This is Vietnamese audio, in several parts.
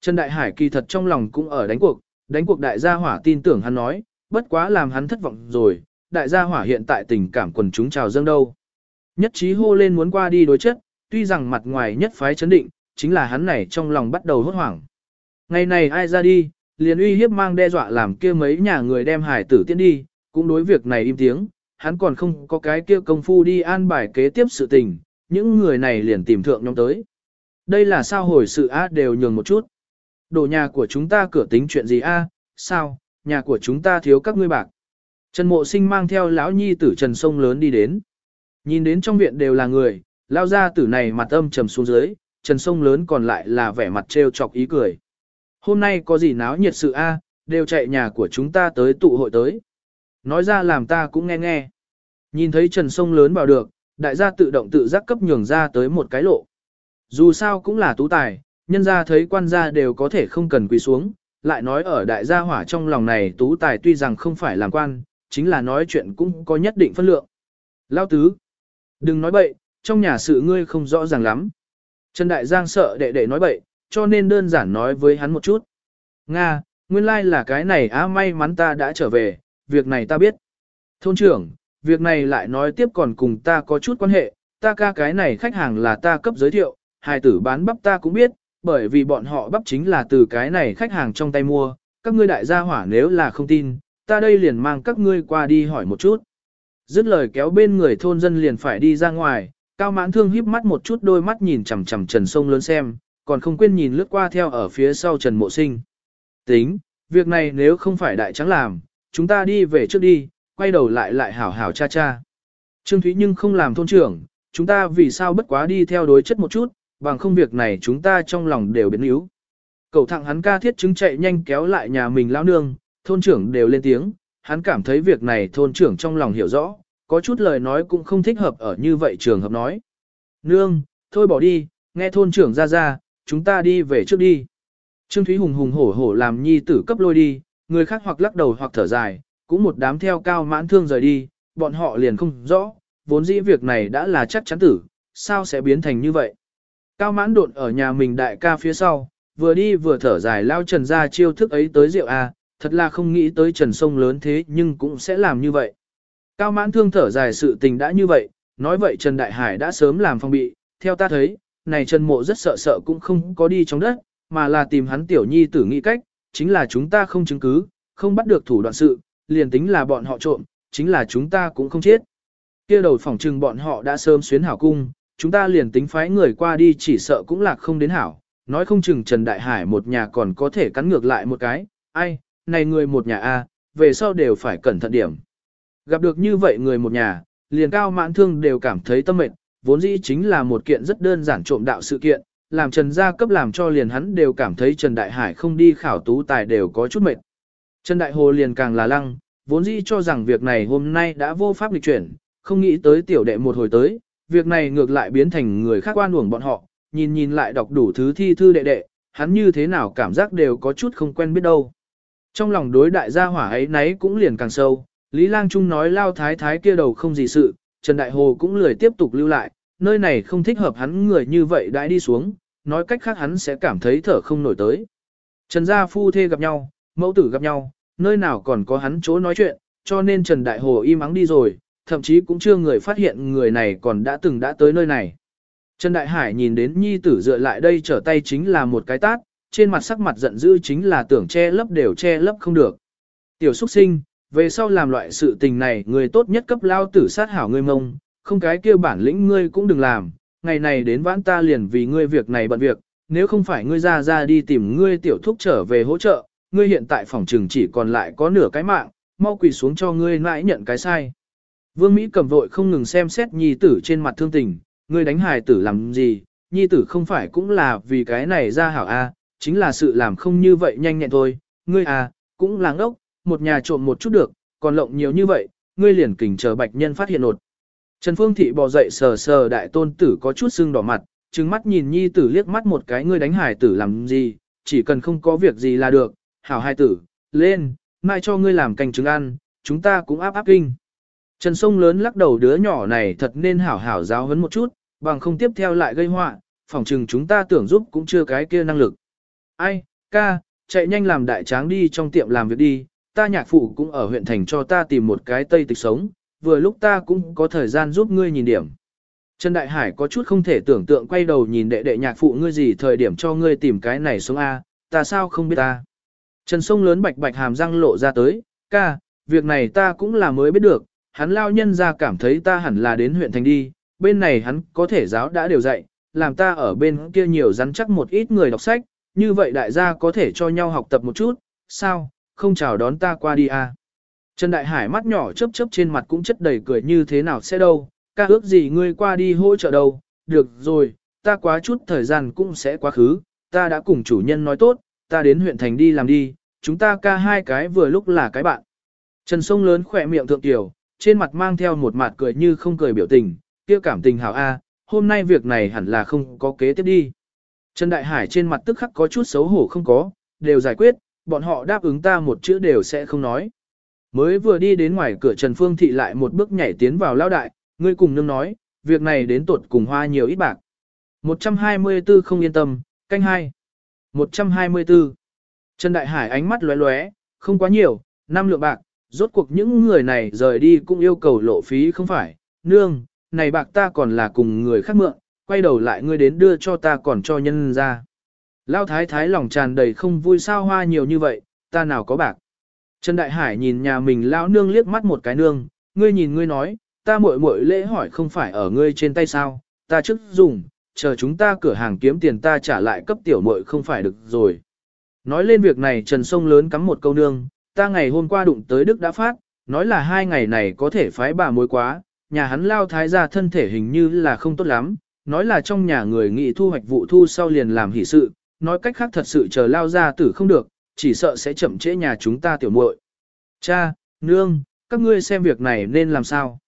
Trần Đại Hải kỳ thật trong lòng cũng ở đánh cuộc, đánh cuộc đại gia hỏa tin tưởng hắn nói, bất quá làm hắn thất vọng rồi, đại gia hỏa hiện tại tình cảm quần chúng trào dâng đâu. Nhất trí hô lên muốn qua đi đối chất, tuy rằng mặt ngoài nhất phái chấn định, chính là hắn này trong lòng bắt đầu hốt hoảng. Ngày này ai ra đi, liền uy hiếp mang đe dọa làm kia mấy nhà người đem hải tử tiến đi, cũng đối việc này im tiếng, hắn còn không có cái kia công phu đi an bài kế tiếp sự tình, những người này liền tìm thượng nhóm tới. Đây là sao hồi sự á đều nhường một chút. Đổ nhà của chúng ta cửa tính chuyện gì a? sao, nhà của chúng ta thiếu các ngươi bạc. Trần Mộ Sinh mang theo lão nhi tử Trần Sông lớn đi đến. Nhìn đến trong viện đều là người, lao ra tử này mặt âm trầm xuống dưới, Trần Sông lớn còn lại là vẻ mặt trêu chọc ý cười. Hôm nay có gì náo nhiệt sự a, đều chạy nhà của chúng ta tới tụ hội tới. Nói ra làm ta cũng nghe nghe. Nhìn thấy Trần Sông lớn vào được, đại gia tự động tự giác cấp nhường ra tới một cái lộ. Dù sao cũng là tú tài, nhân gia thấy quan gia đều có thể không cần quỳ xuống, lại nói ở đại gia hỏa trong lòng này tú tài tuy rằng không phải làm quan, chính là nói chuyện cũng có nhất định phân lượng. Lao tứ, đừng nói bậy, trong nhà sự ngươi không rõ ràng lắm. Trần Đại Giang sợ đệ đệ nói bậy, cho nên đơn giản nói với hắn một chút. Nga, nguyên lai like là cái này á may mắn ta đã trở về, việc này ta biết. Thôn trưởng, việc này lại nói tiếp còn cùng ta có chút quan hệ, ta ca cái này khách hàng là ta cấp giới thiệu, hài tử bán bắp ta cũng biết, bởi vì bọn họ bắp chính là từ cái này khách hàng trong tay mua, các ngươi đại gia hỏa nếu là không tin, ta đây liền mang các ngươi qua đi hỏi một chút. Dứt lời kéo bên người thôn dân liền phải đi ra ngoài, cao mãn thương híp mắt một chút đôi mắt nhìn chằm chằm trần sông lớn xem, còn không quên nhìn lướt qua theo ở phía sau trần mộ sinh. Tính, việc này nếu không phải đại trắng làm, chúng ta đi về trước đi, quay đầu lại lại hảo hảo cha cha. Trương Thúy nhưng không làm thôn trưởng, chúng ta vì sao bất quá đi theo đối chất một chút, bằng không việc này chúng ta trong lòng đều biến yếu. Cậu thẳng hắn ca thiết chứng chạy nhanh kéo lại nhà mình lão nương, thôn trưởng đều lên tiếng, hắn cảm thấy việc này thôn trưởng trong lòng hiểu rõ, có chút lời nói cũng không thích hợp ở như vậy trường hợp nói. Nương, thôi bỏ đi, nghe thôn trưởng ra ra, chúng ta đi về trước đi. Trương Thúy hùng hùng hổ hổ làm nhi tử cấp lôi đi, người khác hoặc lắc đầu hoặc thở dài, cũng một đám theo cao mãn thương rời đi, bọn họ liền không rõ, vốn dĩ việc này đã là chắc chắn tử, sao sẽ biến thành như vậy. Cao mãn đột ở nhà mình đại ca phía sau, vừa đi vừa thở dài lao trần ra chiêu thức ấy tới rượu A, thật là không nghĩ tới trần sông lớn thế nhưng cũng sẽ làm như vậy. Cao mãn thương thở dài sự tình đã như vậy, nói vậy Trần Đại Hải đã sớm làm phong bị, theo ta thấy, này Trần Mộ rất sợ sợ cũng không có đi trong đất, mà là tìm hắn tiểu nhi tử nghĩ cách, chính là chúng ta không chứng cứ, không bắt được thủ đoạn sự, liền tính là bọn họ trộm, chính là chúng ta cũng không chết. Kia đầu phỏng trừng bọn họ đã sớm xuyến hảo cung, chúng ta liền tính phái người qua đi chỉ sợ cũng lạc không đến hảo, nói không chừng Trần Đại Hải một nhà còn có thể cắn ngược lại một cái, ai, này người một nhà A, về sau đều phải cẩn thận điểm. Gặp được như vậy người một nhà, liền cao mãn thương đều cảm thấy tâm mệt, vốn dĩ chính là một kiện rất đơn giản trộm đạo sự kiện, làm Trần gia cấp làm cho liền hắn đều cảm thấy Trần Đại Hải không đi khảo tú tài đều có chút mệt. Trần Đại Hồ liền càng là lăng, vốn dĩ cho rằng việc này hôm nay đã vô pháp lịch chuyển, không nghĩ tới tiểu đệ một hồi tới, việc này ngược lại biến thành người khác quan uổng bọn họ, nhìn nhìn lại đọc đủ thứ thi thư đệ đệ, hắn như thế nào cảm giác đều có chút không quen biết đâu. Trong lòng đối đại gia hỏa ấy nấy cũng liền càng sâu, Lý Lang Trung nói lao thái thái kia đầu không gì sự, Trần Đại Hồ cũng lười tiếp tục lưu lại, nơi này không thích hợp hắn người như vậy đã đi xuống, nói cách khác hắn sẽ cảm thấy thở không nổi tới. Trần gia phu thê gặp nhau, mẫu tử gặp nhau, nơi nào còn có hắn chỗ nói chuyện, cho nên Trần Đại Hồ im ắng đi rồi, thậm chí cũng chưa người phát hiện người này còn đã từng đã tới nơi này. Trần Đại Hải nhìn đến nhi tử dựa lại đây trở tay chính là một cái tát, trên mặt sắc mặt giận dữ chính là tưởng che lấp đều che lấp không được. Tiểu xuất sinh, về sau làm loại sự tình này người tốt nhất cấp lao tử sát hảo ngươi mông, không cái kia bản lĩnh ngươi cũng đừng làm, ngày này đến vãn ta liền vì ngươi việc này bận việc, nếu không phải ngươi ra ra đi tìm ngươi tiểu thúc trở về hỗ trợ, ngươi hiện tại phòng trừng chỉ còn lại có nửa cái mạng, mau quỳ xuống cho ngươi mãi nhận cái sai. Vương Mỹ cầm vội không ngừng xem xét nhi tử trên mặt thương tình, ngươi đánh hài tử làm gì, nhi tử không phải cũng là vì cái này ra hảo a, chính là sự làm không như vậy nhanh nhẹn thôi, ngươi à, cũng làng ốc, một nhà trộm một chút được, còn lộng nhiều như vậy, ngươi liền kình chờ bạch nhân phát hiện nột. Trần Phương Thị bò dậy sờ sờ đại tôn tử có chút sưng đỏ mặt, trừng mắt nhìn nhi tử liếc mắt một cái ngươi đánh hải tử làm gì, chỉ cần không có việc gì là được, hảo hài tử, lên, mai cho ngươi làm canh trứng ăn, chúng ta cũng áp áp kinh. Trần Sông lớn lắc đầu đứa nhỏ này thật nên hảo hảo giáo huấn một chút, bằng không tiếp theo lại gây họa, phòng trừng chúng ta tưởng giúp cũng chưa cái kia năng lực. Ai, ca, chạy nhanh làm đại tráng đi trong tiệm làm việc đi, ta nhạc phụ cũng ở huyện thành cho ta tìm một cái tây tịch sống, vừa lúc ta cũng có thời gian giúp ngươi nhìn điểm. Trần Đại Hải có chút không thể tưởng tượng quay đầu nhìn đệ đệ nhạc phụ ngươi gì thời điểm cho ngươi tìm cái này sống A, ta sao không biết ta. Trần sông lớn bạch bạch hàm răng lộ ra tới, ca, việc này ta cũng là mới biết được, hắn lao nhân ra cảm thấy ta hẳn là đến huyện thành đi, bên này hắn có thể giáo đã đều dạy, làm ta ở bên kia nhiều rắn chắc một ít người đọc sách, như vậy đại gia có thể cho nhau học tập một chút, sao, không chào đón ta qua đi à. Trần Đại Hải mắt nhỏ chớp chớp trên mặt cũng chất đầy cười như thế nào sẽ đâu, ca ước gì ngươi qua đi hỗ trợ đâu, được rồi, ta quá chút thời gian cũng sẽ quá khứ, ta đã cùng chủ nhân nói tốt, ta đến huyện thành đi làm đi, chúng ta ca hai cái vừa lúc là cái bạn. Trần Sông lớn khỏe miệng thượng tiểu, trên mặt mang theo một mặt cười như không cười biểu tình, kia cảm tình hảo a, hôm nay việc này hẳn là không có kế tiếp đi. Trần Đại Hải trên mặt tức khắc có chút xấu hổ không có, đều giải quyết, bọn họ đáp ứng ta một chữ đều sẽ không nói. Mới vừa đi đến ngoài cửa Trần Phương Thị lại một bước nhảy tiến vào lao đại, ngươi cùng nương nói, việc này đến tột cùng hoa nhiều ít bạc. 124 không yên tâm, canh hai. 124. Trần Đại Hải ánh mắt lóe lóe, không quá nhiều, năm lượng bạc, rốt cuộc những người này rời đi cũng yêu cầu lộ phí không phải, nương, này bạc ta còn là cùng người khác mượn, quay đầu lại ngươi đến đưa cho ta còn cho nhân ra. Lao thái thái lòng tràn đầy không vui sao hoa nhiều như vậy, ta nào có bạc. Trần Đại Hải nhìn nhà mình lão nương liếc mắt một cái nương, ngươi nhìn ngươi nói, ta muội muội lễ hỏi không phải ở ngươi trên tay sao, ta trước dùng, chờ chúng ta cửa hàng kiếm tiền ta trả lại cấp tiểu muội không phải được rồi. Nói lên việc này Trần Sông lớn cắm một câu nương, ta ngày hôm qua đụng tới Đức đã phát, nói là hai ngày này có thể phái bà mối quá, nhà hắn lao thái gia thân thể hình như là không tốt lắm, nói là trong nhà người nghị thu hoạch vụ thu sau liền làm hỷ sự, nói cách khác thật sự chờ lao ra tử không được, chỉ sợ sẽ chậm trễ nhà chúng ta tiểu muội. Cha, nương, các ngươi xem việc này nên làm sao?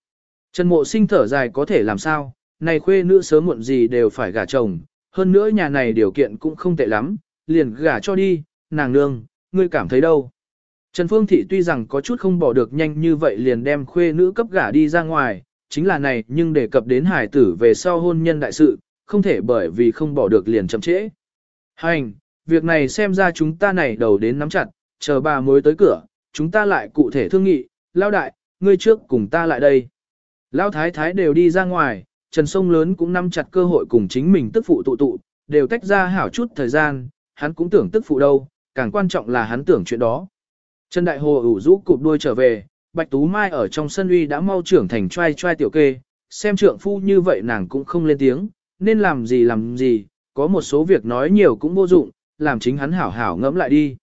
Trần mộ sinh thở dài có thể làm sao, này khuê nữ sớm muộn gì đều phải gả chồng, hơn nữa nhà này điều kiện cũng không tệ lắm, liền gả cho đi, nàng nương, ngươi cảm thấy đâu? Trần Phương Thị tuy rằng có chút không bỏ được nhanh như vậy liền đem khuê nữ cấp gả đi ra ngoài, chính là này nhưng đề cập đến hải tử về sau hôn nhân đại sự, không thể bởi vì không bỏ được liền chậm trễ. Hành, việc này xem ra chúng ta này đầu đến nắm chặt, chờ bà mới tới cửa, chúng ta lại cụ thể thương nghị, lao đại, ngươi trước cùng ta lại đây. Lao thái thái đều đi ra ngoài, Trần Sông Lớn cũng nắm chặt cơ hội cùng chính mình tức phụ tụ tụ, đều tách ra hảo chút thời gian, hắn cũng tưởng tức phụ đâu, càng quan trọng là hắn tưởng chuyện đó. Trần Đại Hồ ủ rũ cụp đuôi trở về, Bạch Tú Mai ở trong sân uy đã mau trưởng thành trai trai tiểu kê, xem trượng phu như vậy nàng cũng không lên tiếng, nên làm gì làm gì, có một số việc nói nhiều cũng vô dụng, làm chính hắn hảo hảo ngẫm lại đi.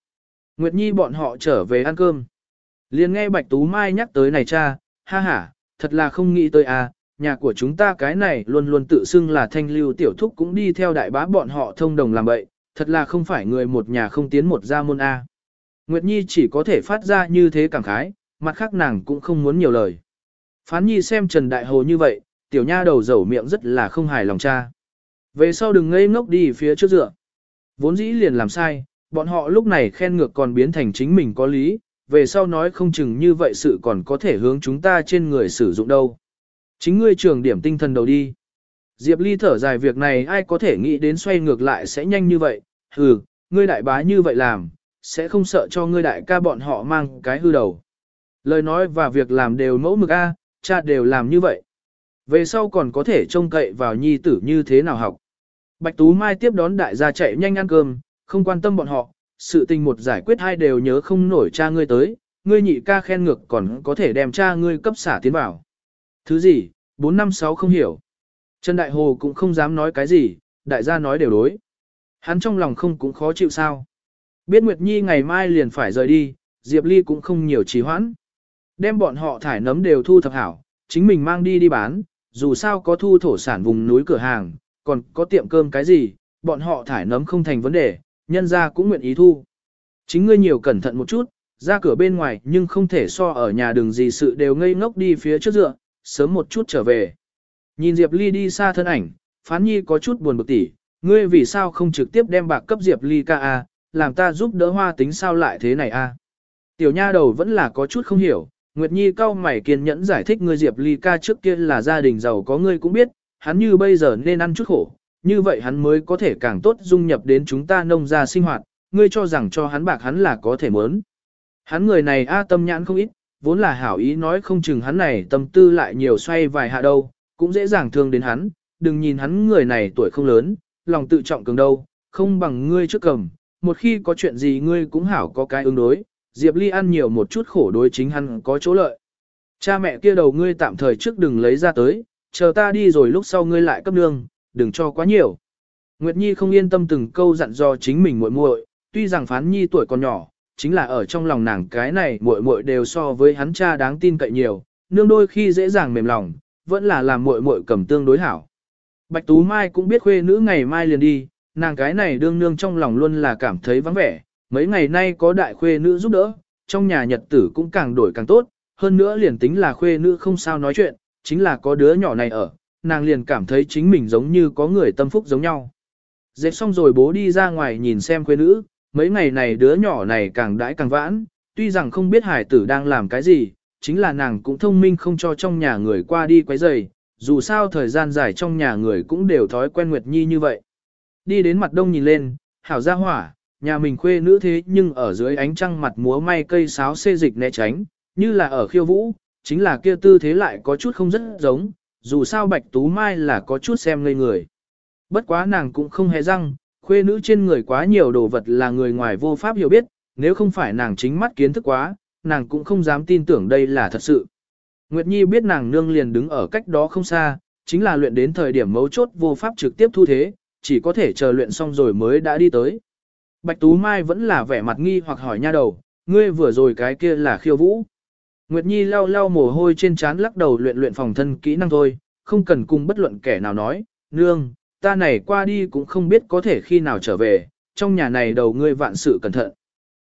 Nguyệt Nhi bọn họ trở về ăn cơm. liền nghe Bạch Tú Mai nhắc tới này cha, ha ha, thật là không nghĩ tới à, nhà của chúng ta cái này luôn luôn tự xưng là thanh lưu tiểu thúc cũng đi theo đại bá bọn họ thông đồng làm vậy, thật là không phải người một nhà không tiến một gia môn A. Nguyệt Nhi chỉ có thể phát ra như thế cảm khái, mặt khác nàng cũng không muốn nhiều lời. Phán Nhi xem Trần Đại Hồ như vậy, tiểu nha đầu dầu miệng rất là không hài lòng cha. Về sau đừng ngây ngốc đi phía trước dựa. Vốn dĩ liền làm sai, bọn họ lúc này khen ngược còn biến thành chính mình có lý, về sau nói không chừng như vậy sự còn có thể hướng chúng ta trên người sử dụng đâu. Chính ngươi trường điểm tinh thần đầu đi. Diệp Ly thở dài việc này ai có thể nghĩ đến xoay ngược lại sẽ nhanh như vậy, hừ, ngươi đại bá như vậy làm, sẽ không sợ cho ngươi đại ca bọn họ mang cái hư đầu. Lời nói và việc làm đều mẫu mực A, cha đều làm như vậy. Về sau còn có thể trông cậy vào nhi tử như thế nào học. Bạch Tú Mai tiếp đón đại gia chạy nhanh ăn cơm, không quan tâm bọn họ, sự tình một giải quyết hai đều nhớ không nổi cha ngươi tới, ngươi nhị ca khen ngược còn có thể đem cha ngươi cấp xả tiến vào. Thứ gì, 4 năm 6 không hiểu. Trần Đại Hồ cũng không dám nói cái gì, đại gia nói đều đối. Hắn trong lòng không cũng khó chịu sao. Biết Nguyệt Nhi ngày mai liền phải rời đi, Diệp Ly cũng không nhiều trì hoãn. Đem bọn họ thải nấm đều thu thập hảo, chính mình mang đi đi bán, dù sao có thu thổ sản vùng núi cửa hàng, còn có tiệm cơm cái gì, bọn họ thải nấm không thành vấn đề, nhân ra cũng nguyện ý thu. Chính ngươi nhiều cẩn thận một chút, ra cửa bên ngoài nhưng không thể so ở nhà đường gì sự đều ngây ngốc đi phía trước dựa, sớm một chút trở về. Nhìn Diệp Ly đi xa thân ảnh, Phán Nhi có chút buồn bực tỉ, ngươi vì sao không trực tiếp đem bạc cấp Diệp Ly ca a, làm ta giúp đỡ hoa tính sao lại thế này a? Tiểu nha đầu vẫn là có chút không hiểu, Nguyệt Nhi cao mày kiên nhẫn giải thích ngươi Diệp Ly ca trước kia là gia đình giàu có ngươi cũng biết, hắn như bây giờ nên ăn chút khổ, như vậy hắn mới có thể càng tốt dung nhập đến chúng ta nông gia sinh hoạt, ngươi cho rằng cho hắn bạc hắn là có thể muốn. Hắn người này a tâm nhãn không ít, vốn là hảo ý nói không chừng hắn này tâm tư lại nhiều xoay vài hạ đâu, cũng dễ dàng thương đến hắn, đừng nhìn hắn người này tuổi không lớn, lòng tự trọng cường đâu, không bằng ngươi trước cầm, một khi có chuyện gì ngươi cũng hảo có cái ứng đối, Diệp Ly ăn nhiều một chút khổ đối chính hắn có chỗ lợi. Cha mẹ kia đầu ngươi tạm thời trước đừng lấy ra tới, chờ ta đi rồi lúc sau ngươi lại cấp nương, đừng cho quá nhiều. Nguyệt Nhi không yên tâm từng câu dặn dò chính mình muội muội, tuy rằng Phán Nhi tuổi còn nhỏ, chính là ở trong lòng nàng cái này muội muội đều so với hắn cha đáng tin cậy nhiều, nương đôi khi dễ dàng mềm lòng, vẫn là làm muội muội cầm tương đối hảo. Bạch Tú Mai cũng biết khuê nữ ngày mai liền đi, nàng cái này đương nương trong lòng luôn là cảm thấy vắng vẻ, mấy ngày nay có đại khuê nữ giúp đỡ, trong nhà nhật tử cũng càng đổi càng tốt, hơn nữa liền tính là khuê nữ không sao nói chuyện, chính là có đứa nhỏ này ở, nàng liền cảm thấy chính mình giống như có người tâm phúc giống nhau. Dẹp xong rồi bố đi ra ngoài nhìn xem khuê nữ, mấy ngày này đứa nhỏ này càng đãi càng vãn, tuy rằng không biết hải tử đang làm cái gì, chính là nàng cũng thông minh không cho trong nhà người qua đi quấy rầy, dù sao thời gian dài trong nhà người cũng đều thói quen Nguyệt Nhi như vậy. Đi đến mặt đông nhìn lên, hảo ra hỏa, nhà mình khuê nữ thế nhưng ở dưới ánh trăng mặt múa may cây sáo xê dịch né tránh, như là ở khiêu vũ, chính là kia tư thế lại có chút không rất giống, dù sao Bạch Tú Mai là có chút xem ngây người. Bất quá nàng cũng không hề răng, khuê nữ trên người quá nhiều đồ vật là người ngoài vô pháp hiểu biết, nếu không phải nàng chính mắt kiến thức quá, nàng cũng không dám tin tưởng đây là thật sự. Nguyệt Nhi biết nàng nương liền đứng ở cách đó không xa, chính là luyện đến thời điểm mấu chốt vô pháp trực tiếp thu thế, chỉ có thể chờ luyện xong rồi mới đã đi tới. Bạch Tú Mai vẫn là vẻ mặt nghi hoặc hỏi nha đầu, ngươi vừa rồi cái kia là khiêu vũ. Nguyệt Nhi lau lau mồ hôi trên trán lắc đầu luyện luyện phòng thân kỹ năng thôi, không cần cùng bất luận kẻ nào nói, nương, ta này qua đi cũng không biết có thể khi nào trở về, trong nhà này đầu ngươi vạn sự cẩn thận.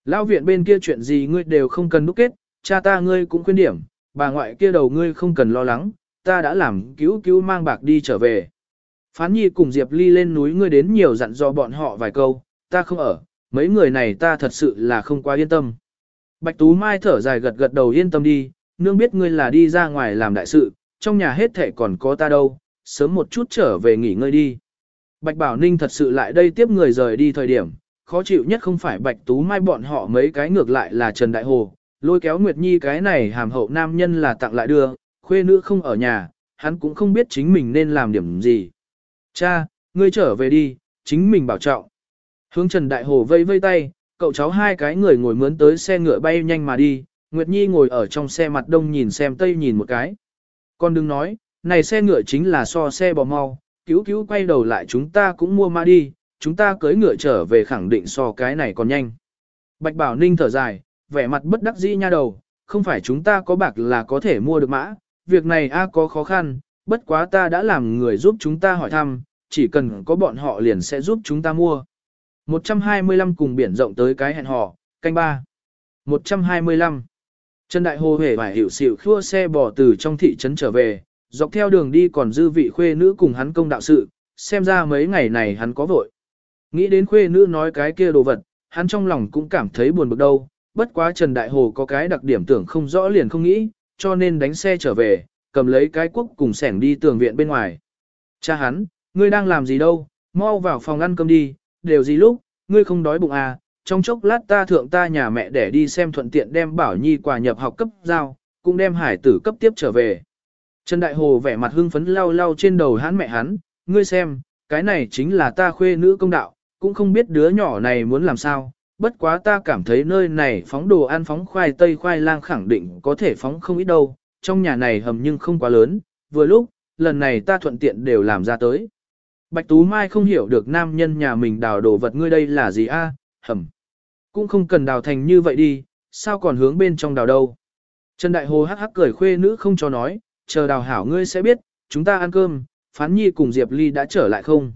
Lão viện bên kia chuyện gì ngươi đều không cần đúc kết, cha ta ngươi cũng khuyên điểm, bà ngoại kia đầu ngươi không cần lo lắng, ta đã làm cứu cứu mang bạc đi trở về. Phán nhi cùng Diệp Ly lên núi ngươi đến nhiều dặn dò bọn họ vài câu, ta không ở, mấy người này ta thật sự là không quá yên tâm. Bạch Tú Mai thở dài gật gật đầu yên tâm đi, nương biết ngươi là đi ra ngoài làm đại sự, trong nhà hết thể còn có ta đâu, sớm một chút trở về nghỉ ngơi đi. Bạch Bảo Ninh thật sự lại đây tiếp người rời đi thời điểm, khó chịu nhất không phải Bạch Tú Mai bọn họ mấy cái ngược lại là Trần Đại Hồ, lôi kéo Nguyệt Nhi cái này hàm hậu nam nhân là tặng lại đưa, khuê nữ không ở nhà, hắn cũng không biết chính mình nên làm điểm gì. Cha, ngươi trở về đi, chính mình bảo trọng. Hướng Trần Đại Hồ vây vây tay, cậu cháu hai cái người ngồi mướn tới xe ngựa bay nhanh mà đi, Nguyệt Nhi ngồi ở trong xe mặt đông nhìn xem tây nhìn một cái. Con đừng nói, này xe ngựa chính là so xe bò mau, cứu cứu quay đầu lại chúng ta cũng mua ma đi, chúng ta cưới ngựa trở về khẳng định so cái này còn nhanh. Bạch Bảo Ninh thở dài, vẻ mặt bất đắc dĩ nha đầu, không phải chúng ta có bạc là có thể mua được mã, việc này a có khó khăn, bất quá ta đã làm người giúp chúng ta hỏi thăm, chỉ cần có bọn họ liền sẽ giúp chúng ta mua. 125 cùng biển rộng tới cái hẹn hò, canh ba. 125. Trần Đại Hồ hề phải hiểu xỉu khua xe bò từ trong thị trấn trở về, dọc theo đường đi còn dư vị khuê nữ cùng hắn công đạo sự, xem ra mấy ngày này hắn có vội. Nghĩ đến khuê nữ nói cái kia đồ vật, hắn trong lòng cũng cảm thấy buồn bực đâu, bất quá Trần Đại Hồ có cái đặc điểm tưởng không rõ liền không nghĩ, cho nên đánh xe trở về, cầm lấy cái quốc cùng sẻng đi tường viện bên ngoài. Cha hắn, ngươi đang làm gì đâu, mau vào phòng ăn cơm đi, đều gì lúc, ngươi không đói bụng à, trong chốc lát ta thượng ta nhà mẹ để đi xem thuận tiện đem Bảo Nhi quà nhập học cấp giao, cũng đem hải tử cấp tiếp trở về. Trần Đại Hồ vẻ mặt hưng phấn lau lau trên đầu hắn mẹ hắn, ngươi xem, cái này chính là ta khuê nữ công đạo, cũng không biết đứa nhỏ này muốn làm sao, bất quá ta cảm thấy nơi này phóng đồ ăn phóng khoai tây khoai lang khẳng định có thể phóng không ít đâu, trong nhà này hầm nhưng không quá lớn, vừa lúc, lần này ta thuận tiện đều làm ra tới. Bạch Tú Mai không hiểu được nam nhân nhà mình đào đồ vật ngươi đây là gì a? hầm. Cũng không cần đào thành như vậy đi, sao còn hướng bên trong đào đâu. Trần Đại Hồ hắc hắc cười khuê nữ không cho nói, chờ đào hảo ngươi sẽ biết, chúng ta ăn cơm, Phán Nhi cùng Diệp Ly đã trở lại không.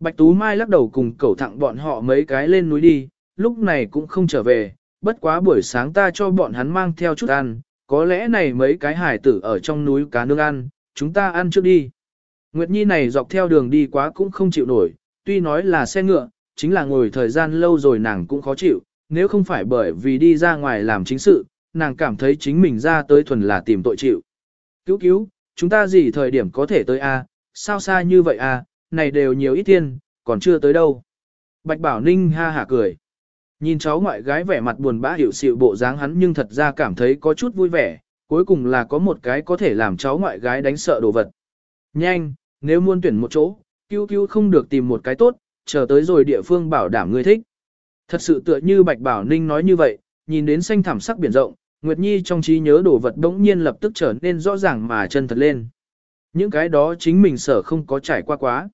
Bạch Tú Mai lắc đầu cùng cẩu thẳng bọn họ mấy cái lên núi đi, lúc này cũng không trở về, bất quá buổi sáng ta cho bọn hắn mang theo chút ăn, có lẽ này mấy cái hải tử ở trong núi cá nương ăn, chúng ta ăn trước đi. Nguyệt Nhi này dọc theo đường đi quá cũng không chịu nổi, tuy nói là xe ngựa, chính là ngồi thời gian lâu rồi nàng cũng khó chịu, nếu không phải bởi vì đi ra ngoài làm chính sự, nàng cảm thấy chính mình ra tới thuần là tìm tội chịu. Cứu cứu, chúng ta gì thời điểm có thể tới a? sao xa như vậy a? này đều nhiều ít tiền, còn chưa tới đâu. Bạch Bảo Ninh ha hả cười. Nhìn cháu ngoại gái vẻ mặt buồn bã hiểu sự bộ dáng hắn nhưng thật ra cảm thấy có chút vui vẻ, cuối cùng là có một cái có thể làm cháu ngoại gái đánh sợ đồ vật. Nhanh, nếu muốn tuyển một chỗ, cứu cứu không được tìm một cái tốt, chờ tới rồi địa phương bảo đảm ngươi thích. Thật sự tựa như Bạch Bảo Ninh nói như vậy, nhìn đến xanh thảm sắc biển rộng, Nguyệt Nhi trong trí nhớ đồ vật đống nhiên lập tức trở nên rõ ràng mà chân thật lên. Những cái đó chính mình sở không có trải qua quá.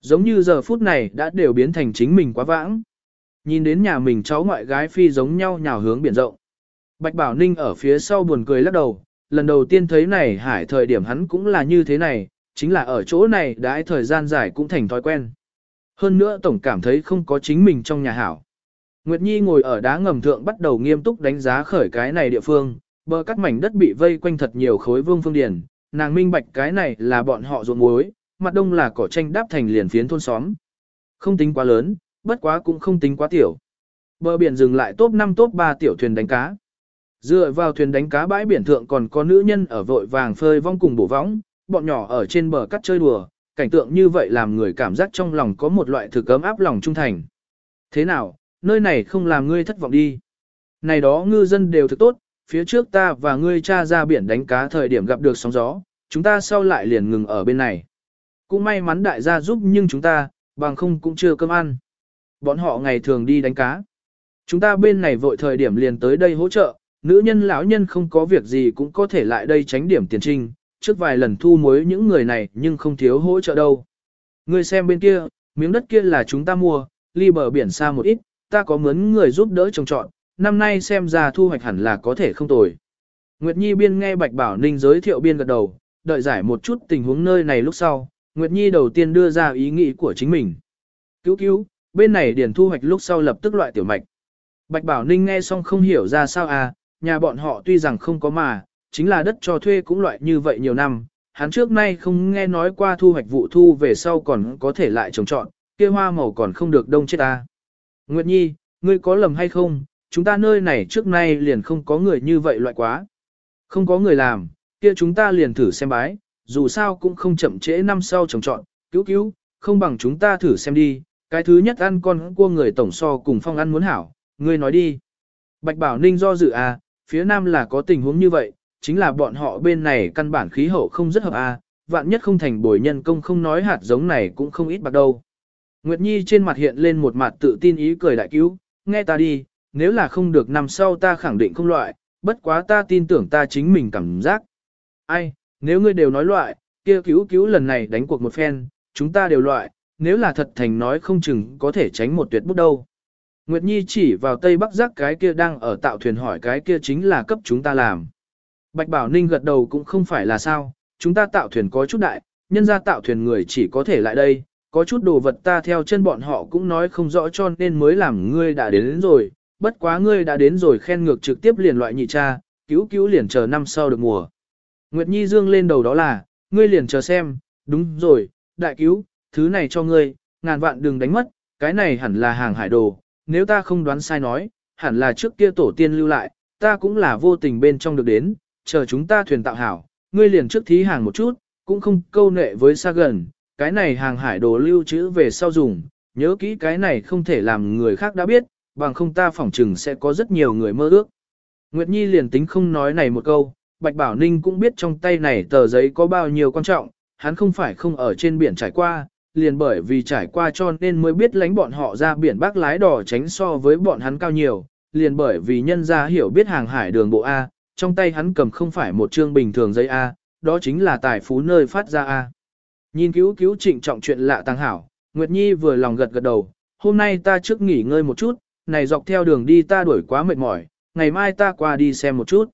Giống như giờ phút này đã đều biến thành chính mình quá vãng. Nhìn đến nhà mình cháu ngoại gái phi giống nhau nhào hướng biển rộng. Bạch Bảo Ninh ở phía sau buồn cười lắc đầu, lần đầu tiên thấy này hải thời điểm hắn cũng là như thế này, chính là ở chỗ này đãi thời gian dài cũng thành thói quen. Hơn nữa tổng cảm thấy không có chính mình trong nhà hảo. Nguyệt Nhi ngồi ở đá ngầm thượng bắt đầu nghiêm túc đánh giá khởi cái này địa phương, bờ cắt mảnh đất bị vây quanh thật nhiều khối vương phương điển, nàng minh bạch cái này là bọn họ ruộng muối, mặt đông là cỏ tranh đáp thành liền phiến thôn xóm. Không tính quá lớn, bất quá cũng không tính quá tiểu. Bờ biển dừng lại top 5 top 3 tiểu thuyền đánh cá. Dựa vào thuyền đánh cá bãi biển thượng còn có nữ nhân ở vội vàng phơi vong cùng bổ võng, bọn nhỏ ở trên bờ cắt chơi đùa, cảnh tượng như vậy làm người cảm giác trong lòng có một loại thực ấm áp lòng trung thành. Thế nào, nơi này không làm ngươi thất vọng đi. Này đó ngư dân đều thực tốt, phía trước ta và ngươi cha ra biển đánh cá thời điểm gặp được sóng gió, chúng ta sau lại liền ngừng ở bên này. Cũng may mắn đại gia giúp nhưng chúng ta, bằng không cũng chưa cơm ăn. Bọn họ ngày thường đi đánh cá. Chúng ta bên này vội thời điểm liền tới đây hỗ trợ, nữ nhân lão nhân không có việc gì cũng có thể lại đây tránh điểm tiền trinh, trước vài lần thu mối những người này nhưng không thiếu hỗ trợ đâu. Ngươi xem bên kia, miếng đất kia là chúng ta mua, ly bờ biển xa một ít, ta có mướn người giúp đỡ trồng trọt. năm nay xem ra thu hoạch hẳn là có thể không tồi. Nguyệt Nhi biên nghe Bạch Bảo Ninh giới thiệu biên gật đầu, đợi giải một chút tình huống nơi này lúc sau, Nguyệt Nhi đầu tiên đưa ra ý nghĩ của chính mình. Cứu cứu, bên này điền thu hoạch lúc sau lập tức loại tiểu mạch. Bạch Bảo Ninh nghe xong không hiểu ra sao à, nhà bọn họ tuy rằng không có mà, chính là đất cho thuê cũng loại như vậy nhiều năm, hắn trước nay không nghe nói qua thu hoạch vụ thu về sau còn có thể lại trồng trọn, kia hoa màu còn không được đông chết ta. Nguyệt Nhi, ngươi có lầm hay không, chúng ta nơi này trước nay liền không có người như vậy loại quá. Không có người làm, kia chúng ta liền thử xem bái, dù sao cũng không chậm trễ năm sau trồng trọn, cứu cứu, không bằng chúng ta thử xem đi, cái thứ nhất ăn con cua người tổng so cùng phong ăn muốn hảo, ngươi nói đi. Bạch Bảo Ninh do dự à, phía nam là có tình huống như vậy, chính là bọn họ bên này căn bản khí hậu không rất hợp à, vạn nhất không thành bồi nhân công không nói hạt giống này cũng không ít bạc đâu. Nguyệt Nhi trên mặt hiện lên một mặt tự tin ý cười đại cứu, nghe ta đi, nếu là không được năm sau ta khẳng định không loại, bất quá ta tin tưởng ta chính mình cảm giác. Ai, nếu ngươi đều nói loại, kia cứu cứu lần này đánh cuộc một phen, chúng ta đều loại, nếu là thật thành nói không chừng có thể tránh một tuyệt bút đâu. Nguyệt Nhi chỉ vào tây bắc giác cái kia đang ở tạo thuyền hỏi cái kia chính là cấp chúng ta làm. Bạch Bảo Ninh gật đầu cũng không phải là sao, chúng ta tạo thuyền có chút đại, nhân ra tạo thuyền người chỉ có thể lại đây, có chút đồ vật ta theo chân bọn họ cũng nói không rõ cho nên mới làm ngươi đã đến, đến rồi, bất quá ngươi đã đến rồi khen ngược trực tiếp liền loại nhị cha, cứu cứu liền chờ năm sau được mùa. Nguyệt Nhi dương lên đầu đó là, ngươi liền chờ xem, đúng rồi, đại cứu, thứ này cho ngươi, ngàn vạn đừng đánh mất, cái này hẳn là hàng hải đồ, nếu ta không đoán sai nói, hẳn là trước kia tổ tiên lưu lại, ta cũng là vô tình bên trong được đến, chờ chúng ta thuyền tạo hảo, ngươi liền trước thí hàng một chút, cũng không câu nệ với xa gần, cái này hàng hải đồ lưu trữ về sau dùng, nhớ kỹ cái này không thể làm người khác đã biết, bằng không ta phỏng chừng sẽ có rất nhiều người mơ ước. Nguyệt Nhi liền tính không nói này một câu, Bạch Bảo Ninh cũng biết trong tay này tờ giấy có bao nhiêu quan trọng, hắn không phải không ở trên biển trải qua, liền bởi vì trải qua cho nên mới biết lánh bọn họ ra biển bác lái đỏ tránh so với bọn hắn cao nhiều, liền bởi vì nhân ra hiểu biết hàng hải đường bộ A, trong tay hắn cầm không phải một chương bình thường giấy A, đó chính là tài phú nơi phát ra A. Nhìn cứu cứu trịnh trọng chuyện lạ tăng hảo, Nguyệt Nhi vừa lòng gật gật đầu, hôm nay ta trước nghỉ ngơi một chút, này dọc theo đường đi ta đuổi quá mệt mỏi, ngày mai ta qua đi xem một chút.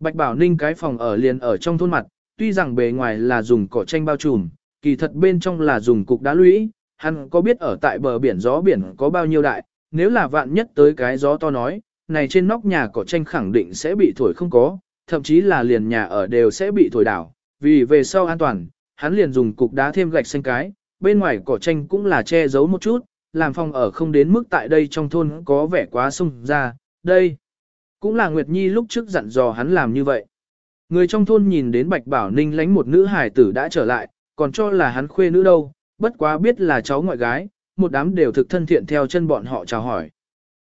Bạch Bảo Ninh cái phòng ở liền ở trong thôn mặt, tuy rằng bề ngoài là dùng cỏ tranh bao trùm, kỳ thật bên trong là dùng cục đá lũy, hắn có biết ở tại bờ biển gió biển có bao nhiêu đại, nếu là vạn nhất tới cái gió to nói, này trên nóc nhà cỏ tranh khẳng định sẽ bị thổi không có, thậm chí là liền nhà ở đều sẽ bị thổi đảo, vì về sau an toàn, hắn liền dùng cục đá thêm gạch xanh cái, bên ngoài cỏ tranh cũng là che giấu một chút, làm phòng ở không đến mức tại đây trong thôn có vẻ quá sung ra, đây. Cũng là Nguyệt Nhi lúc trước dặn dò hắn làm như vậy. Người trong thôn nhìn đến Bạch Bảo Ninh lánh một nữ hải tử đã trở lại, còn cho là hắn khuê nữ đâu, bất quá biết là cháu ngoại gái, một đám đều thực thân thiện theo chân bọn họ chào hỏi.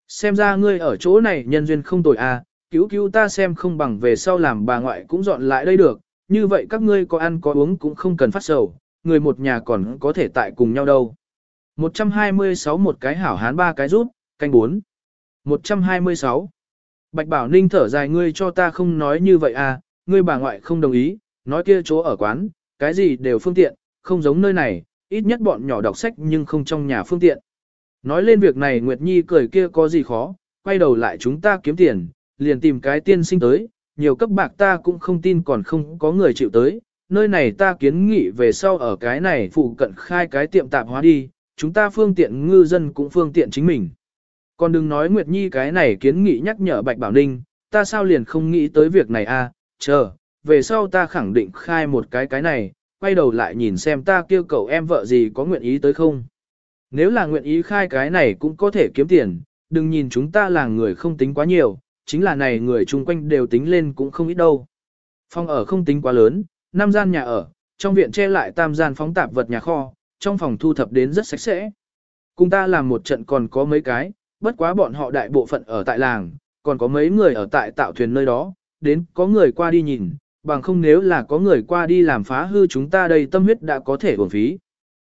Xem ra ngươi ở chỗ này nhân duyên không tồi à, cứu cứu ta xem không bằng về sau làm bà ngoại cũng dọn lại đây được, như vậy các ngươi có ăn có uống cũng không cần phát sầu, người một nhà còn có thể tại cùng nhau đâu. 126 một cái hảo hán ba cái rút, canh 4. 126. Bạch Bảo Ninh thở dài ngươi cho ta không nói như vậy à, ngươi bà ngoại không đồng ý, nói kia chỗ ở quán, cái gì đều phương tiện, không giống nơi này, ít nhất bọn nhỏ đọc sách nhưng không trong nhà phương tiện. Nói lên việc này Nguyệt Nhi cười kia có gì khó, quay đầu lại chúng ta kiếm tiền, liền tìm cái tiên sinh tới, nhiều cấp bạc ta cũng không tin còn không có người chịu tới, nơi này ta kiến nghị về sau ở cái này phụ cận khai cái tiệm tạp hóa đi, chúng ta phương tiện ngư dân cũng phương tiện chính mình. Còn đừng nói Nguyệt Nhi cái này kiến nghị nhắc nhở Bạch Bảo Ninh, ta sao liền không nghĩ tới việc này a? À? chờ, về sau ta khẳng định khai một cái cái này, quay đầu lại nhìn xem ta kêu cầu em vợ gì có nguyện ý tới không. Nếu là nguyện ý khai cái này cũng có thể kiếm tiền, đừng nhìn chúng ta là người không tính quá nhiều, chính là này người chung quanh đều tính lên cũng không ít đâu. Phòng ở không tính quá lớn, năm gian nhà ở, trong viện che lại tam gian phóng tạp vật nhà kho, trong phòng thu thập đến rất sạch sẽ. Cùng ta làm một trận còn có mấy cái, bất quá bọn họ đại bộ phận ở tại làng, còn có mấy người ở tại tạo thuyền nơi đó, đến có người qua đi nhìn, bằng không nếu là có người qua đi làm phá hư chúng ta đây tâm huyết đã có thể uổng phí.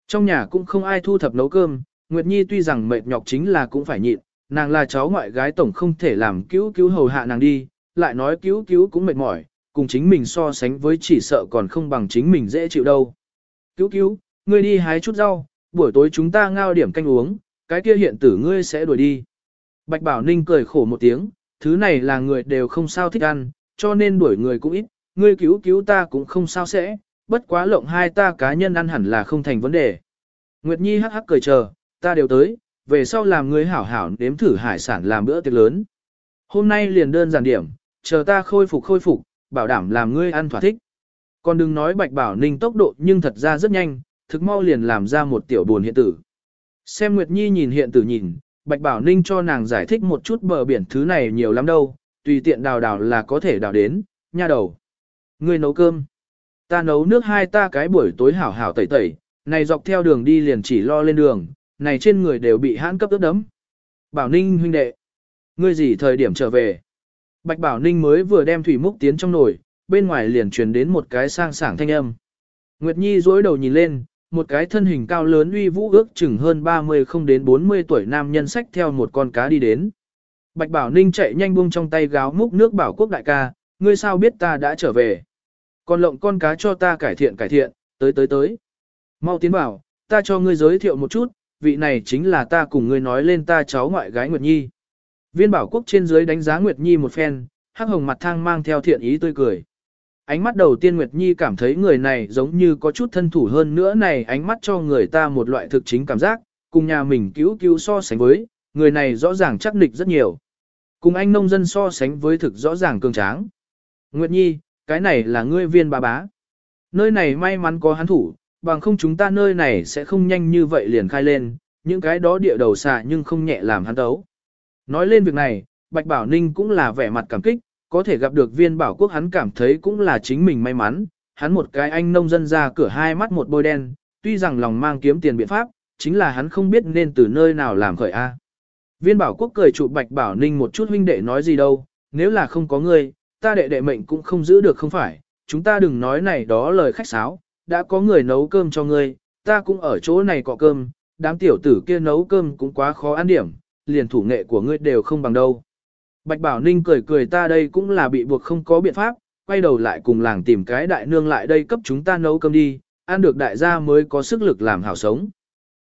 Trong nhà cũng không ai thu thập nấu cơm, Nguyệt Nhi tuy rằng mệt nhọc chính là cũng phải nhịn, nàng là cháu ngoại gái tổng không thể làm cứu cứu hầu hạ nàng đi, lại nói cứu cứu cũng mệt mỏi, cùng chính mình so sánh với chỉ sợ còn không bằng chính mình dễ chịu đâu. Cứu cứu, ngươi đi hái chút rau, buổi tối chúng ta ngao điểm canh uống, cái kia hiện tử ngươi sẽ đuổi đi. Bạch Bảo Ninh cười khổ một tiếng, thứ này là người đều không sao thích ăn, cho nên đuổi người cũng ít, ngươi cứu cứu ta cũng không sao sẽ, bất quá lộng hai ta cá nhân ăn hẳn là không thành vấn đề. Nguyệt Nhi hắc hắc cười chờ, ta đều tới, về sau làm người hảo hảo nếm thử hải sản làm bữa tiệc lớn. Hôm nay liền đơn giản điểm, chờ ta khôi phục khôi phục, bảo đảm làm ngươi ăn thỏa thích. Còn đừng nói Bạch Bảo Ninh tốc độ nhưng thật ra rất nhanh, thực mau liền làm ra một tiểu buồn hiện tử. Xem Nguyệt Nhi nhìn hiện tử nhìn, Bạch Bảo Ninh cho nàng giải thích một chút bờ biển thứ này nhiều lắm đâu, tùy tiện đào đào là có thể đào đến, nha đầu. Ngươi nấu cơm. Ta nấu nước hai ta cái buổi tối hảo hảo tẩy tẩy, này dọc theo đường đi liền chỉ lo lên đường, này trên người đều bị hãn cấp ướt đấm. Bảo Ninh huynh đệ. Ngươi gì thời điểm trở về? Bạch Bảo Ninh mới vừa đem thủy múc tiến trong nồi, bên ngoài liền truyền đến một cái sang sảng thanh âm. Nguyệt Nhi dối đầu nhìn lên, một cái thân hình cao lớn uy vũ ước chừng hơn 30 không đến 40 tuổi nam nhân sách theo một con cá đi đến. Bạch Bảo Ninh chạy nhanh buông trong tay gáo múc nước bảo quốc đại ca, ngươi sao biết ta đã trở về. Còn lộng con cá cho ta cải thiện cải thiện, tới tới tới. Mau tiến bảo, ta cho ngươi giới thiệu một chút, vị này chính là ta cùng ngươi nói lên ta cháu ngoại gái Nguyệt Nhi. Viên bảo quốc trên dưới đánh giá Nguyệt Nhi một phen, hắc hồng mặt thang mang theo thiện ý tươi cười. Ánh mắt đầu tiên Nguyệt Nhi cảm thấy người này giống như có chút thân thủ hơn nữa này ánh mắt cho người ta một loại thực chính cảm giác, cùng nhà mình cứu cứu so sánh với, người này rõ ràng chắc nịch rất nhiều. Cùng anh nông dân so sánh với thực rõ ràng cường tráng. Nguyệt Nhi, cái này là ngươi viên bà bá. Nơi này may mắn có hắn thủ, bằng không chúng ta nơi này sẽ không nhanh như vậy liền khai lên, những cái đó địa đầu xà nhưng không nhẹ làm hắn tấu. Nói lên việc này, Bạch Bảo Ninh cũng là vẻ mặt cảm kích, có thể gặp được viên bảo quốc hắn cảm thấy cũng là chính mình may mắn, hắn một cái anh nông dân ra cửa hai mắt một bôi đen, tuy rằng lòng mang kiếm tiền biện pháp, chính là hắn không biết nên từ nơi nào làm khởi A. Viên bảo quốc cười trụ Bạch Bảo Ninh một chút huynh đệ nói gì đâu, nếu là không có ngươi, ta đệ đệ mệnh cũng không giữ được không phải, chúng ta đừng nói này đó lời khách sáo, đã có người nấu cơm cho ngươi, ta cũng ở chỗ này cọ cơm, đám tiểu tử kia nấu cơm cũng quá khó ăn điểm, liền thủ nghệ của ngươi đều không bằng đâu. Bạch Bảo Ninh cười cười ta đây cũng là bị buộc không có biện pháp, quay đầu lại cùng làng tìm cái đại nương lại đây cấp chúng ta nấu cơm đi, ăn được đại gia mới có sức lực làm hảo sống.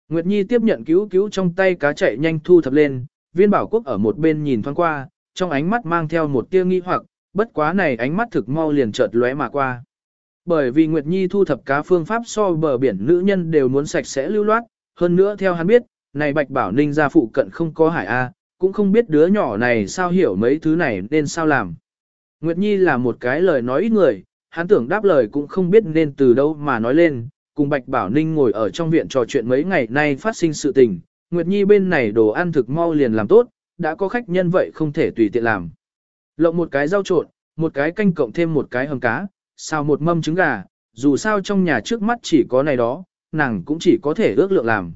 Nguyệt Nhi tiếp nhận cứu cứu trong tay cá chạy nhanh thu thập lên, viên bảo quốc ở một bên nhìn thoáng qua, trong ánh mắt mang theo một tia nghi hoặc, bất quá này ánh mắt thực mau liền chợt lóe mà qua. Bởi vì Nguyệt Nhi thu thập cá phương pháp so bờ biển nữ nhân đều muốn sạch sẽ lưu loát, hơn nữa theo hắn biết, này Bạch Bảo Ninh gia phụ cận không có hải A, cũng không biết đứa nhỏ này sao hiểu mấy thứ này nên sao làm. Nguyệt Nhi là một cái lời nói ít người, hắn tưởng đáp lời cũng không biết nên từ đâu mà nói lên, cùng Bạch Bảo Ninh ngồi ở trong viện trò chuyện mấy ngày nay phát sinh sự tình, Nguyệt Nhi bên này đồ ăn thực mau liền làm tốt, đã có khách nhân vậy không thể tùy tiện làm. Lộng một cái rau trộn, một cái canh cộng thêm một cái hầm cá, xào một mâm trứng gà, dù sao trong nhà trước mắt chỉ có này đó, nàng cũng chỉ có thể ước lượng làm.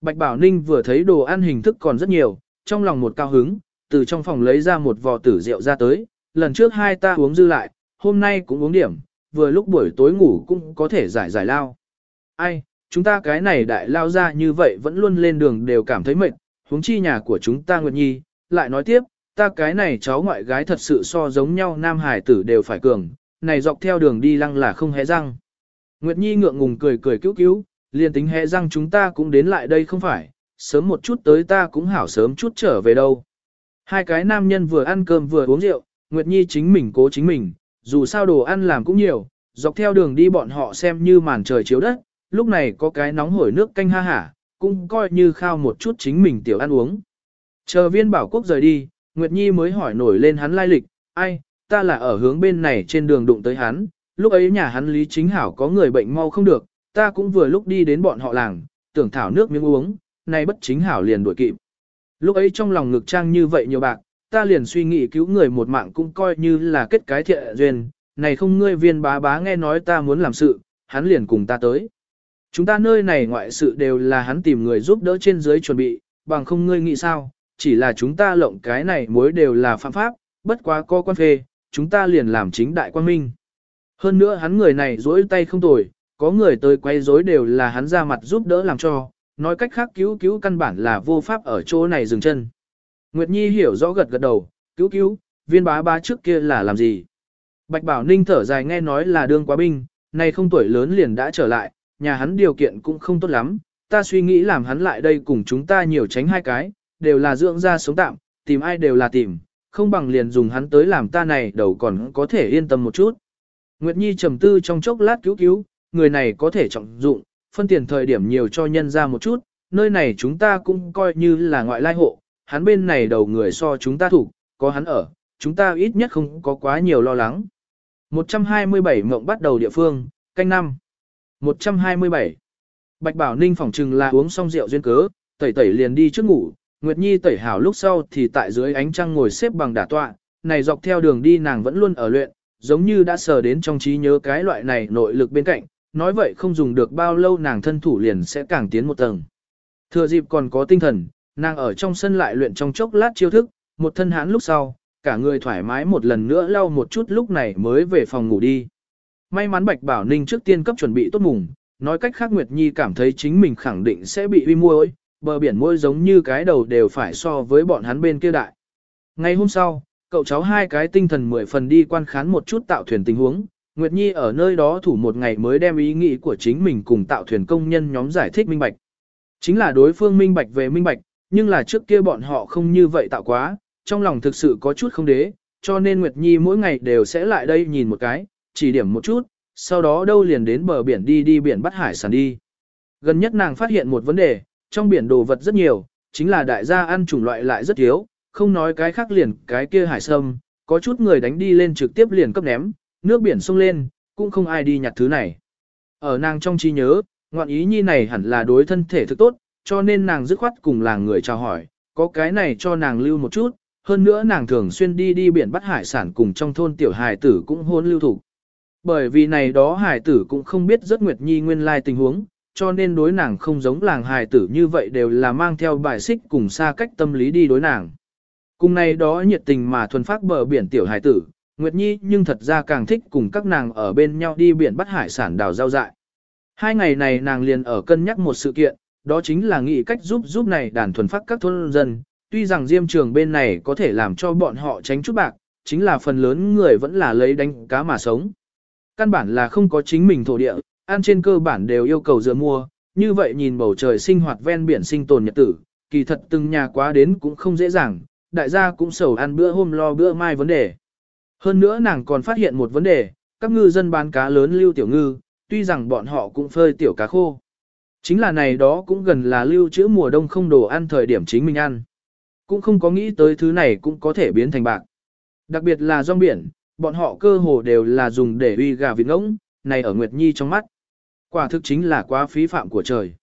Bạch Bảo Ninh vừa thấy đồ ăn hình thức còn rất nhiều, trong lòng một cao hứng, từ trong phòng lấy ra một vò tử rượu ra tới, lần trước hai ta uống dư lại, hôm nay cũng uống điểm, vừa lúc buổi tối ngủ cũng có thể giải giải lao. Ai, chúng ta cái này đại lao ra như vậy vẫn luôn lên đường đều cảm thấy mệt, huống chi nhà của chúng ta Nguyệt Nhi, lại nói tiếp, ta cái này cháu ngoại gái thật sự so giống nhau nam hải tử đều phải cường, này dọc theo đường đi lăng là không hé răng. Nguyệt Nhi ngượng ngùng cười cười cứu cứu, liền tính hé răng chúng ta cũng đến lại đây không phải, sớm một chút tới ta cũng hảo sớm chút trở về đâu. Hai cái nam nhân vừa ăn cơm vừa uống rượu, Nguyệt Nhi chính mình cố chính mình, dù sao đồ ăn làm cũng nhiều, dọc theo đường đi bọn họ xem như màn trời chiếu đất, lúc này có cái nóng hổi nước canh ha hả, cũng coi như khao một chút chính mình tiểu ăn uống. Chờ viên bảo quốc rời đi, Nguyệt Nhi mới hỏi nổi lên hắn lai lịch, ai, ta là ở hướng bên này trên đường đụng tới hắn, lúc ấy nhà hắn Lý Chính Hảo có người bệnh mau không được, ta cũng vừa lúc đi đến bọn họ làng, tưởng thảo nước miếng uống, nay bất Chính Hảo liền đuổi kịp. Lúc ấy trong lòng ngực trang như vậy nhiều bạc, ta liền suy nghĩ cứu người một mạng cũng coi như là kết cái thiện duyên, này không ngươi viên bá bá nghe nói ta muốn làm sự, hắn liền cùng ta tới. Chúng ta nơi này ngoại sự đều là hắn tìm người giúp đỡ trên dưới chuẩn bị, bằng không ngươi nghĩ sao, chỉ là chúng ta lộng cái này mối đều là phạm pháp, bất quá có quan phê, chúng ta liền làm chính đại quan minh. Hơn nữa hắn người này dối tay không tồi, có người tới quay rối đều là hắn ra mặt giúp đỡ làm cho, nói cách khác cứu cứu căn bản là vô pháp ở chỗ này dừng chân. Nguyệt Nhi hiểu rõ gật gật đầu, cứu cứu, viên bá bá trước kia là làm gì? Bạch Bảo Ninh thở dài nghe nói là đương quá binh, nay không tuổi lớn liền đã trở lại, nhà hắn điều kiện cũng không tốt lắm, ta suy nghĩ làm hắn lại đây cùng chúng ta nhiều tránh hai cái, đều là dưỡng ra sống tạm, tìm ai đều là tìm, không bằng liền dùng hắn tới làm ta này đầu còn có thể yên tâm một chút. Nguyệt Nhi trầm tư trong chốc lát cứu cứu, người này có thể trọng dụng, phân tiền thời điểm nhiều cho nhân ra một chút, nơi này chúng ta cũng coi như là ngoại lai hộ, hắn bên này đầu người so chúng ta thủ, có hắn ở, chúng ta ít nhất không có quá nhiều lo lắng. 127 mộng bắt đầu địa phương, canh năm 127 Bạch Bảo Ninh phỏng trừng là uống xong rượu duyên cớ, tẩy tẩy liền đi trước ngủ, Nguyệt Nhi tẩy hảo lúc sau thì tại dưới ánh trăng ngồi xếp bằng đả tọa, này dọc theo đường đi nàng vẫn luôn ở luyện, giống như đã sờ đến trong trí nhớ cái loại này nội lực bên cạnh, nói vậy không dùng được bao lâu nàng thân thủ liền sẽ càng tiến một tầng. Thừa dịp còn có tinh thần, nàng ở trong sân lại luyện trong chốc lát chiêu thức, một thân hãn lúc sau, cả người thoải mái một lần nữa lau một chút lúc này mới về phòng ngủ đi. May mắn Bạch Bảo Ninh trước tiên cấp chuẩn bị tốt mùng, nói cách khác Nguyệt Nhi cảm thấy chính mình khẳng định sẽ bị uy môi, bờ biển môi giống như cái đầu đều phải so với bọn hắn bên kia đại. Ngày hôm sau, cậu cháu hai cái tinh thần mười phần đi quan khán một chút tạo thuyền tình huống, Nguyệt Nhi ở nơi đó thủ một ngày mới đem ý nghĩ của chính mình cùng tạo thuyền công nhân nhóm giải thích minh bạch. Chính là đối phương minh bạch về minh bạch, nhưng là trước kia bọn họ không như vậy tạo quá, trong lòng thực sự có chút không đế, cho nên Nguyệt Nhi mỗi ngày đều sẽ lại đây nhìn một cái, chỉ điểm một chút, sau đó đâu liền đến bờ biển đi đi biển bắt hải sản đi. Gần nhất nàng phát hiện một vấn đề, trong biển đồ vật rất nhiều, chính là đại gia ăn chủng loại lại rất thiếu, không nói cái khác liền cái kia hải sâm, có chút người đánh đi lên trực tiếp liền cấp ném, nước biển sông lên, cũng không ai đi nhặt thứ này. Ở nàng trong trí nhớ, ngoạn ý nhi này hẳn là đối thân thể thực tốt, cho nên nàng dứt khoát cùng làng người chào hỏi, có cái này cho nàng lưu một chút, hơn nữa nàng thường xuyên đi đi biển bắt hải sản cùng trong thôn tiểu hải tử cũng hôn lưu thủ. Bởi vì này đó hải tử cũng không biết rất nguyệt nhi nguyên lai tình huống, cho nên đối nàng không giống làng hài tử như vậy đều là mang theo bài xích cùng xa cách tâm lý đi đối nàng. Cùng này đó nhiệt tình mà thuần phát bờ biển tiểu hài tử, Nguyệt Nhi nhưng thật ra càng thích cùng các nàng ở bên nhau đi biển bắt hải sản đào rau dại. Hai ngày này nàng liền ở cân nhắc một sự kiện, đó chính là nghĩ cách giúp giúp này đàn thuần phát các thôn dân. Tuy rằng diêm trường bên này có thể làm cho bọn họ tránh chút bạc, chính là phần lớn người vẫn là lấy đánh cá mà sống. Căn bản là không có chính mình thổ địa, ăn trên cơ bản đều yêu cầu dựa mua, như vậy nhìn bầu trời sinh hoạt ven biển sinh tồn nhật tử, kỳ thật từng nhà quá đến cũng không dễ dàng, đại gia cũng sầu ăn bữa hôm lo bữa mai vấn đề. Hơn nữa nàng còn phát hiện một vấn đề, các ngư dân bán cá lớn lưu tiểu ngư, tuy rằng bọn họ cũng phơi tiểu cá khô. Chính là này đó cũng gần là lưu trữ mùa đông không đồ ăn thời điểm chính mình ăn. Cũng không có nghĩ tới thứ này cũng có thể biến thành bạc. Đặc biệt là rong biển, bọn họ cơ hồ đều là dùng để uy gà vịt ngỗng, này ở Nguyệt Nhi trong mắt. Quả thực chính là quá phí phạm của trời.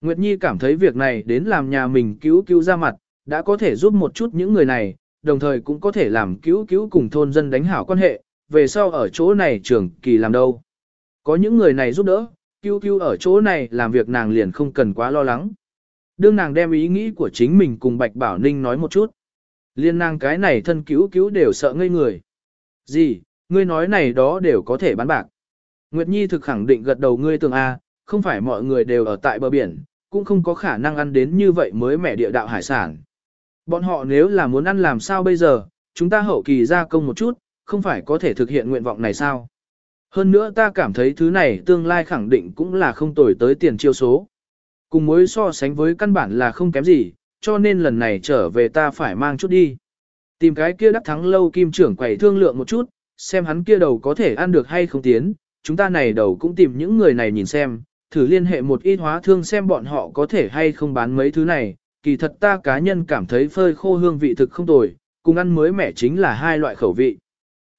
Nguyệt Nhi cảm thấy việc này đến làm nhà mình cứu cứu ra mặt, đã có thể giúp một chút những người này, đồng thời cũng có thể làm cứu cứu cùng thôn dân đánh hảo quan hệ, về sau ở chỗ này trường kỳ làm đâu. Có những người này giúp đỡ, cứu cứu ở chỗ này làm việc nàng liền không cần quá lo lắng. đương nàng đem ý nghĩ của chính mình cùng Bạch Bảo Ninh nói một chút. Liên nàng cái này thân cứu cứu đều sợ ngây người. Gì, ngươi nói này đó đều có thể bán bạc. Nguyệt Nhi thực khẳng định gật đầu ngươi tưởng A, không phải mọi người đều ở tại bờ biển, cũng không có khả năng ăn đến như vậy mới mẻ địa đạo hải sản. Bọn họ nếu là muốn ăn làm sao bây giờ, chúng ta hậu kỳ gia công một chút, không phải có thể thực hiện nguyện vọng này sao? Hơn nữa ta cảm thấy thứ này tương lai khẳng định cũng là không tồi tới tiền chiêu số. Cùng mối so sánh với căn bản là không kém gì, cho nên lần này trở về ta phải mang chút đi. Tìm cái kia đắc thắng lâu kim trưởng quầy thương lượng một chút, xem hắn kia đầu có thể ăn được hay không tiến, chúng ta này đầu cũng tìm những người này nhìn xem, thử liên hệ một ít hóa thương xem bọn họ có thể hay không bán mấy thứ này, kỳ thật ta cá nhân cảm thấy phơi khô hương vị thực không tồi, cùng ăn mới mẻ chính là hai loại khẩu vị.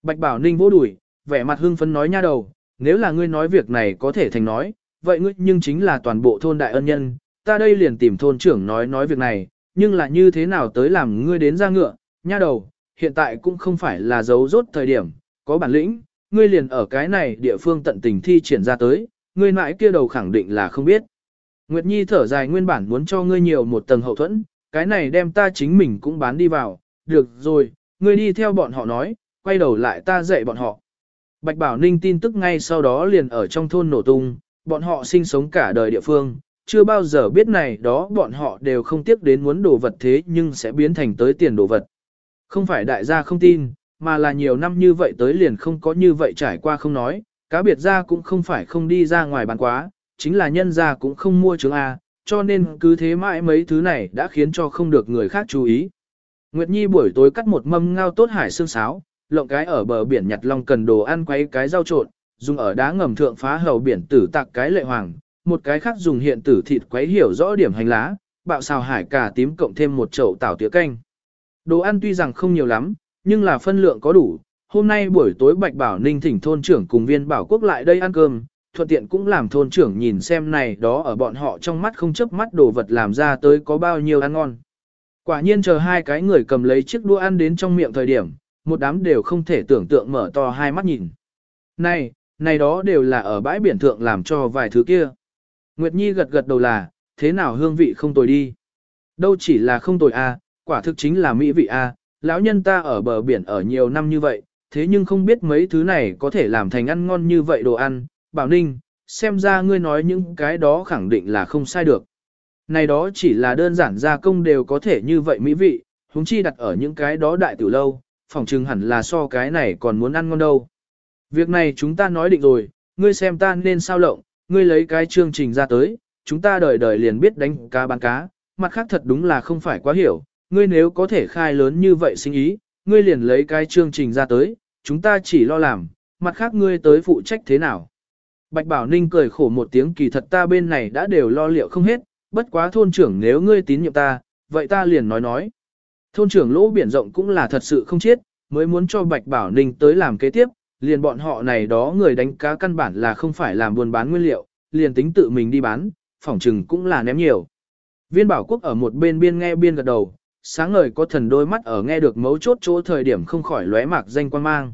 Bạch Bảo Ninh vỗ đuổi, vẻ mặt hưng phấn nói nha đầu, nếu là ngươi nói việc này có thể thành nói, vậy ngươi nhưng chính là toàn bộ thôn đại ân nhân, ta đây liền tìm thôn trưởng nói nói việc này, nhưng là như thế nào tới làm ngươi đến ra ngựa, nha đầu, hiện tại cũng không phải là giấu rốt thời điểm, có bản lĩnh, ngươi liền ở cái này địa phương tận tình thi triển ra tới, ngươi mãi kia đầu khẳng định là không biết. Nguyệt Nhi thở dài nguyên bản muốn cho ngươi nhiều một tầng hậu thuẫn, cái này đem ta chính mình cũng bán đi vào, được rồi, ngươi đi theo bọn họ nói, quay đầu lại ta dạy bọn họ. Bạch Bảo Ninh tin tức ngay sau đó liền ở trong thôn nổ tung, bọn họ sinh sống cả đời địa phương, chưa bao giờ biết này đó bọn họ đều không tiếc đến muốn đồ vật thế nhưng sẽ biến thành tới tiền đồ vật. Không phải đại gia không tin, mà là nhiều năm như vậy tới liền không có như vậy trải qua không nói, cá biệt ra cũng không phải không đi ra ngoài bán quá, chính là nhân gia cũng không mua chứng A, à, cho nên cứ thế mãi mấy thứ này đã khiến cho không được người khác chú ý. Nguyệt Nhi buổi tối cắt một mâm ngao tốt hải xương sáo, lộng cái ở bờ biển nhặt long cần đồ ăn quấy cái rau trộn, dùng ở đá ngầm thượng phá hầu biển tử tạc cái lệ hoàng, một cái khác dùng hiện tử thịt quấy hiểu rõ điểm hành lá, bạo xào hải cà tím cộng thêm một chậu tảo tía canh. Đồ ăn tuy rằng không nhiều lắm, nhưng là phân lượng có đủ. Hôm nay buổi tối Bạch Bảo Ninh thỉnh thôn trưởng cùng viên bảo quốc lại đây ăn cơm, thuận tiện cũng làm thôn trưởng nhìn xem này đó ở bọn họ trong mắt không chấp mắt đồ vật làm ra tới có bao nhiêu ăn ngon. Quả nhiên chờ hai cái người cầm lấy chiếc đũa ăn đến trong miệng thời điểm, một đám đều không thể tưởng tượng mở to hai mắt nhìn. Này, này đó đều là ở bãi biển thượng làm cho vài thứ kia. Nguyệt Nhi gật gật đầu là, thế nào hương vị không tồi đi. Đâu chỉ là không tồi a, quả thực chính là mỹ vị a lão nhân ta ở bờ biển ở nhiều năm như vậy, thế nhưng không biết mấy thứ này có thể làm thành ăn ngon như vậy đồ ăn. Bảo Ninh, xem ra ngươi nói những cái đó khẳng định là không sai được. Này đó chỉ là đơn giản gia công đều có thể như vậy mỹ vị, huống chi đặt ở những cái đó đại tiểu lâu, phòng trừng hẳn là so cái này còn muốn ăn ngon đâu. Việc này chúng ta nói định rồi, ngươi xem ta nên sao lộng, ngươi lấy cái chương trình ra tới, chúng ta đời đời liền biết đánh cá bán cá, mặt khác thật đúng là không phải quá hiểu, ngươi nếu có thể khai lớn như vậy sinh ý, ngươi liền lấy cái chương trình ra tới, chúng ta chỉ lo làm, mặt khác ngươi tới phụ trách thế nào. Bạch Bảo Ninh cười khổ một tiếng kỳ thật ta bên này đã đều lo liệu không hết, bất quá thôn trưởng nếu ngươi tín nhiệm ta, vậy ta liền nói nói. Thôn trưởng lỗ biển rộng cũng là thật sự không chết, mới muốn cho Bạch Bảo Ninh tới làm kế tiếp, liền bọn họ này đó người đánh cá căn bản là không phải làm buôn bán nguyên liệu, liền tính tự mình đi bán, phỏng trừng cũng là ném nhiều. Viên bảo quốc ở một bên biên nghe biên gật đầu, sáng ngời có thần đôi mắt ở nghe được mấu chốt chỗ thời điểm không khỏi lóe mạc danh quan mang.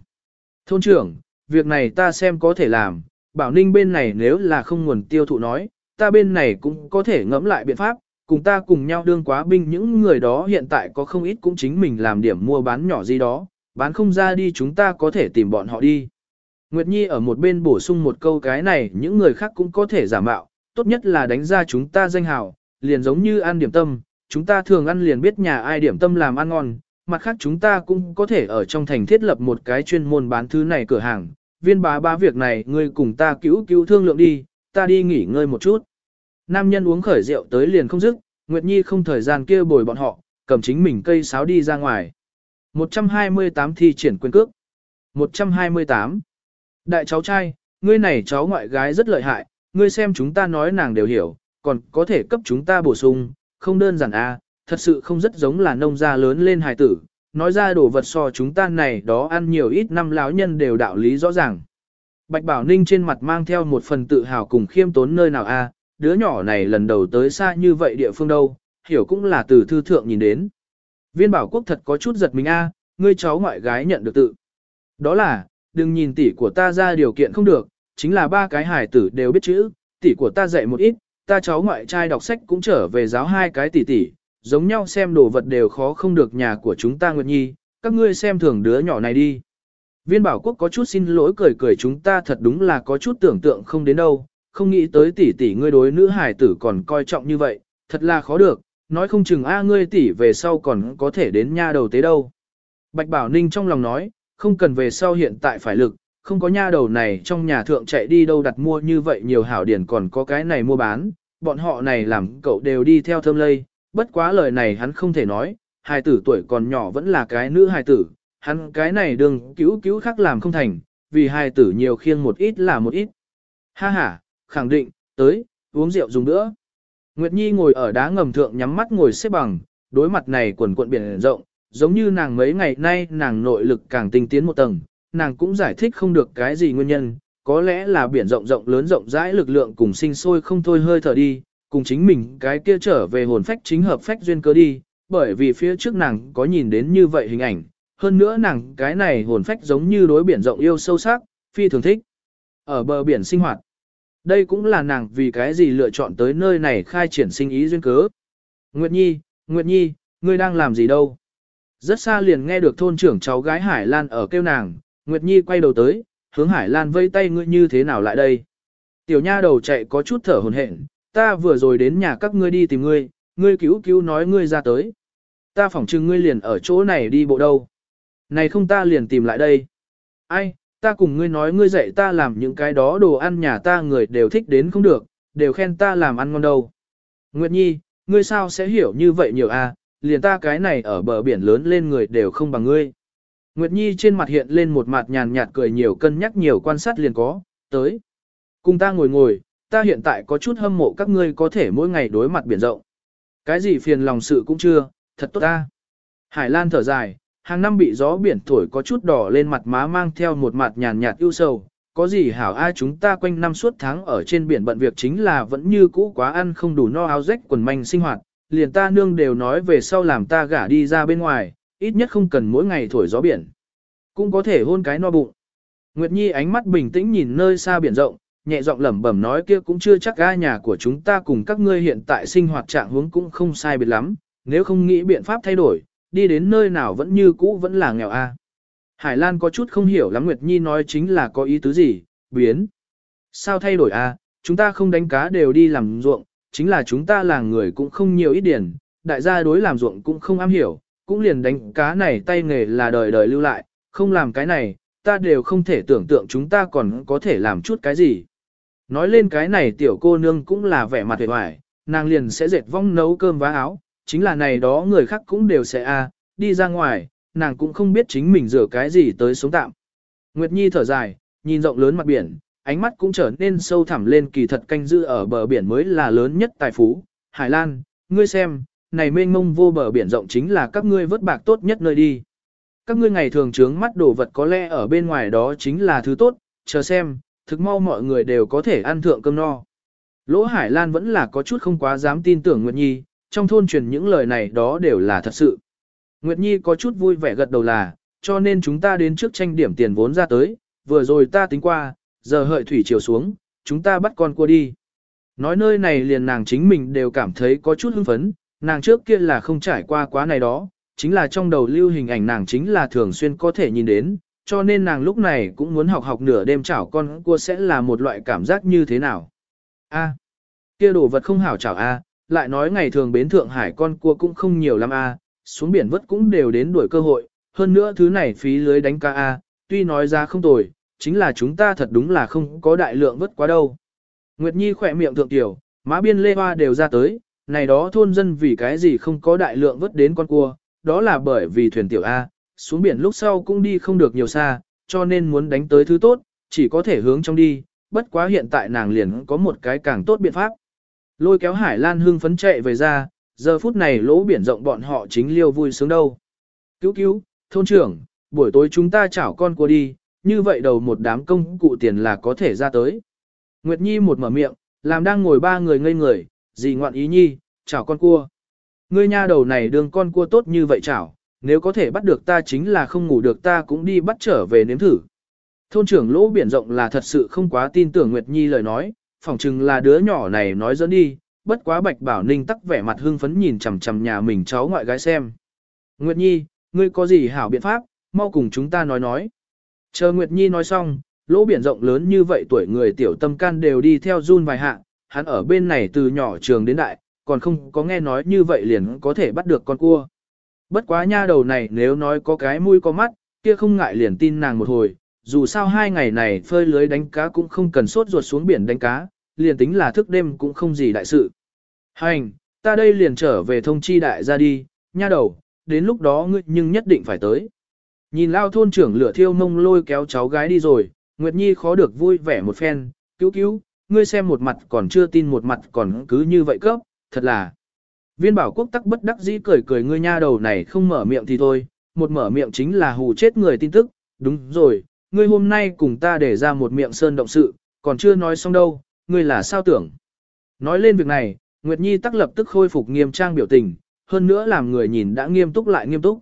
Thôn trưởng, việc này ta xem có thể làm, bảo ninh bên này nếu là không nguồn tiêu thụ nói, ta bên này cũng có thể ngẫm lại biện pháp, cùng ta cùng nhau đương quá binh những người đó hiện tại có không ít cũng chính mình làm điểm mua bán nhỏ gì đó, bán không ra đi chúng ta có thể tìm bọn họ đi. Nguyệt Nhi ở một bên bổ sung một câu cái này những người khác cũng có thể giả mạo, tốt nhất là đánh ra chúng ta danh hào, liền giống như ăn điểm tâm, chúng ta thường ăn liền biết nhà ai điểm tâm làm ăn ngon, mặt khác chúng ta cũng có thể ở trong thành thiết lập một cái chuyên môn bán thứ này cửa hàng. Viên bá ba việc này ngươi cùng ta cứu cứu thương lượng đi, ta đi nghỉ ngơi một chút. Nam nhân uống khởi rượu tới liền không dứt, Nguyệt Nhi không thời gian kia bồi bọn họ, cầm chính mình cây sáo đi ra ngoài. 128 thi triển quyền cước. 128. Đại cháu trai, ngươi này cháu ngoại gái rất lợi hại, ngươi xem chúng ta nói nàng đều hiểu, còn có thể cấp chúng ta bổ sung, không đơn giản a, à, thật sự không rất giống là nông gia lớn lên hài tử, nói ra đồ vật so chúng ta này đó ăn nhiều ít năm láo nhân đều đạo lý rõ ràng. Bạch Bảo Ninh trên mặt mang theo một phần tự hào cùng khiêm tốn nơi nào a, đứa nhỏ này lần đầu tới xa như vậy địa phương đâu, hiểu cũng là từ thư thượng nhìn đến. Viên bảo quốc thật có chút giật mình a, ngươi cháu ngoại gái nhận được tự. Đó là, đừng nhìn tỷ của ta ra điều kiện không được, chính là ba cái hải tử đều biết chữ, tỷ của ta dạy một ít, ta cháu ngoại trai đọc sách cũng trở về giáo hai cái tỷ tỷ, giống nhau xem đồ vật đều khó không được nhà của chúng ta Nguyệt Nhi, các ngươi xem thường đứa nhỏ này đi. Viên bảo quốc có chút xin lỗi cười cười chúng ta thật đúng là có chút tưởng tượng không đến đâu, không nghĩ tới tỷ tỷ ngươi đối nữ hải tử còn coi trọng như vậy, thật là khó được, nói không chừng a ngươi tỷ về sau còn có thể đến nha đầu tế đâu. Bạch Bảo Ninh trong lòng nói, không cần về sau hiện tại phải lực, không có nha đầu này trong nhà thượng chạy đi đâu đặt mua như vậy nhiều hảo điển còn có cái này mua bán, bọn họ này làm cậu đều đi theo thơm lây, bất quá lời này hắn không thể nói, hài tử tuổi còn nhỏ vẫn là cái nữ hài tử, hắn cái này đừng cứu cứu khác làm không thành, vì hài tử nhiều khiêng một ít là một ít. Ha ha, khẳng định, tới, uống rượu dùng nữa. Nguyệt Nhi ngồi ở đá ngầm thượng nhắm mắt ngồi xếp bằng, đối mặt này quần cuộn biển rộng, giống như nàng mấy ngày nay nàng nội lực càng tinh tiến một tầng, nàng cũng giải thích không được cái gì nguyên nhân, có lẽ là biển rộng rộng lớn rộng rãi lực lượng cùng sinh sôi không thôi hơi thở đi, cùng chính mình cái kia trở về hồn phách chính hợp phách duyên cớ đi, bởi vì phía trước nàng có nhìn đến như vậy hình ảnh, hơn nữa nàng cái này hồn phách giống như đối biển rộng yêu sâu sắc, phi thường thích. Ở bờ biển sinh hoạt, đây cũng là nàng vì cái gì lựa chọn tới nơi này khai triển sinh ý duyên cớ. Nguyệt Nhi, Nguyệt Nhi, ngươi đang làm gì đâu? Rất xa liền nghe được thôn trưởng cháu gái Hải Lan ở kêu nàng, Nguyệt Nhi quay đầu tới, hướng Hải Lan vây tay ngươi như thế nào lại đây? Tiểu nha đầu chạy có chút thở hồn hển, ta vừa rồi đến nhà các ngươi đi tìm ngươi, ngươi cứu cứu nói ngươi ra tới. Ta phỏng chừng ngươi liền ở chỗ này đi bộ đâu. Này không ta liền tìm lại đây. Ai, ta cùng ngươi nói ngươi dạy ta làm những cái đó đồ ăn nhà ta người đều thích đến không được, đều khen ta làm ăn ngon đâu. Nguyệt Nhi, ngươi sao sẽ hiểu như vậy nhiều a? À? liền ta cái này ở bờ biển lớn lên người đều không bằng ngươi. Nguyệt Nhi trên mặt hiện lên một mặt nhàn nhạt cười nhiều cân nhắc nhiều quan sát liền có, tới. Cùng ta ngồi ngồi, ta hiện tại có chút hâm mộ các ngươi có thể mỗi ngày đối mặt biển rộng. Cái gì phiền lòng sự cũng chưa, thật tốt ta. Hải Lan thở dài, hàng năm bị gió biển thổi có chút đỏ lên mặt má mang theo một mặt nhàn nhạt ưu sầu. Có gì hảo ai chúng ta quanh năm suốt tháng ở trên biển bận việc chính là vẫn như cũ quá ăn không đủ no áo rách quần manh sinh hoạt, liền ta nương đều nói về sau làm ta gả đi ra bên ngoài, ít nhất không cần mỗi ngày thổi gió biển. Cũng có thể hôn cái no bụng. Nguyệt Nhi ánh mắt bình tĩnh nhìn nơi xa biển rộng, nhẹ giọng lẩm bẩm nói kia cũng chưa chắc ga nhà của chúng ta cùng các ngươi hiện tại sinh hoạt trạng huống cũng không sai biệt lắm, nếu không nghĩ biện pháp thay đổi, đi đến nơi nào vẫn như cũ vẫn là nghèo a. Hải Lan có chút không hiểu lắm Nguyệt Nhi nói chính là có ý tứ gì, biến. Sao thay đổi a? chúng ta không đánh cá đều đi làm ruộng, chính là chúng ta là người cũng không nhiều ít điển, đại gia đối làm ruộng cũng không am hiểu, cũng liền đánh cá này tay nghề là đời đời lưu lại, không làm cái này, ta đều không thể tưởng tượng chúng ta còn có thể làm chút cái gì. Nói lên cái này tiểu cô nương cũng là vẻ mặt vẻ vải, nàng liền sẽ dệt vong nấu cơm vá áo, chính là này đó người khác cũng đều sẽ a đi ra ngoài, nàng cũng không biết chính mình rửa cái gì tới sống tạm. Nguyệt Nhi thở dài, nhìn rộng lớn mặt biển, ánh mắt cũng trở nên sâu thẳm lên kỳ thật canh giữ ở bờ biển mới là lớn nhất tài phú. Hải Lan, ngươi xem, này mênh mông vô bờ biển rộng chính là các ngươi vớt bạc tốt nhất nơi đi. Các ngươi ngày thường trướng mắt đồ vật có lẽ ở bên ngoài đó chính là thứ tốt, chờ xem, thực mau mọi người đều có thể ăn thượng cơm no. Lỗ Hải Lan vẫn là có chút không quá dám tin tưởng Nguyệt Nhi, trong thôn truyền những lời này đó đều là thật sự. Nguyệt Nhi có chút vui vẻ gật đầu là, cho nên chúng ta đến trước tranh điểm tiền vốn ra tới, vừa rồi ta tính qua, giờ hợi thủy chiều xuống, chúng ta bắt con cua đi. Nói nơi này liền nàng chính mình đều cảm thấy có chút hưng phấn, nàng trước kia là không trải qua quá này đó, chính là trong đầu lưu hình ảnh nàng chính là thường xuyên có thể nhìn đến, cho nên nàng lúc này cũng muốn học học nửa đêm chảo con cua sẽ là một loại cảm giác như thế nào. A, kia đồ vật không hảo chảo A, lại nói ngày thường bến Thượng Hải con cua cũng không nhiều lắm A, xuống biển vất cũng đều đến đuổi cơ hội, hơn nữa thứ này phí lưới đánh ca A, tuy nói ra không tồi, chính là chúng ta thật đúng là không có đại lượng vất quá đâu. Nguyệt Nhi khỏe miệng thượng tiểu, má biên lê hoa đều ra tới, này đó thôn dân vì cái gì không có đại lượng vớt đến con cua, đó là bởi vì thuyền tiểu A, xuống biển lúc sau cũng đi không được nhiều xa, cho nên muốn đánh tới thứ tốt, chỉ có thể hướng trong đi, bất quá hiện tại nàng liền có một cái càng tốt biện pháp. Lôi kéo Hải Lan hưng phấn chạy về ra, giờ phút này lỗ biển rộng bọn họ chính liêu vui sướng đâu. Cứu cứu, thôn trưởng, buổi tối chúng ta chảo con cua đi, như vậy đầu một đám công cụ tiền là có thể ra tới. Nguyệt Nhi một mở miệng, làm đang ngồi ba người ngây người, gì ngoạn ý nhi, chảo con cua. Ngươi nha đầu này đường con cua tốt như vậy chảo, nếu có thể bắt được ta chính là không ngủ được ta cũng đi bắt trở về nếm thử. Thôn trưởng lỗ biển rộng là thật sự không quá tin tưởng Nguyệt Nhi lời nói, phỏng chừng là đứa nhỏ này nói dẫn đi, bất quá Bạch Bảo Ninh tắc vẻ mặt hưng phấn nhìn chằm chằm nhà mình cháu ngoại gái xem. Nguyệt Nhi, ngươi có gì hảo biện pháp, mau cùng chúng ta nói nói. Chờ Nguyệt Nhi nói xong, lỗ biển rộng lớn như vậy tuổi người tiểu tâm can đều đi theo run vài hạ, hắn ở bên này từ nhỏ trường đến đại, còn không có nghe nói như vậy liền có thể bắt được con cua. Bất quá nha đầu này nếu nói có cái mũi có mắt, kia không ngại liền tin nàng một hồi, dù sao hai ngày này phơi lưới đánh cá cũng không cần sốt ruột xuống biển đánh cá, liền tính là thức đêm cũng không gì đại sự. Hành, ta đây liền trở về thông chi đại ra đi, nha đầu, đến lúc đó ngươi nhưng nhất định phải tới. Nhìn lao thôn trưởng lửa thiêu mông lôi kéo cháu gái đi rồi, Nguyệt Nhi khó được vui vẻ một phen, cứu cứu, ngươi xem một mặt còn chưa tin một mặt còn cứ như vậy cấp, thật là. Viên bảo quốc tắc bất đắc dĩ cười cười ngươi nha đầu này không mở miệng thì thôi, một mở miệng chính là hù chết người tin tức, đúng rồi, ngươi hôm nay cùng ta để ra một miệng sơn động sự, còn chưa nói xong đâu, ngươi là sao tưởng. Nói lên việc này, Nguyệt Nhi tắc lập tức khôi phục nghiêm trang biểu tình, hơn nữa làm người nhìn đã nghiêm túc lại nghiêm túc.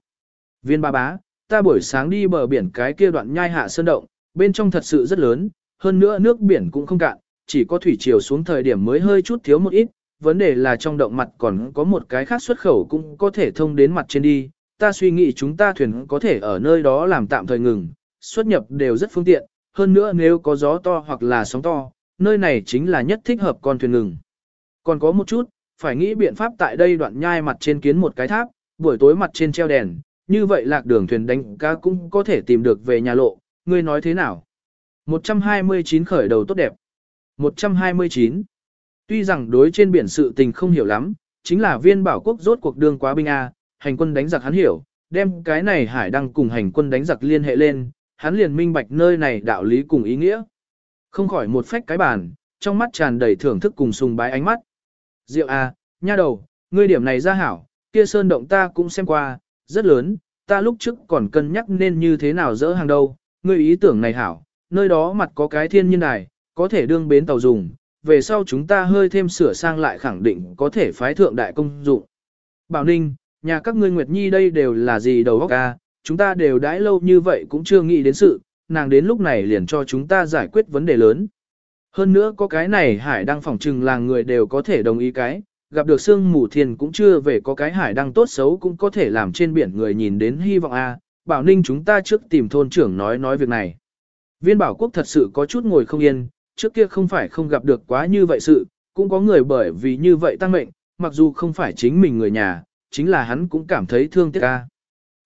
Viên ba bá, ta buổi sáng đi bờ biển cái kia đoạn nhai hạ sơn động, bên trong thật sự rất lớn, hơn nữa nước biển cũng không cạn, chỉ có thủy chiều xuống thời điểm mới hơi chút thiếu một ít, vấn đề là trong động mặt còn có một cái khác xuất khẩu cũng có thể thông đến mặt trên đi, ta suy nghĩ chúng ta thuyền có thể ở nơi đó làm tạm thời ngừng, xuất nhập đều rất phương tiện, hơn nữa nếu có gió to hoặc là sóng to, nơi này chính là nhất thích hợp con thuyền ngừng. Còn có một chút, phải nghĩ biện pháp tại đây đoạn nhai mặt trên kiến một cái tháp, buổi tối mặt trên treo đèn, như vậy lạc đường thuyền đánh cá cũng có thể tìm được về nhà lộ, ngươi nói thế nào? 129 khởi đầu tốt đẹp. 129. Tuy rằng đối trên biển sự tình không hiểu lắm, chính là viên bảo quốc rốt cuộc đương quá binh A, hành quân đánh giặc hắn hiểu, đem cái này hải đăng cùng hành quân đánh giặc liên hệ lên, hắn liền minh bạch nơi này đạo lý cùng ý nghĩa. Không khỏi một phách cái bàn, trong mắt tràn đầy thưởng thức cùng sùng bái ánh mắt. Diệu A, nha đầu, ngươi điểm này ra hảo, kia sơn động ta cũng xem qua, rất lớn, ta lúc trước còn cân nhắc nên như thế nào dỡ hàng đâu, ngươi ý tưởng này hảo, nơi đó mặt có cái thiên nhiên đài, có thể đương bến tàu dùng, về sau chúng ta hơi thêm sửa sang lại khẳng định có thể phái thượng đại công dụng. Bảo Ninh, nhà các ngươi Nguyệt Nhi đây đều là gì đầu óc ca, chúng ta đều đãi lâu như vậy cũng chưa nghĩ đến sự, nàng đến lúc này liền cho chúng ta giải quyết vấn đề lớn. Hơn nữa có cái này hải đăng phỏng trừng là người đều có thể đồng ý cái, gặp được sương mù thiền cũng chưa về có cái hải đăng tốt xấu cũng có thể làm trên biển người nhìn đến hy vọng a. Bảo Ninh chúng ta trước tìm thôn trưởng nói nói việc này. Viên bảo quốc thật sự có chút ngồi không yên, trước kia không phải không gặp được quá như vậy sự, cũng có người bởi vì như vậy tăng mệnh, mặc dù không phải chính mình người nhà, chính là hắn cũng cảm thấy thương tiếc ca.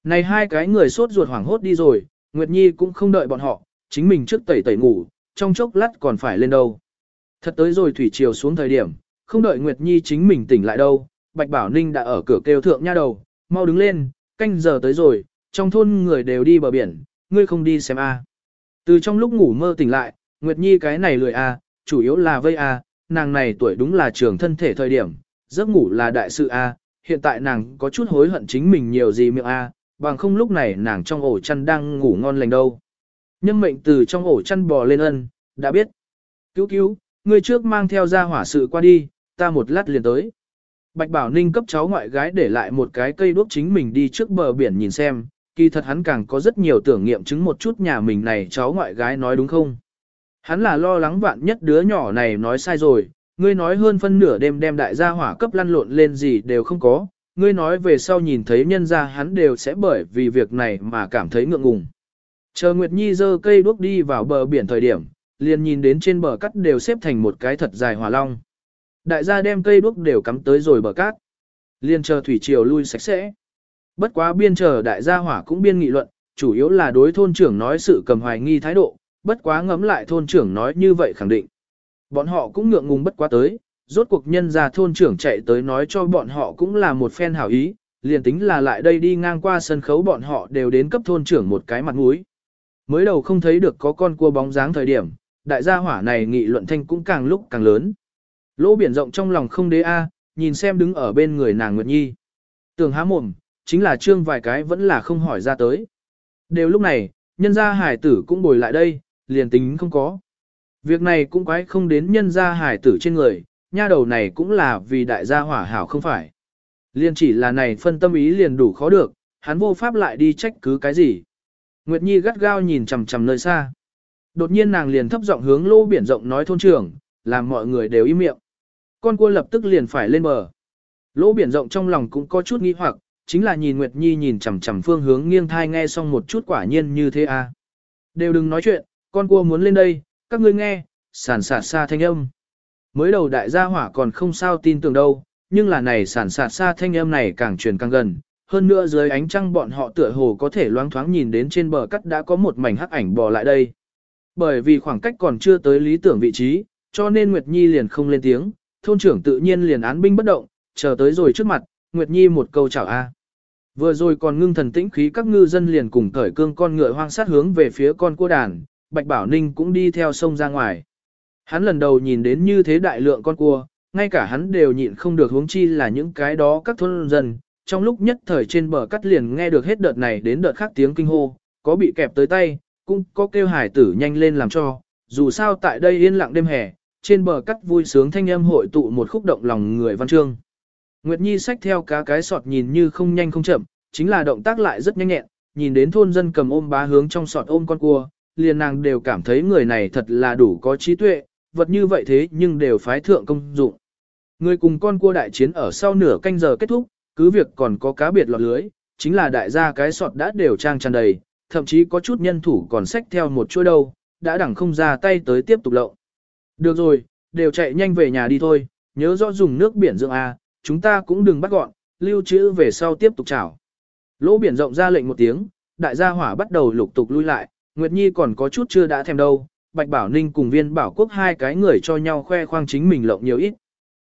Này hai cái người sốt ruột hoảng hốt đi rồi, Nguyệt Nhi cũng không đợi bọn họ, chính mình trước tẩy tẩy ngủ, trong chốc lát còn phải lên đâu. Thật tới rồi thủy triều xuống thời điểm, không đợi Nguyệt Nhi chính mình tỉnh lại đâu, Bạch Bảo Ninh đã ở cửa kêu thượng nha đầu, mau đứng lên, canh giờ tới rồi, trong thôn người đều đi bờ biển, ngươi không đi xem a. Từ trong lúc ngủ mơ tỉnh lại, Nguyệt Nhi cái này lười à, chủ yếu là vây à. nàng này tuổi đúng là trường thân thể thời điểm, giấc ngủ là đại sự à. hiện tại nàng có chút hối hận chính mình nhiều gì miệng à. bằng không lúc này nàng trong ổ chăn đang ngủ ngon lành đâu. Nhân mệnh từ trong ổ chăn bò lên ân, đã biết. Cứu cứu, ngươi trước mang theo ra hỏa sự qua đi, ta một lát liền tới. Bạch Bảo Ninh cấp cháu ngoại gái để lại một cái cây đuốc chính mình đi trước bờ biển nhìn xem, kỳ thật hắn càng có rất nhiều tưởng nghiệm chứng một chút nhà mình này cháu ngoại gái nói đúng không. Hắn là lo lắng vạn nhất đứa nhỏ này nói sai rồi, ngươi nói hơn phân nửa đêm đem đại gia hỏa cấp lăn lộn lên gì đều không có, ngươi nói về sau nhìn thấy nhân gia hắn đều sẽ bởi vì việc này mà cảm thấy ngượng ngùng. Chờ Nguyệt Nhi dơ cây đuốc đi vào bờ biển thời điểm, liền nhìn đến trên bờ cắt đều xếp thành một cái thật dài hỏa long. Đại gia đem cây đuốc đều cắm tới rồi bờ cát. Liên chờ thủy triều lui sạch sẽ. Bất quá biên chờ đại gia hỏa cũng biên nghị luận, chủ yếu là đối thôn trưởng nói sự cầm hoài nghi thái độ, bất quá ngấm lại thôn trưởng nói như vậy khẳng định. Bọn họ cũng ngượng ngùng bất quá tới, rốt cuộc nhân ra thôn trưởng chạy tới nói cho bọn họ cũng là một phen hảo ý, liền tính là lại đây đi ngang qua sân khấu bọn họ đều đến cấp thôn trưởng một cái mặt mũi. Mới đầu không thấy được có con cua bóng dáng thời điểm, đại gia hỏa này nghị luận thanh cũng càng lúc càng lớn. Lỗ biển rộng trong lòng không đế a, nhìn xem đứng ở bên người nàng Nguyệt Nhi. Tường há mồm, chính là trương vài cái vẫn là không hỏi ra tới. Đều lúc này, nhân gia hải tử cũng bồi lại đây, liền tính không có. Việc này cũng quái không đến nhân gia hải tử trên người, nha đầu này cũng là vì đại gia hỏa hảo không phải. Liên chỉ là này phân tâm ý liền đủ khó được, hắn vô pháp lại đi trách cứ cái gì. Nguyệt Nhi gắt gao nhìn chằm chằm nơi xa. Đột nhiên nàng liền thấp giọng hướng lô biển rộng nói thôn trưởng, làm mọi người đều im miệng. Con cua lập tức liền phải lên bờ. Lỗ biển rộng trong lòng cũng có chút nghi hoặc, chính là nhìn Nguyệt Nhi nhìn chằm chằm phương hướng nghiêng thai nghe xong một chút quả nhiên như thế à. Đều đừng nói chuyện, con cua muốn lên đây, các ngươi nghe, sản sạt xa thanh âm. Mới đầu đại gia hỏa còn không sao tin tưởng đâu, nhưng là này sản sạt xa thanh âm này càng truyền càng gần. Hơn nữa dưới ánh trăng bọn họ tựa hồ có thể loáng thoáng nhìn đến trên bờ cắt đã có một mảnh hắc ảnh bò lại đây. Bởi vì khoảng cách còn chưa tới lý tưởng vị trí, cho nên Nguyệt Nhi liền không lên tiếng, thôn trưởng tự nhiên liền án binh bất động, chờ tới rồi trước mặt, Nguyệt Nhi một câu chào a. Vừa rồi còn ngưng thần tĩnh khí các ngư dân liền cùng cởi cương con ngựa hoang sát hướng về phía con cua đàn, Bạch Bảo Ninh cũng đi theo sông ra ngoài. Hắn lần đầu nhìn đến như thế đại lượng con cua, ngay cả hắn đều nhịn không được hướng chi là những cái đó các thôn dân. Trong lúc nhất thời trên bờ cắt liền nghe được hết đợt này đến đợt khác tiếng kinh hô, có bị kẹp tới tay, cũng có kêu hải tử nhanh lên làm cho. Dù sao tại đây yên lặng đêm hè, trên bờ cắt vui sướng thanh âm hội tụ một khúc động lòng người văn chương. Nguyệt Nhi xách theo cá cái sọt nhìn như không nhanh không chậm, chính là động tác lại rất nhanh nhẹn, nhìn đến thôn dân cầm ôm bá hướng trong sọt ôm con cua, liền nàng đều cảm thấy người này thật là đủ có trí tuệ, vật như vậy thế nhưng đều phái thượng công dụng. Người cùng con cua đại chiến ở sau nửa canh giờ kết thúc, cứ việc còn có cá biệt lọt lưới, chính là đại gia cái sọt đã đều trang tràn đầy, thậm chí có chút nhân thủ còn xách theo một chuôi đâu, đã đẳng không ra tay tới tiếp tục lậu. Được rồi, đều chạy nhanh về nhà đi thôi, nhớ rõ dùng nước biển dưỡng A, chúng ta cũng đừng bắt gọn, lưu trữ về sau tiếp tục chảo. Lỗ biển rộng ra lệnh một tiếng, đại gia hỏa bắt đầu lục tục lui lại, Nguyệt Nhi còn có chút chưa đã thèm đâu, Bạch Bảo Ninh cùng viên bảo quốc hai cái người cho nhau khoe khoang chính mình lộng nhiều ít.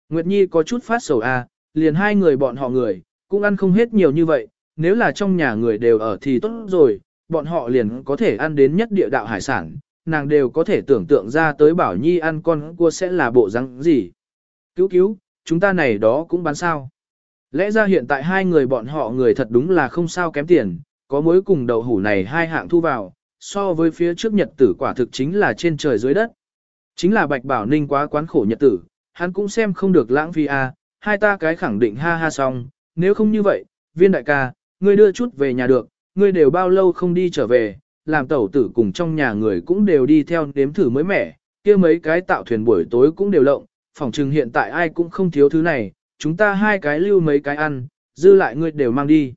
Nguyệt Nhi có chút phát sầu à, liền hai người bọn họ người, cũng ăn không hết nhiều như vậy, nếu là trong nhà người đều ở thì tốt rồi, bọn họ liền có thể ăn đến nhất địa đạo hải sản, nàng đều có thể tưởng tượng ra tới Bảo Nhi ăn con cua sẽ là bộ răng gì. Cứu cứu, chúng ta này đó cũng bán sao. Lẽ ra hiện tại hai người bọn họ người thật đúng là không sao kém tiền, có mối cùng đậu hủ này hai hạng thu vào, so với phía trước nhật tử quả thực chính là trên trời dưới đất. Chính là Bạch Bảo Ninh quá quán khổ nhật tử, hắn cũng xem không được lãng phí a, hai ta cái khẳng định ha ha xong, nếu không như vậy, viên đại ca, ngươi đưa chút về nhà được, ngươi đều bao lâu không đi trở về, làm tẩu tử cùng trong nhà người cũng đều đi theo đếm thử mới mẻ, kia mấy cái tạo thuyền buổi tối cũng đều lộng, phòng trừng hiện tại ai cũng không thiếu thứ này, chúng ta hai cái lưu mấy cái ăn, dư lại ngươi đều mang đi.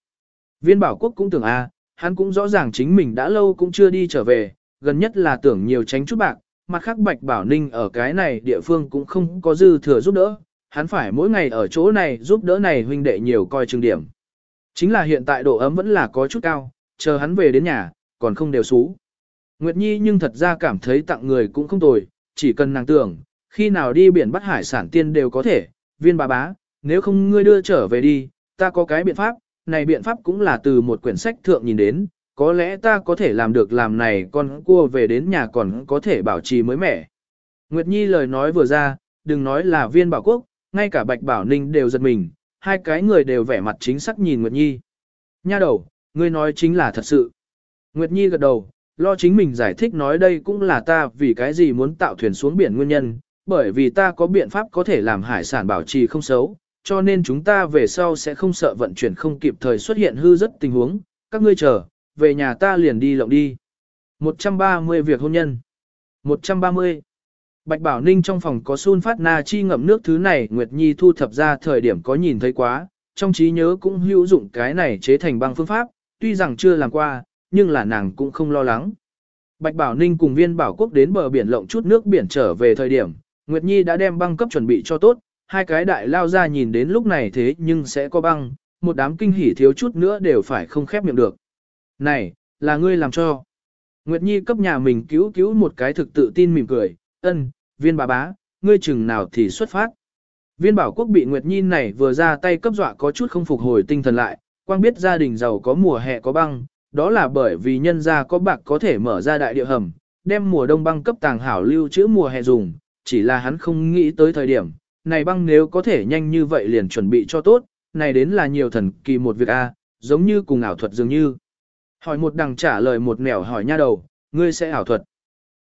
Viên bảo quốc cũng tưởng a, hắn cũng rõ ràng chính mình đã lâu cũng chưa đi trở về, gần nhất là tưởng nhiều tránh chút bạc, mặt khác Bạch Bảo Ninh ở cái này địa phương cũng không có dư thừa giúp đỡ, hắn phải mỗi ngày ở chỗ này giúp đỡ này huynh đệ nhiều coi chừng điểm. Chính là hiện tại độ ấm vẫn là có chút cao, chờ hắn về đến nhà, còn không đều xú. Nguyệt Nhi nhưng thật ra cảm thấy tặng người cũng không tồi, chỉ cần nàng tưởng, khi nào đi biển bắt hải sản tiên đều có thể, viên bà bá, nếu không ngươi đưa trở về đi, ta có cái biện pháp, này biện pháp cũng là từ một quyển sách thượng nhìn đến, có lẽ ta có thể làm được làm này con cua về đến nhà còn có thể bảo trì mới mẻ. Nguyệt Nhi lời nói vừa ra, đừng nói là viên bảo quốc, ngay cả Bạch Bảo Ninh đều giật mình, hai cái người đều vẻ mặt chính xác nhìn Nguyệt Nhi. Nha đầu, ngươi nói chính là thật sự. Nguyệt Nhi gật đầu, lo chính mình giải thích nói đây cũng là ta vì cái gì muốn tạo thuyền xuống biển nguyên nhân, bởi vì ta có biện pháp có thể làm hải sản bảo trì không xấu, cho nên chúng ta về sau sẽ không sợ vận chuyển không kịp thời xuất hiện hư rất tình huống, các ngươi chờ, về nhà ta liền đi lộng đi. 130 việc hôn nhân. 130. Bạch Bảo Ninh trong phòng có sun phát na chi ngậm nước thứ này Nguyệt Nhi thu thập ra thời điểm có nhìn thấy quá, trong trí nhớ cũng hữu dụng cái này chế thành băng phương pháp, tuy rằng chưa làm qua, nhưng là nàng cũng không lo lắng. Bạch Bảo Ninh cùng viên bảo quốc đến bờ biển lộng chút nước biển trở về thời điểm, Nguyệt Nhi đã đem băng cấp chuẩn bị cho tốt, hai cái đại lao ra nhìn đến lúc này thế nhưng sẽ có băng, một đám kinh hỉ thiếu chút nữa đều phải không khép miệng được. Này, là ngươi làm cho. Nguyệt Nhi cấp nhà mình cứu cứu một cái thực tự tin mỉm cười, ân, viên bà bá, ngươi chừng nào thì xuất phát. Viên bảo quốc bị Nguyệt Nhi này vừa ra tay cấp dọa có chút không phục hồi tinh thần lại, quang biết gia đình giàu có mùa hè có băng, đó là bởi vì nhân gia có bạc có thể mở ra đại địa hầm, đem mùa đông băng cấp tàng hảo lưu trữ mùa hè dùng, chỉ là hắn không nghĩ tới thời điểm, này băng nếu có thể nhanh như vậy liền chuẩn bị cho tốt, này đến là nhiều thần kỳ một việc a, giống như cùng ảo thuật dường như. Hỏi một đằng trả lời một nẻo hỏi nha đầu, ngươi sẽ ảo thuật.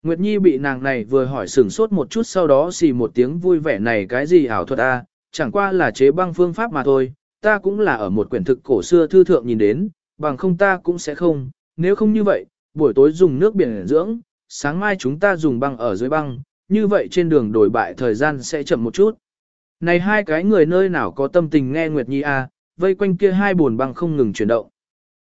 Nguyệt Nhi bị nàng này vừa hỏi sửng sốt một chút sau đó xì một tiếng vui vẻ này cái gì ảo thuật a, chẳng qua là chế băng phương pháp mà thôi, ta cũng là ở một quyển thực cổ xưa thư thượng nhìn đến, bằng không ta cũng sẽ không, nếu không như vậy, buổi tối dùng nước biển dưỡng, sáng mai chúng ta dùng băng ở dưới băng, như vậy trên đường đổi bại thời gian sẽ chậm một chút. Này hai cái người nơi nào có tâm tình nghe Nguyệt Nhi a, vây quanh kia hai buồn băng không ngừng chuyển động.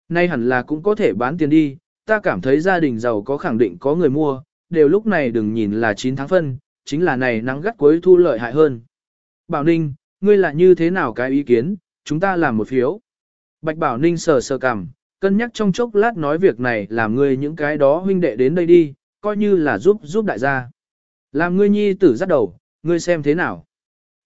Nay hẳn là cũng có thể bán tiền đi, ta cảm thấy gia đình giàu có khẳng định có người mua, đều lúc này đừng nhìn là 9 tháng phân, chính là này nắng gắt cuối thu lợi hại hơn. Bảo Ninh, ngươi là như thế nào cái ý kiến, chúng ta làm một phiếu. Bạch Bảo Ninh sờ sờ cằm, cân nhắc trong chốc lát nói việc này làm ngươi những cái đó huynh đệ đến đây đi, coi như là giúp giúp đại gia. Làm ngươi nhi tử dắt đầu, ngươi xem thế nào.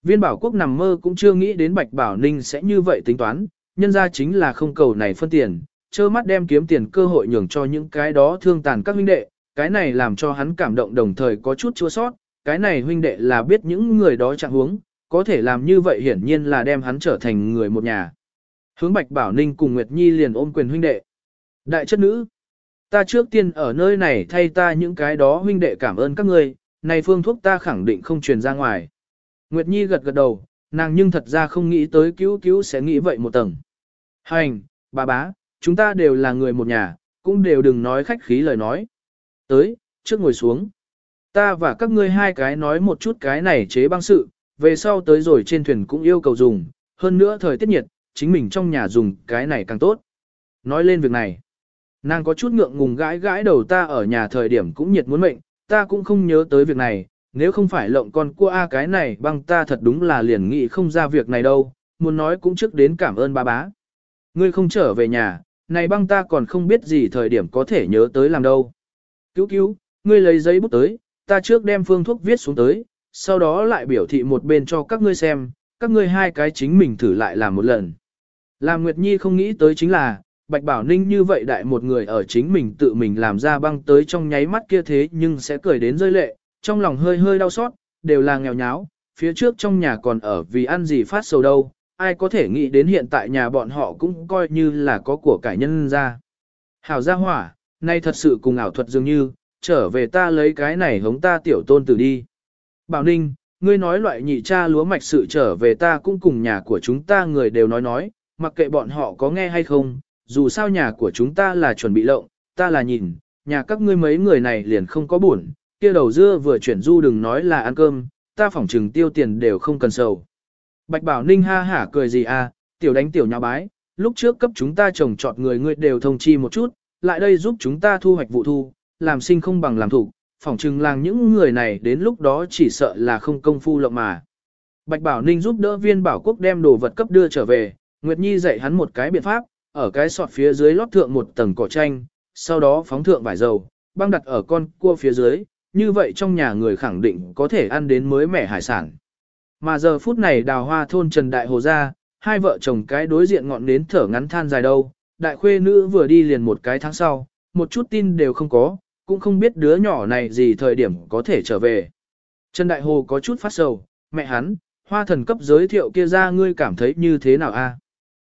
Viên bảo quốc nằm mơ cũng chưa nghĩ đến Bạch Bảo Ninh sẽ như vậy tính toán, nhân ra chính là không cầu này phân tiền, trơ mắt đem kiếm tiền cơ hội nhường cho những cái đó thương tàn các huynh đệ, cái này làm cho hắn cảm động đồng thời có chút chua sót, cái này huynh đệ là biết những người đó trạng huống, có thể làm như vậy hiển nhiên là đem hắn trở thành người một nhà. Hướng Bạch Bảo Ninh cùng Nguyệt Nhi liền ôm quyền huynh đệ. Đại chất nữ, ta trước tiên ở nơi này thay ta những cái đó huynh đệ cảm ơn các ngươi, này phương thuốc ta khẳng định không truyền ra ngoài. Nguyệt Nhi gật gật đầu, nàng nhưng thật ra không nghĩ tới cứu cứu sẽ nghĩ vậy một tầng. Hành, bà bá, chúng ta đều là người một nhà, cũng đều đừng nói khách khí lời nói. Tới, trước ngồi xuống. Ta và các ngươi hai cái nói một chút cái này chế băng sự, về sau tới rồi trên thuyền cũng yêu cầu dùng, hơn nữa thời tiết nhiệt, chính mình trong nhà dùng cái này càng tốt. Nói lên việc này, nàng có chút ngượng ngùng gãi gãi đầu ta ở nhà thời điểm cũng nhiệt muốn mệnh, ta cũng không nhớ tới việc này, nếu không phải lộng con cua A cái này băng ta thật đúng là liền nghĩ không ra việc này đâu, muốn nói cũng trước đến cảm ơn ba bá. Ngươi không trở về nhà, này băng ta còn không biết gì thời điểm có thể nhớ tới làm đâu. Cứu cứu, ngươi lấy giấy bút tới, ta trước đem phương thuốc viết xuống tới, sau đó lại biểu thị một bên cho các ngươi xem, các ngươi hai cái chính mình thử lại làm một lần. Làm Nguyệt Nhi không nghĩ tới chính là, Bạch Bảo Ninh như vậy đại một người ở chính mình tự mình làm ra băng tới trong nháy mắt kia thế nhưng sẽ cười đến rơi lệ, trong lòng hơi hơi đau xót, đều là nghèo nháo, phía trước trong nhà còn ở vì ăn gì phát sầu đâu, ai có thể nghĩ đến hiện tại nhà bọn họ cũng coi như là có của cải nhân ra. Hảo gia hỏa, nay thật sự cùng ảo thuật dường như, trở về ta lấy cái này hống ta tiểu tôn tử đi. Bảo Ninh, ngươi nói loại nhị cha lúa mạch sự trở về ta cũng cùng nhà của chúng ta người đều nói nói, mặc kệ bọn họ có nghe hay không, dù sao nhà của chúng ta là chuẩn bị lộng, ta là nhìn, nhà các ngươi mấy người này liền không có buồn, kia đầu dưa vừa chuyển du đừng nói là ăn cơm, ta phỏng trừng tiêu tiền đều không cần sầu. Bạch Bảo Ninh ha hả cười gì à, tiểu đánh tiểu nhà bái, lúc trước cấp chúng ta trồng trọt người ngươi đều thông chi một chút, lại đây giúp chúng ta thu hoạch vụ thu, làm sinh không bằng làm thủ, phỏng trừng làng những người này đến lúc đó chỉ sợ là không công phu lộng mà. Bạch Bảo Ninh giúp đỡ viên bảo quốc đem đồ vật cấp đưa trở về, Nguyệt Nhi dạy hắn một cái biện pháp, ở cái sọt phía dưới lót thượng một tầng cỏ tranh, sau đó phóng thượng vải dầu, băng đặt ở con cua phía dưới, như vậy trong nhà người khẳng định có thể ăn đến mới mẻ hải sản. Mà giờ phút này đào hoa thôn Trần Đại Hồ ra, hai vợ chồng cái đối diện ngọn nến thở ngắn than dài đâu, đại khuê nữ vừa đi liền một cái tháng sau, một chút tin đều không có, cũng không biết đứa nhỏ này gì thời điểm có thể trở về. Trần Đại Hồ có chút phát sầu, mẹ hắn, hoa thần cấp giới thiệu kia ra ngươi cảm thấy như thế nào a?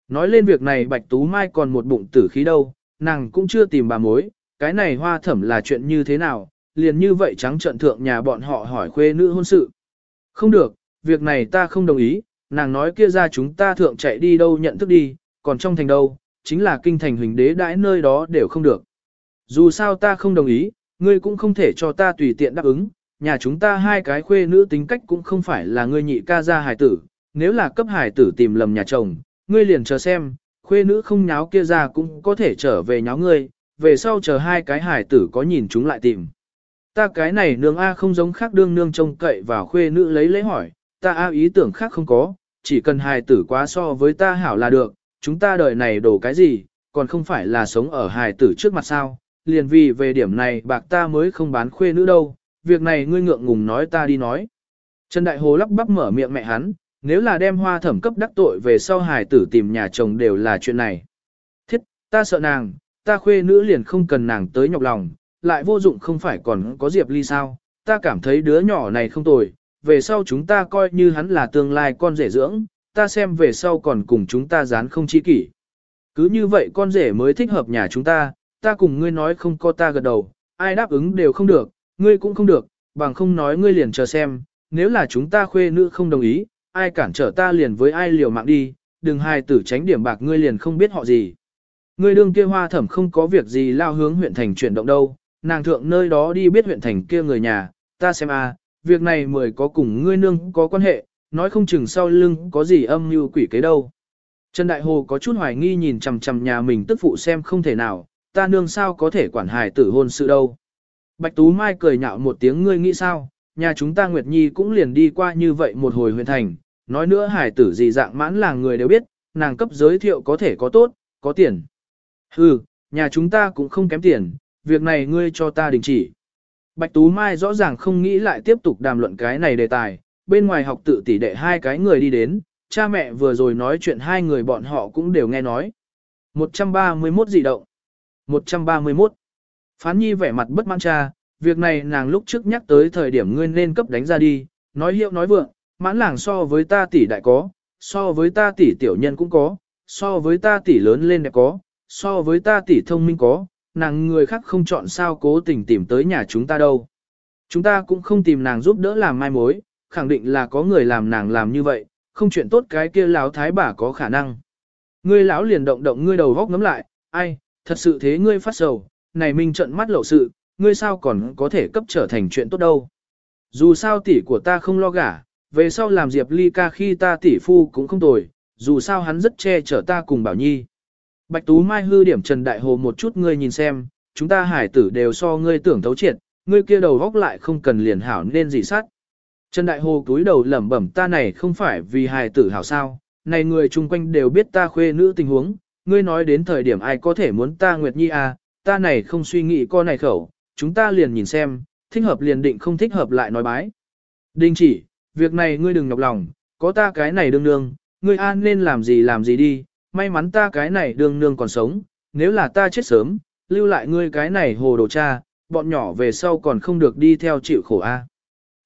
Nói lên việc này Bạch Tú Mai còn một bụng tử khí đâu, nàng cũng chưa tìm bà mối, cái này hoa thẩm là chuyện như thế nào, liền như vậy trắng trận thượng nhà bọn họ hỏi khuê nữ hôn sự. Không được, việc này ta không đồng ý, nàng nói kia ra chúng ta thượng chạy đi đâu nhận thức đi, còn trong thành đâu, chính là kinh thành huỳnh đế đãi nơi đó đều không được. Dù sao ta không đồng ý, ngươi cũng không thể cho ta tùy tiện đáp ứng, nhà chúng ta hai cái khuê nữ tính cách cũng không phải là ngươi nhị ca gia hài tử, nếu là cấp hài tử tìm lầm nhà chồng, ngươi liền chờ xem, khuê nữ không nháo kia ra cũng có thể trở về nháo ngươi, về sau chờ hai cái hài tử có nhìn chúng lại tìm. Ta cái này nương A không giống khác đương nương trông cậy vào khuê nữ lấy lấy hỏi, ta A ý tưởng khác không có, chỉ cần hài tử quá so với ta hảo là được, chúng ta đời này đổ cái gì, còn không phải là sống ở hài tử trước mặt sao, liền vì về điểm này bạc ta mới không bán khuê nữ đâu, việc này ngươi ngượng ngùng nói ta đi nói. Trần Đại Hồ lắp bắp mở miệng mẹ hắn, nếu là đem hoa thẩm cấp đắc tội về sau hài tử tìm nhà chồng đều là chuyện này. Thiết, ta sợ nàng, ta khuê nữ liền không cần nàng tới nhọc lòng, lại vô dụng không phải còn có Diệp Ly sao, ta cảm thấy đứa nhỏ này không tồi, về sau chúng ta coi như hắn là tương lai con rể dưỡng, ta xem về sau còn cùng chúng ta dán không chi kỷ. Cứ như vậy con rể mới thích hợp nhà chúng ta, ta cùng ngươi nói không có ta gật đầu, ai đáp ứng đều không được, ngươi cũng không được, bằng không nói ngươi liền chờ xem, nếu là chúng ta khuê nữ không đồng ý, ai cản trở ta liền với ai liều mạng đi, đừng hai tử tránh điểm bạc ngươi liền không biết họ gì. Ngươi đương kia hoa thẩm không có việc gì lao hướng huyện thành chuyển động đâu, nàng thượng nơi đó đi biết huyện thành kia người nhà, ta xem a, việc này mười có cùng ngươi nương có quan hệ, nói không chừng sau lưng có gì âm mưu quỷ kế đâu. Trần Đại Hồ có chút hoài nghi nhìn chằm chằm nhà mình tức phụ xem không thể nào, ta nương sao có thể quản hài tử hôn sự đâu. Bạch Tú Mai cười nhạo một tiếng ngươi nghĩ sao, nhà chúng ta Nguyệt Nhi cũng liền đi qua như vậy một hồi huyện thành, nói nữa hài tử gì dạng mãn làng người đều biết, nàng cấp giới thiệu có thể có tốt, có tiền. Hừ, nhà chúng ta cũng không kém tiền, việc này ngươi cho ta đình chỉ. Bạch Tú Mai rõ ràng không nghĩ lại tiếp tục đàm luận cái này đề tài, bên ngoài học tự tỷ đệ hai cái người đi đến, cha mẹ vừa rồi nói chuyện hai người bọn họ cũng đều nghe nói. 131 dị động. 131. Phán Nhi vẻ mặt bất mãn cha, việc này nàng lúc trước nhắc tới thời điểm ngươi nên cấp đánh ra đi, nói hiệu nói vượng, mãn làng so với ta tỷ đại có, so với ta tỷ tiểu nhân cũng có, so với ta tỷ lớn lên đẹp có, so với ta tỷ thông minh có, nàng người khác không chọn sao cố tình tìm tới nhà chúng ta đâu. Chúng ta cũng không tìm nàng giúp đỡ làm mai mối, khẳng định là có người làm nàng làm như vậy, không chuyện tốt cái kia lão thái bà có khả năng. Ngươi lão liền động động ngươi đầu góc ngắm lại, ai, thật sự thế ngươi phát sầu, này minh trận mắt lộ sự, ngươi sao còn có thể cấp trở thành chuyện tốt đâu. Dù sao tỷ của ta không lo gả, về sau làm Diệp Ly ca khi ta tỷ phu cũng không tồi, dù sao hắn rất che chở ta cùng Bảo Nhi. Bạch Tú Mai hư điểm Trần Đại Hồ một chút ngươi nhìn xem, chúng ta hải tử đều so ngươi tưởng thấu triệt, ngươi kia đầu góc lại không cần liền hảo nên gì sát. Trần Đại Hồ túi đầu lẩm bẩm ta này không phải vì hài tử hảo sao, này người chung quanh đều biết ta khuê nữ tình huống, ngươi nói đến thời điểm ai có thể muốn ta Nguyệt Nhi à, ta này không suy nghĩ con này khẩu, chúng ta liền nhìn xem, thích hợp liền định không thích hợp lại nói bái. Đình chỉ, việc này ngươi đừng nhọc lòng, có ta cái này đương đương, ngươi an nên làm gì làm gì đi, may mắn ta cái này đương nương còn sống, nếu là ta chết sớm, lưu lại ngươi cái này hồ đồ cha, bọn nhỏ về sau còn không được đi theo chịu khổ a.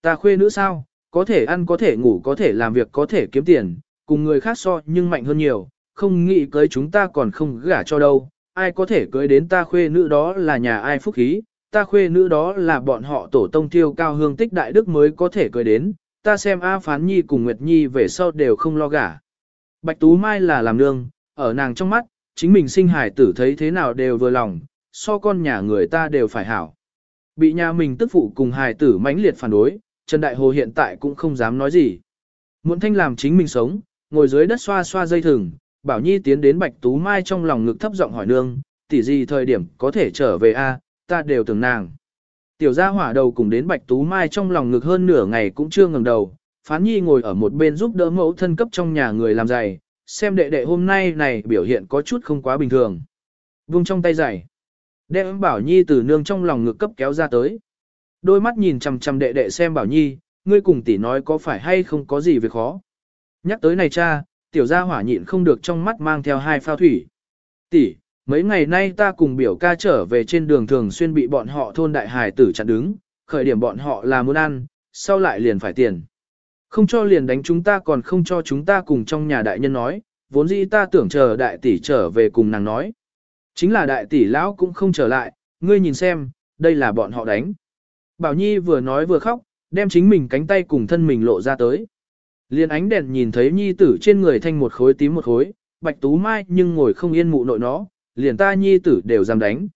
Ta khuê nữ sao, có thể ăn có thể ngủ có thể làm việc có thể kiếm tiền, cùng người khác so nhưng mạnh hơn nhiều, không nghĩ cưới chúng ta còn không gả cho đâu, ai có thể cưới đến ta khuê nữ đó là nhà ai phúc khí, ta khuê nữ đó là bọn họ tổ tông tiêu cao hương tích đại đức mới có thể cưới đến, ta xem A Phán Nhi cùng Nguyệt Nhi về sau đều không lo gả. Bạch Tú Mai là làm nương, ở nàng trong mắt, chính mình sinh hải tử thấy thế nào đều vừa lòng, so con nhà người ta đều phải hảo. Bị nhà mình tức phụ cùng hài tử mãnh liệt phản đối, Trần Đại Hồ hiện tại cũng không dám nói gì. muốn thanh làm chính mình sống, ngồi dưới đất xoa xoa dây thừng, Bảo Nhi tiến đến Bạch Tú Mai trong lòng ngực thấp giọng hỏi nương, tỷ gì thời điểm có thể trở về a, ta đều tưởng nàng. Tiểu gia hỏa đầu cùng đến Bạch Tú Mai trong lòng ngực hơn nửa ngày cũng chưa ngừng đầu, Phán Nhi ngồi ở một bên giúp đỡ mẫu thân cấp trong nhà người làm giày, xem đệ đệ hôm nay này biểu hiện có chút không quá bình thường. Vung trong tay giày, đem Bảo Nhi từ nương trong lòng ngực cấp kéo ra tới. Đôi mắt nhìn chằm chằm đệ đệ xem Bảo Nhi, ngươi cùng tỷ nói có phải hay không có gì việc khó. Nhắc tới này cha, tiểu gia hỏa nhịn không được trong mắt mang theo hai phao thủy. Tỷ, mấy ngày nay ta cùng biểu ca trở về trên đường thường xuyên bị bọn họ thôn đại hải tử chặn đứng, khởi điểm bọn họ là muốn ăn, sau lại liền phải tiền. Không cho liền đánh chúng ta còn không cho chúng ta cùng trong nhà đại nhân nói, vốn dĩ ta tưởng chờ đại tỷ trở về cùng nàng nói. Chính là đại tỷ lão cũng không trở lại, ngươi nhìn xem, đây là bọn họ đánh. Bảo Nhi vừa nói vừa khóc, đem chính mình cánh tay cùng thân mình lộ ra tới. Liên ánh đèn nhìn thấy Nhi tử trên người thanh một khối tím một khối, bạch tú mai nhưng ngồi không yên mụ nội nó, liền ta Nhi tử đều dám đánh.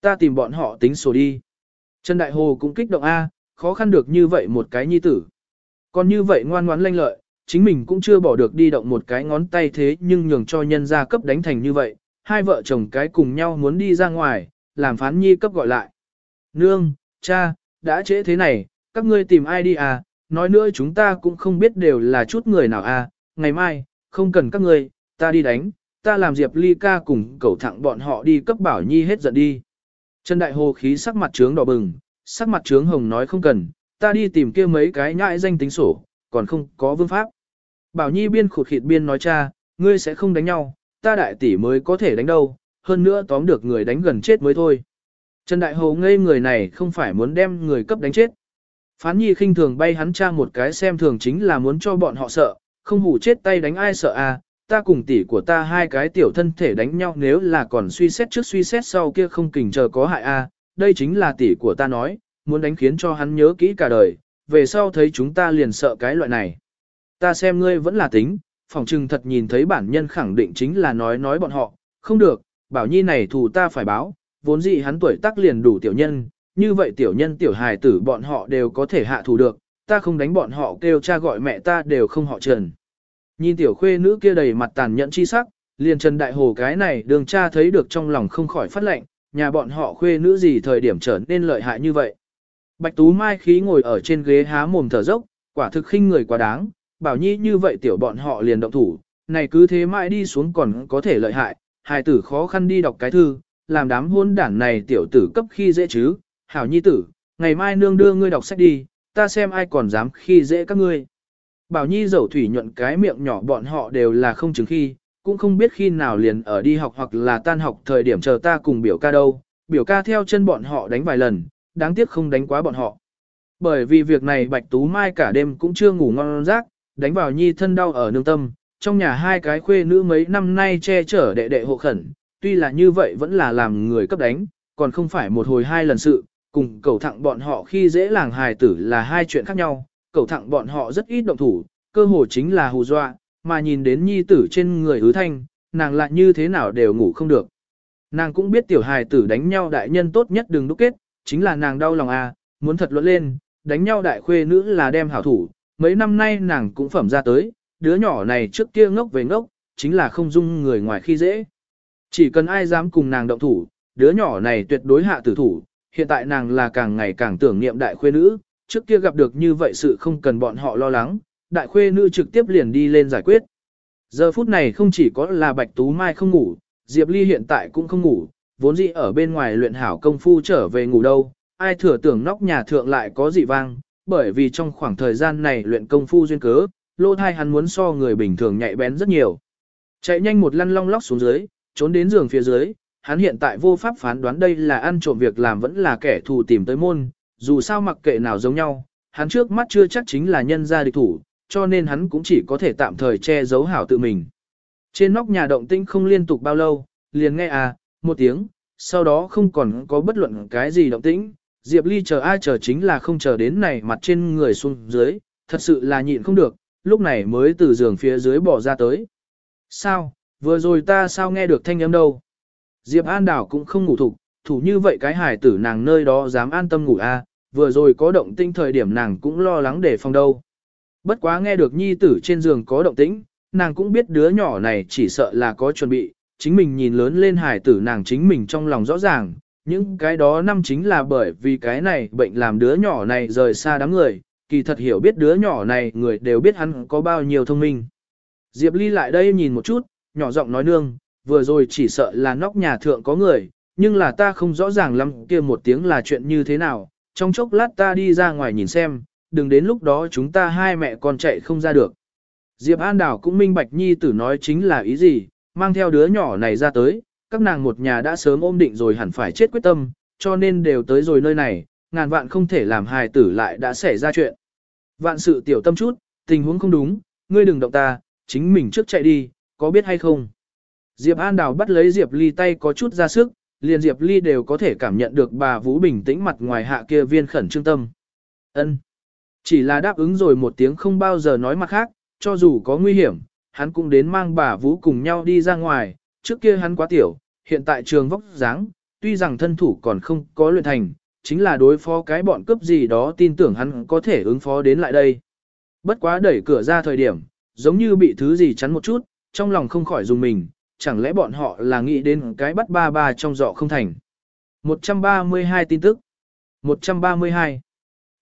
Ta tìm bọn họ tính sổ đi. Trần Đại Hồ cũng kích động A, khó khăn được như vậy một cái Nhi tử. Còn như vậy ngoan ngoãn lanh lợi, chính mình cũng chưa bỏ được đi động một cái ngón tay thế nhưng nhường cho nhân gia cấp đánh thành như vậy, hai vợ chồng cái cùng nhau muốn đi ra ngoài, làm phán nhi cấp gọi lại. Nương, cha, đã trễ thế này, các ngươi tìm ai đi à, nói nữa chúng ta cũng không biết đều là chút người nào à, ngày mai, không cần các ngươi, ta đi đánh, ta làm Diệp Ly ca cùng cẩu thẳng bọn họ đi cấp bảo nhi hết giận đi. Trần Đại Hồ khí sắc mặt trướng đỏ bừng, sắc mặt trướng hồng nói không cần, ta đi tìm kia mấy cái nhãi danh tính sổ, còn không có vương pháp. Bảo Nhi biên khụt khịt biên nói cha, ngươi sẽ không đánh nhau, ta đại tỷ mới có thể đánh đâu, hơn nữa tóm được người đánh gần chết mới thôi. Trần Đại Hồ ngây người này không phải muốn đem người cấp đánh chết. Phán Nhi khinh thường bay hắn cha một cái xem thường chính là muốn cho bọn họ sợ, không hủ chết tay đánh ai sợ à, ta cùng tỷ của ta hai cái tiểu thân thể đánh nhau nếu là còn suy xét trước suy xét sau kia không kình chờ có hại à, đây chính là tỷ của ta nói, muốn đánh khiến cho hắn nhớ kỹ cả đời, về sau thấy chúng ta liền sợ cái loại này. Ta xem ngươi vẫn là tính, phòng trừng thật nhìn thấy bản nhân khẳng định chính là nói nói bọn họ, không được, bảo nhi này thù ta phải báo, vốn dĩ hắn tuổi tác liền đủ tiểu nhân, như vậy tiểu nhân tiểu hài tử bọn họ đều có thể hạ thủ được, ta không đánh bọn họ kêu cha gọi mẹ ta đều không họ trần. Nhìn tiểu khuê nữ kia đầy mặt tàn nhẫn chi sắc, liền Trần Đại Hồ cái này đường cha thấy được trong lòng không khỏi phát lệnh, nhà bọn họ khuê nữ gì thời điểm trở nên lợi hại như vậy. Bạch Tú Mai khí ngồi ở trên ghế há mồm thở dốc, quả thực khinh người quá đáng, bảo nhi như vậy tiểu bọn họ liền động thủ, này cứ thế mãi đi xuống còn có thể lợi hại, hài tử khó khăn đi đọc cái thư, làm đám hôn đản này tiểu tử cấp khi dễ chứ, hảo nhi tử, ngày mai nương đưa ngươi đọc sách đi, ta xem ai còn dám khi dễ các ngươi. Bảo nhi dầu thủy nhuận cái miệng nhỏ bọn họ đều là không chứng khi, cũng không biết khi nào liền ở đi học hoặc là tan học thời điểm chờ ta cùng biểu ca đâu, biểu ca theo chân bọn họ đánh vài lần, đáng tiếc không đánh quá bọn họ. Bởi vì việc này Bạch Tú Mai cả đêm cũng chưa ngủ ngon giấc, đánh vào nhi thân đau ở nương tâm, trong nhà hai cái khuê nữ mấy năm nay che chở đệ đệ hộ khẩn, tuy là như vậy vẫn là làm người cấp đánh, còn không phải một hồi hai lần sự, cùng cầu thẳng bọn họ khi dễ làng hài tử là hai chuyện khác nhau, cầu thẳng bọn họ rất ít động thủ, cơ hồ chính là hù dọa, mà nhìn đến nhi tử trên người hứa thanh, nàng lại như thế nào đều ngủ không được. Nàng cũng biết tiểu hài tử đánh nhau đại nhân tốt nhất đừng đúc kết, chính là nàng đau lòng à, muốn thật luận lên, đánh nhau đại khuê nữ là đem hảo thủ, mấy năm nay nàng cũng phẩm ra tới, đứa nhỏ này trước kia ngốc về ngốc, chính là không dung người ngoài khi dễ. Chỉ cần ai dám cùng nàng động thủ, đứa nhỏ này tuyệt đối hạ tử thủ, hiện tại nàng là càng ngày càng tưởng niệm đại khuê nữ, trước kia gặp được như vậy sự không cần bọn họ lo lắng, đại khuê nữ trực tiếp liền đi lên giải quyết. Giờ phút này không chỉ có là Bạch Tú Mai không ngủ, Diệp Ly hiện tại cũng không ngủ, vốn dĩ ở bên ngoài luyện hảo công phu trở về ngủ đâu, ai thừa tưởng nóc nhà thượng lại có dị vang, bởi vì trong khoảng thời gian này luyện công phu duyên cớ, lô thai hắn muốn so người bình thường nhạy bén rất nhiều. Chạy nhanh một lăn long lóc xuống dưới, trốn đến giường phía dưới, hắn hiện tại vô pháp phán đoán đây là ăn trộm việc làm vẫn là kẻ thù tìm tới môn, dù sao mặc kệ nào giống nhau, hắn trước mắt chưa chắc chính là nhân gia địch thủ, cho nên hắn cũng chỉ có thể tạm thời che giấu hảo tự mình. Trên nóc nhà động tĩnh không liên tục bao lâu, liền nghe à, một tiếng, sau đó không còn có bất luận cái gì động tĩnh, Diệp Ly chờ ai chờ chính là không chờ đến này mặt trên người xuống dưới, thật sự là nhịn không được, lúc này mới từ giường phía dưới bỏ ra tới. Sao, vừa rồi ta sao nghe được thanh âm đâu? Diệp An Đảo cũng không ngủ thục, thủ như vậy cái hải tử nàng nơi đó dám an tâm ngủ a à, vừa rồi có động tĩnh thời điểm nàng cũng lo lắng để phòng đâu. Bất quá nghe được nhi tử trên giường có động tĩnh, nàng cũng biết đứa nhỏ này chỉ sợ là có chuẩn bị, chính mình nhìn lớn lên hải tử nàng chính mình trong lòng rõ ràng, những cái đó năm chính là bởi vì cái này bệnh làm đứa nhỏ này rời xa đám người, kỳ thật hiểu biết đứa nhỏ này người đều biết hắn có bao nhiêu thông minh. Diệp Ly lại đây nhìn một chút, nhỏ giọng nói nương, vừa rồi chỉ sợ là nóc nhà thượng có người, nhưng là ta không rõ ràng lắm kia một tiếng là chuyện như thế nào, trong chốc lát ta đi ra ngoài nhìn xem, đừng đến lúc đó chúng ta hai mẹ con chạy không ra được. Diệp An Đảo cũng minh bạch nhi tử nói chính là ý gì, mang theo đứa nhỏ này ra tới, các nàng một nhà đã sớm ôm định rồi hẳn phải chết quyết tâm, cho nên đều tới rồi nơi này, ngàn vạn không thể làm hài tử lại đã xảy ra chuyện. Vạn sự tiểu tâm chút, tình huống không đúng, ngươi đừng động ta, chính mình trước chạy đi, có biết hay không? Diệp An Đào bắt lấy Diệp Ly tay có chút ra sức, liền Diệp Ly đều có thể cảm nhận được bà Vũ bình tĩnh mặt ngoài hạ kia viên khẩn trương tâm. Ân, Chỉ là đáp ứng rồi một tiếng không bao giờ nói mặt khác, cho dù có nguy hiểm, hắn cũng đến mang bà Vũ cùng nhau đi ra ngoài, trước kia hắn quá tiểu, hiện tại trường vóc dáng, tuy rằng thân thủ còn không có luyện thành, chính là đối phó cái bọn cướp gì đó tin tưởng hắn có thể ứng phó đến lại đây. Bất quá đẩy cửa ra thời điểm, giống như bị thứ gì chắn một chút, trong lòng không khỏi dùng mình, chẳng lẽ bọn họ là nghĩ đến cái bắt ba ba trong dọ không thành. 132 tin tức 132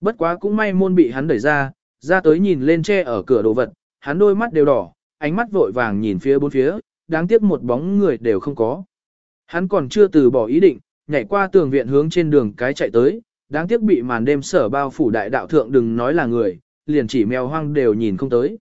Bất quá cũng may môn bị hắn đẩy ra, ra tới nhìn lên che ở cửa đồ vật, hắn đôi mắt đều đỏ, ánh mắt vội vàng nhìn phía bốn phía, đáng tiếc một bóng người đều không có. Hắn còn chưa từ bỏ ý định, nhảy qua tường viện hướng trên đường cái chạy tới, đáng tiếc bị màn đêm sở bao phủ đại đạo thượng đừng nói là người, liền chỉ mèo hoang đều nhìn không tới.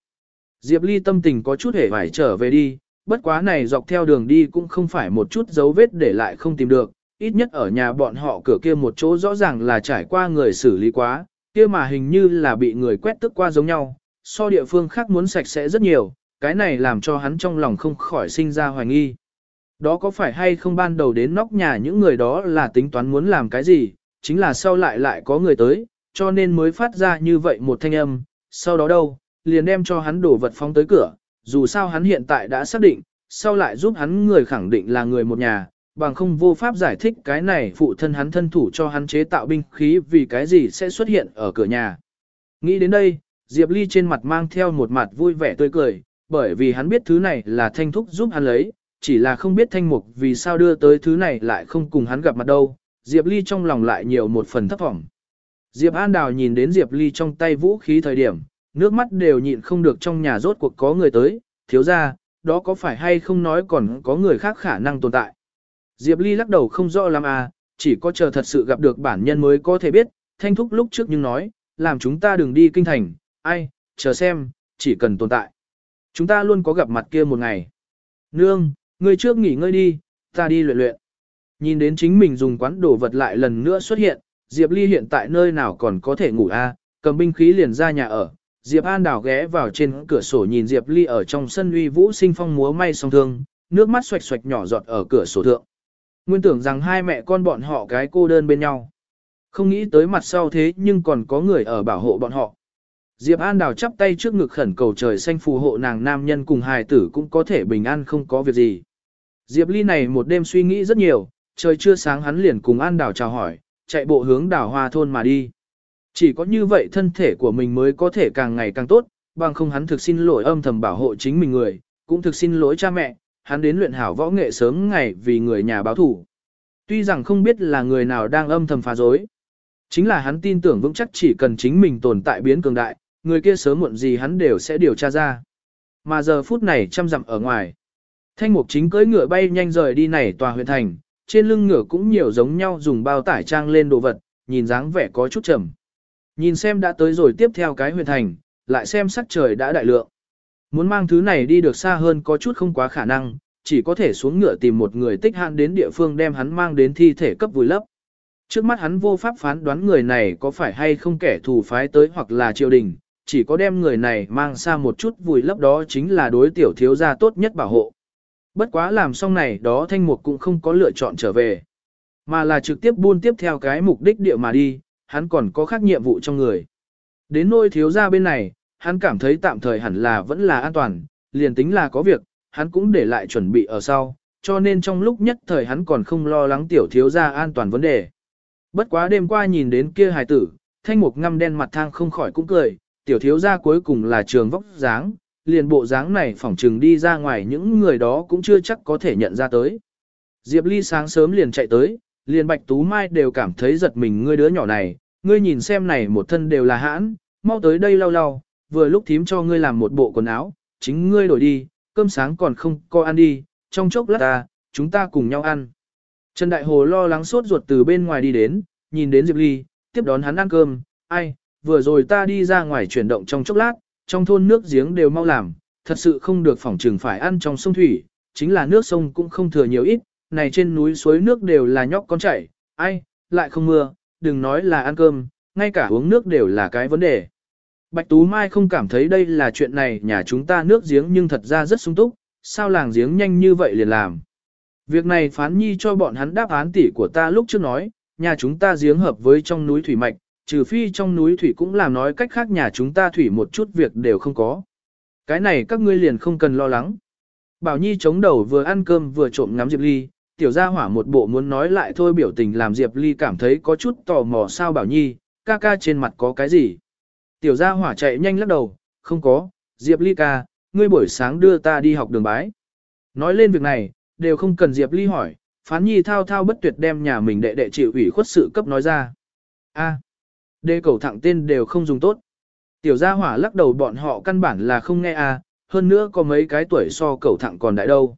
Diệp Ly tâm tình có chút hề phải trở về đi, bất quá này dọc theo đường đi cũng không phải một chút dấu vết để lại không tìm được, ít nhất ở nhà bọn họ cửa kia một chỗ rõ ràng là trải qua người xử lý quá, kia mà hình như là bị người quét tức qua giống nhau, so địa phương khác muốn sạch sẽ rất nhiều, cái này làm cho hắn trong lòng không khỏi sinh ra hoài nghi. Đó có phải hay không ban đầu đến nóc nhà những người đó là tính toán muốn làm cái gì, chính là sau lại lại có người tới, cho nên mới phát ra như vậy một thanh âm, sau đó đâu, liền đem cho hắn đổ vật phóng tới cửa, dù sao hắn hiện tại đã xác định, sau lại giúp hắn người khẳng định là người một nhà, bằng không vô pháp giải thích cái này phụ thân hắn thân thủ cho hắn chế tạo binh khí vì cái gì sẽ xuất hiện ở cửa nhà. Nghĩ đến đây, Diệp Ly trên mặt mang theo một mặt vui vẻ tươi cười, bởi vì hắn biết thứ này là thanh thúc giúp hắn lấy, chỉ là không biết thanh mục vì sao đưa tới thứ này lại không cùng hắn gặp mặt đâu, Diệp Ly trong lòng lại nhiều một phần thấp vọng. Diệp An Đào nhìn đến Diệp Ly trong tay vũ khí thời điểm, nước mắt đều nhịn không được trong nhà rốt cuộc có người tới, thiếu ra, đó có phải hay không nói còn có người khác khả năng tồn tại. Diệp Ly lắc đầu không rõ lắm à, chỉ có chờ thật sự gặp được bản nhân mới có thể biết, thanh thúc lúc trước nhưng nói, làm chúng ta đừng đi kinh thành, ai, chờ xem, chỉ cần tồn tại. Chúng ta luôn có gặp mặt kia một ngày. Nương, ngươi trước nghỉ ngơi đi, ta đi luyện luyện. Nhìn đến chính mình dùng quán đồ vật lại lần nữa xuất hiện, Diệp Ly hiện tại nơi nào còn có thể ngủ a, à, cầm binh khí liền ra nhà ở. Diệp An đảo ghé vào trên cửa sổ nhìn Diệp Ly ở trong sân uy vũ sinh phong múa may song thương, nước mắt xoạch xoạch nhỏ giọt ở cửa sổ thượng. Nguyên tưởng rằng hai mẹ con bọn họ cái cô đơn bên nhau. Không nghĩ tới mặt sau thế nhưng còn có người ở bảo hộ bọn họ. Diệp An đào chắp tay trước ngực khẩn cầu trời xanh phù hộ nàng nam nhân cùng hài tử cũng có thể bình an không có việc gì. Diệp Ly này một đêm suy nghĩ rất nhiều, trời chưa sáng hắn liền cùng An đào chào hỏi, chạy bộ hướng đảo hoa thôn mà đi. Chỉ có như vậy thân thể của mình mới có thể càng ngày càng tốt, bằng không hắn thực xin lỗi âm thầm bảo hộ chính mình người, cũng thực xin lỗi cha mẹ, hắn đến luyện hảo võ nghệ sớm ngày vì người nhà báo thủ. Tuy rằng không biết là người nào đang âm thầm phá dối, chính là hắn tin tưởng vững chắc chỉ cần chính mình tồn tại biến cường đại, người kia sớm muộn gì hắn đều sẽ điều tra ra. Mà giờ phút này chăm dặm ở ngoài, thanh mục chính cưỡi ngựa bay nhanh rời đi này tòa huyện thành, trên lưng ngựa cũng nhiều giống nhau dùng bao tải trang lên đồ vật, nhìn dáng vẻ có chút trầm. Nhìn xem đã tới rồi tiếp theo cái huyện thành, lại xem sắc trời đã đại lượng. Muốn mang thứ này đi được xa hơn có chút không quá khả năng, chỉ có thể xuống ngựa tìm một người tích hạn đến địa phương đem hắn mang đến thi thể cấp vùi lấp. Trước mắt hắn vô pháp phán đoán người này có phải hay không kẻ thù phái tới hoặc là triều đình, chỉ có đem người này mang xa một chút vùi lấp đó chính là đối tiểu thiếu gia tốt nhất bảo hộ. Bất quá làm xong này đó thanh mục cũng không có lựa chọn trở về, mà là trực tiếp buôn tiếp theo cái mục đích địa mà đi, hắn còn có khác nhiệm vụ trong người. Đến nôi thiếu gia bên này, hắn cảm thấy tạm thời hẳn là vẫn là an toàn, liền tính là có việc, hắn cũng để lại chuẩn bị ở sau, cho nên trong lúc nhất thời hắn còn không lo lắng tiểu thiếu gia an toàn vấn đề. Bất quá đêm qua nhìn đến kia hài tử, thanh mục ngăm đen mặt thang không khỏi cũng cười, tiểu thiếu gia cuối cùng là trường vóc dáng, liền bộ dáng này phỏng trừng đi ra ngoài những người đó cũng chưa chắc có thể nhận ra tới. Diệp Ly sáng sớm liền chạy tới, liền Bạch Tú Mai đều cảm thấy giật mình ngươi đứa nhỏ này, ngươi nhìn xem này một thân đều là hãn, mau tới đây lau lau, vừa lúc thím cho ngươi làm một bộ quần áo, chính ngươi đổi đi, cơm sáng còn không có ăn đi, trong chốc lát ta, chúng ta cùng nhau ăn. Trần Đại Hồ lo lắng sốt ruột từ bên ngoài đi đến, nhìn đến Diệp Ly, tiếp đón hắn ăn cơm, ai, vừa rồi ta đi ra ngoài chuyển động trong chốc lát, trong thôn nước giếng đều mau làm, thật sự không được phỏng trừng phải ăn trong sông thủy, chính là nước sông cũng không thừa nhiều ít, này trên núi suối nước đều là nhóc con chảy, ai, lại không mưa, đừng nói là ăn cơm, ngay cả uống nước đều là cái vấn đề. Bạch Tú Mai không cảm thấy đây là chuyện này nhà chúng ta nước giếng nhưng thật ra rất sung túc, sao làng giếng nhanh như vậy liền làm. Việc này phán nhi cho bọn hắn đáp án tỷ của ta lúc trước nói, nhà chúng ta giếng hợp với trong núi thủy mạch, trừ phi trong núi thủy cũng làm nói cách khác nhà chúng ta thủy một chút việc đều không có. Cái này các ngươi liền không cần lo lắng. Bảo Nhi chống đầu vừa ăn cơm vừa trộm ngắm Diệp Ly, tiểu gia hỏa một bộ muốn nói lại thôi biểu tình làm Diệp Ly cảm thấy có chút tò mò sao Bảo Nhi, ca ca trên mặt có cái gì. Tiểu gia hỏa chạy nhanh lắc đầu, không có, Diệp Ly ca, ngươi buổi sáng đưa ta đi học đường bái. Nói lên việc này, đều không cần Diệp Ly hỏi, phán nhi thao thao bất tuyệt đem nhà mình đệ đệ chịu ủy khuất sự cấp nói ra. A, Đê cầu thẳng tên đều không dùng tốt. Tiểu gia hỏa lắc đầu bọn họ căn bản là không nghe à hơn nữa có mấy cái tuổi so cầu thẳng còn đại đâu.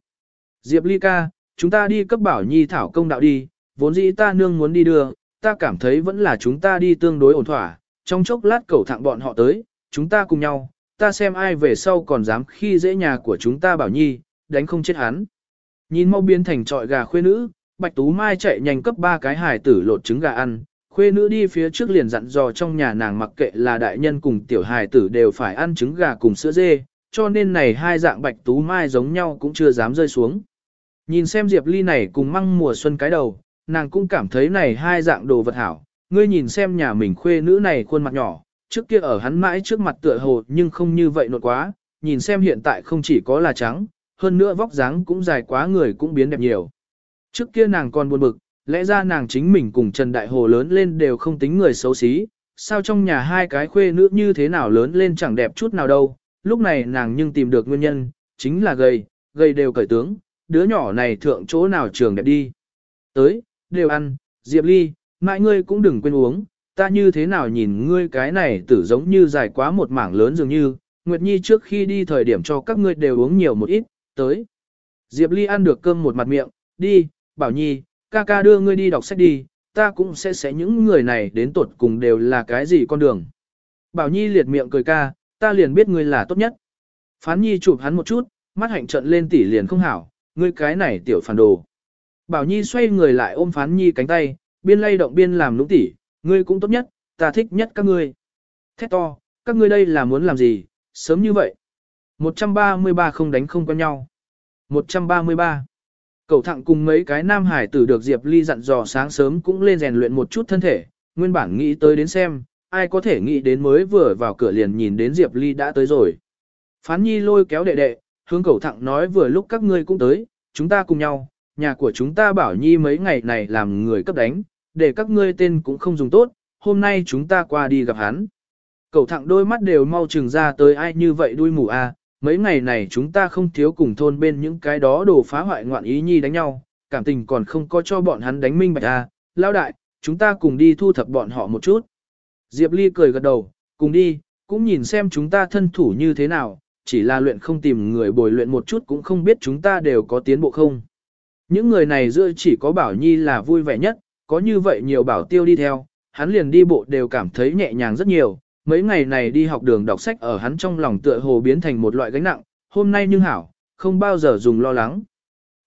Diệp Ly ca, chúng ta đi cấp bảo nhi thảo công đạo đi, vốn dĩ ta nương muốn đi đưa, ta cảm thấy vẫn là chúng ta đi tương đối ổn thỏa, trong chốc lát cầu thẳng bọn họ tới, chúng ta cùng nhau, ta xem ai về sau còn dám khi dễ nhà của chúng ta bảo nhi, đánh không chết hắn. Nhìn mau biến thành trọi gà khuê nữ, Bạch Tú Mai chạy nhanh cấp ba cái hài tử lột trứng gà ăn, Khuê nữ đi phía trước liền dặn dò trong nhà nàng mặc kệ là đại nhân cùng tiểu hài tử đều phải ăn trứng gà cùng sữa dê, cho nên này hai dạng bạch tú mai giống nhau cũng chưa dám rơi xuống. Nhìn xem Diệp Ly này cùng măng mùa xuân cái đầu, nàng cũng cảm thấy này hai dạng đồ vật hảo. Ngươi nhìn xem nhà mình khuê nữ này khuôn mặt nhỏ, trước kia ở hắn mãi trước mặt tựa hồ nhưng không như vậy nột quá, nhìn xem hiện tại không chỉ có là trắng, hơn nữa vóc dáng cũng dài quá người cũng biến đẹp nhiều. Trước kia nàng còn buồn bực, lẽ ra nàng chính mình cùng Trần Đại Hồ lớn lên đều không tính người xấu xí, sao trong nhà hai cái khuê nữ như thế nào lớn lên chẳng đẹp chút nào đâu, lúc này nàng nhưng tìm được nguyên nhân, chính là gầy, gầy đều cởi tướng, đứa nhỏ này thượng chỗ nào trường đẹp đi. Tới, đều ăn, Diệp Ly, mãi ngươi cũng đừng quên uống, ta như thế nào nhìn ngươi cái này tử giống như dài quá một mảng lớn dường như, Nguyệt Nhi trước khi đi thời điểm cho các ngươi đều uống nhiều một ít, tới. Diệp Ly ăn được cơm một mặt miệng, đi, Bảo Nhi, ca ca đưa ngươi đi đọc sách đi, ta cũng sẽ sẽ những người này đến tuột cùng đều là cái gì con đường. Bảo Nhi liệt miệng cười ca, ta liền biết ngươi là tốt nhất. Phán Nhi chụp hắn một chút, mắt hạnh trận lên tỉ liền không hảo, ngươi cái này tiểu phản đồ. Bảo Nhi xoay người lại ôm Phán Nhi cánh tay, biên lay động biên làm lũng tỉ, ngươi cũng tốt nhất, ta thích nhất các ngươi. Thét to, các ngươi đây là muốn làm gì, sớm như vậy. 133 không đánh không quen nhau. 133. Cậu thẳng cùng mấy cái nam hải tử được Diệp Ly dặn dò sáng sớm cũng lên rèn luyện một chút thân thể, nguyên bản nghĩ tới đến xem, ai có thể nghĩ đến mới vừa vào cửa liền nhìn đến Diệp Ly đã tới rồi. Phán Nhi lôi kéo đệ đệ, hướng cậu thẳng nói vừa lúc các ngươi cũng tới, chúng ta cùng nhau, nhà của chúng ta bảo Nhi mấy ngày này làm người cấp đánh, để các ngươi tên cũng không dùng tốt, hôm nay chúng ta qua đi gặp hắn. Cậu thẳng đôi mắt đều mau chừng ra tới ai như vậy đuôi mù a à, mấy ngày này chúng ta không thiếu cùng thôn bên những cái đó đồ phá hoại ngoạn ý nhi đánh nhau, cảm tình còn không có cho bọn hắn đánh minh bạch à, lao đại, chúng ta cùng đi thu thập bọn họ một chút. Diệp Ly cười gật đầu, cùng đi, cũng nhìn xem chúng ta thân thủ như thế nào, chỉ là luyện không tìm người bồi luyện một chút cũng không biết chúng ta đều có tiến bộ không. Những người này giữa chỉ có Bảo Nhi là vui vẻ nhất, có như vậy nhiều bảo tiêu đi theo, hắn liền đi bộ đều cảm thấy nhẹ nhàng rất nhiều, mấy ngày này đi học đường đọc sách ở hắn trong lòng tựa hồ biến thành một loại gánh nặng, hôm nay nhưng hảo, không bao giờ dùng lo lắng.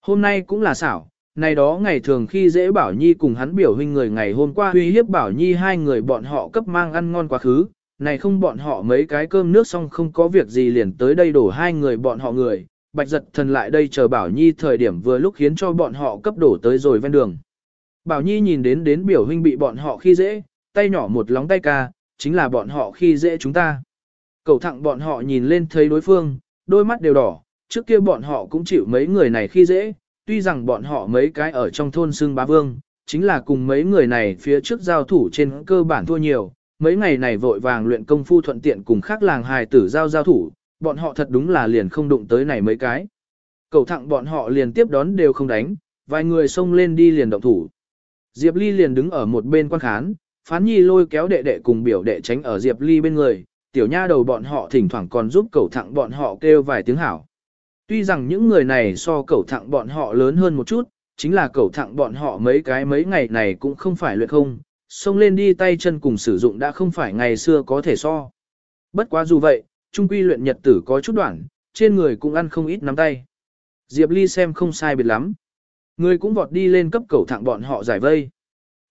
Hôm nay cũng là xảo, này đó ngày thường khi dễ Bảo Nhi cùng hắn biểu huynh người ngày hôm qua uy hiếp Bảo Nhi hai người bọn họ cấp mang ăn ngon quá khứ, này không bọn họ mấy cái cơm nước xong không có việc gì liền tới đây đổ hai người bọn họ người, bạch giật thần lại đây chờ Bảo Nhi thời điểm vừa lúc khiến cho bọn họ cấp đổ tới rồi ven đường. Bảo Nhi nhìn đến đến biểu huynh bị bọn họ khi dễ, tay nhỏ một lóng tay ca, chính là bọn họ khi dễ chúng ta. Cầu thẳng bọn họ nhìn lên thấy đối phương, đôi mắt đều đỏ, trước kia bọn họ cũng chịu mấy người này khi dễ, tuy rằng bọn họ mấy cái ở trong thôn xương bá vương, chính là cùng mấy người này phía trước giao thủ trên cơ bản thua nhiều, mấy ngày này vội vàng luyện công phu thuận tiện cùng khác làng hài tử giao giao thủ, bọn họ thật đúng là liền không đụng tới này mấy cái. Cầu thẳng bọn họ liền tiếp đón đều không đánh, vài người xông lên đi liền động thủ. Diệp Ly liền đứng ở một bên quan khán, phán nhi lôi kéo đệ đệ cùng biểu đệ tránh ở Diệp Ly bên người, tiểu nha đầu bọn họ thỉnh thoảng còn giúp cầu thẳng bọn họ kêu vài tiếng hảo. Tuy rằng những người này so cầu thẳng bọn họ lớn hơn một chút, chính là cầu thẳng bọn họ mấy cái mấy ngày này cũng không phải luyện không, xông lên đi tay chân cùng sử dụng đã không phải ngày xưa có thể so. Bất quá dù vậy, trung quy luyện nhật tử có chút đoạn, trên người cũng ăn không ít nắm tay. Diệp Ly xem không sai biệt lắm. Người cũng vọt đi lên cấp cầu thẳng bọn họ giải vây.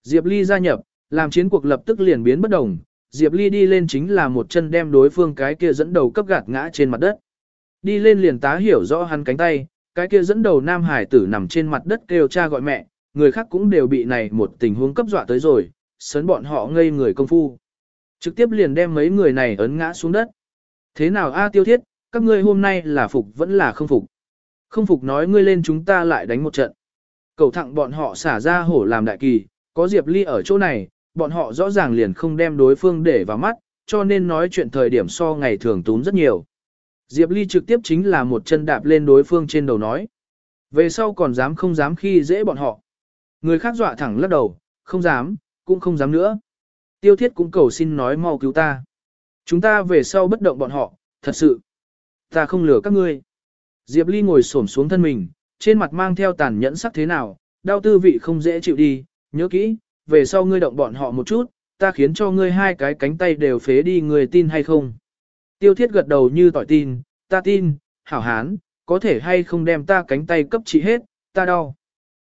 Diệp Ly gia nhập, làm chiến cuộc lập tức liền biến bất đồng. Diệp Ly đi lên chính là một chân đem đối phương cái kia dẫn đầu cấp gạt ngã trên mặt đất. Đi lên liền tá hiểu rõ hắn cánh tay, cái kia dẫn đầu nam hải tử nằm trên mặt đất kêu cha gọi mẹ, người khác cũng đều bị này một tình huống cấp dọa tới rồi, sớn bọn họ ngây người công phu. Trực tiếp liền đem mấy người này ấn ngã xuống đất. Thế nào a tiêu thiết, các ngươi hôm nay là phục vẫn là không phục. Không phục nói ngươi lên chúng ta lại đánh một trận. Cầu thẳng bọn họ xả ra hổ làm đại kỳ, có Diệp Ly ở chỗ này, bọn họ rõ ràng liền không đem đối phương để vào mắt, cho nên nói chuyện thời điểm so ngày thường túm rất nhiều. Diệp Ly trực tiếp chính là một chân đạp lên đối phương trên đầu nói. Về sau còn dám không dám khi dễ bọn họ. Người khác dọa thẳng lắc đầu, không dám, cũng không dám nữa. Tiêu thiết cũng cầu xin nói mau cứu ta. Chúng ta về sau bất động bọn họ, thật sự. Ta không lừa các ngươi. Diệp Ly ngồi xổm xuống thân mình, trên mặt mang theo tàn nhẫn sắc thế nào, đau tư vị không dễ chịu đi, nhớ kỹ, về sau ngươi động bọn họ một chút, ta khiến cho ngươi hai cái cánh tay đều phế đi người tin hay không. Tiêu thiết gật đầu như tỏi tin, ta tin, hảo hán, có thể hay không đem ta cánh tay cấp trị hết, ta đau.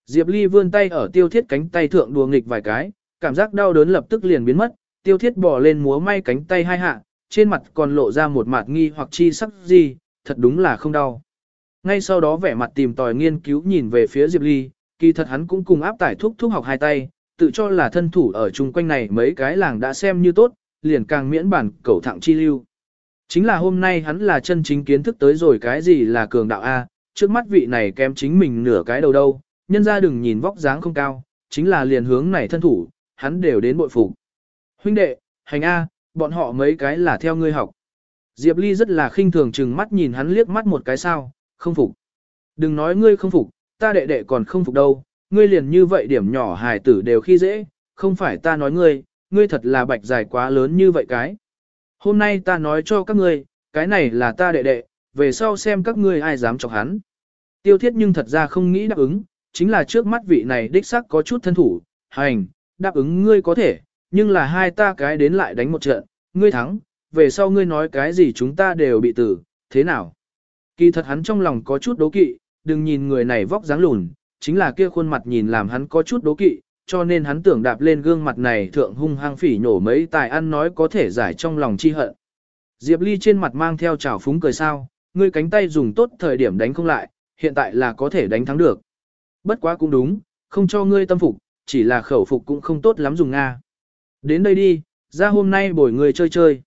Diệp Ly vươn tay ở tiêu thiết cánh tay thượng đùa nghịch vài cái, cảm giác đau đớn lập tức liền biến mất, tiêu thiết bỏ lên múa may cánh tay hai hạ, trên mặt còn lộ ra một mặt nghi hoặc chi sắc gì, thật đúng là không đau. Ngay sau đó vẻ mặt tìm tòi nghiên cứu nhìn về phía Diệp Ly, kỳ thật hắn cũng cùng áp tải thuốc thuốc học hai tay, tự cho là thân thủ ở chung quanh này mấy cái làng đã xem như tốt, liền càng miễn bản cầu thẳng chi lưu. Chính là hôm nay hắn là chân chính kiến thức tới rồi cái gì là cường đạo A, trước mắt vị này kém chính mình nửa cái đầu đâu, nhân ra đừng nhìn vóc dáng không cao, chính là liền hướng này thân thủ, hắn đều đến bội phục. Huynh đệ, hành A, bọn họ mấy cái là theo ngươi học. Diệp Ly rất là khinh thường chừng mắt nhìn hắn liếc mắt một cái sao, không phục. Đừng nói ngươi không phục, ta đệ đệ còn không phục đâu, ngươi liền như vậy điểm nhỏ hài tử đều khi dễ, không phải ta nói ngươi, ngươi thật là bạch dài quá lớn như vậy cái. Hôm nay ta nói cho các ngươi, cái này là ta đệ đệ, về sau xem các ngươi ai dám chọc hắn. Tiêu thiết nhưng thật ra không nghĩ đáp ứng, chính là trước mắt vị này đích sắc có chút thân thủ, hành, đáp ứng ngươi có thể, nhưng là hai ta cái đến lại đánh một trận, ngươi thắng, về sau ngươi nói cái gì chúng ta đều bị tử, thế nào? Kỳ thật hắn trong lòng có chút đố kỵ, đừng nhìn người này vóc dáng lùn, chính là kia khuôn mặt nhìn làm hắn có chút đố kỵ, cho nên hắn tưởng đạp lên gương mặt này thượng hung hăng phỉ nhổ mấy tài ăn nói có thể giải trong lòng chi hận. Diệp Ly trên mặt mang theo trào phúng cười sao, ngươi cánh tay dùng tốt thời điểm đánh không lại, hiện tại là có thể đánh thắng được. Bất quá cũng đúng, không cho ngươi tâm phục, chỉ là khẩu phục cũng không tốt lắm dùng Nga. Đến đây đi, ra hôm nay bồi người chơi chơi.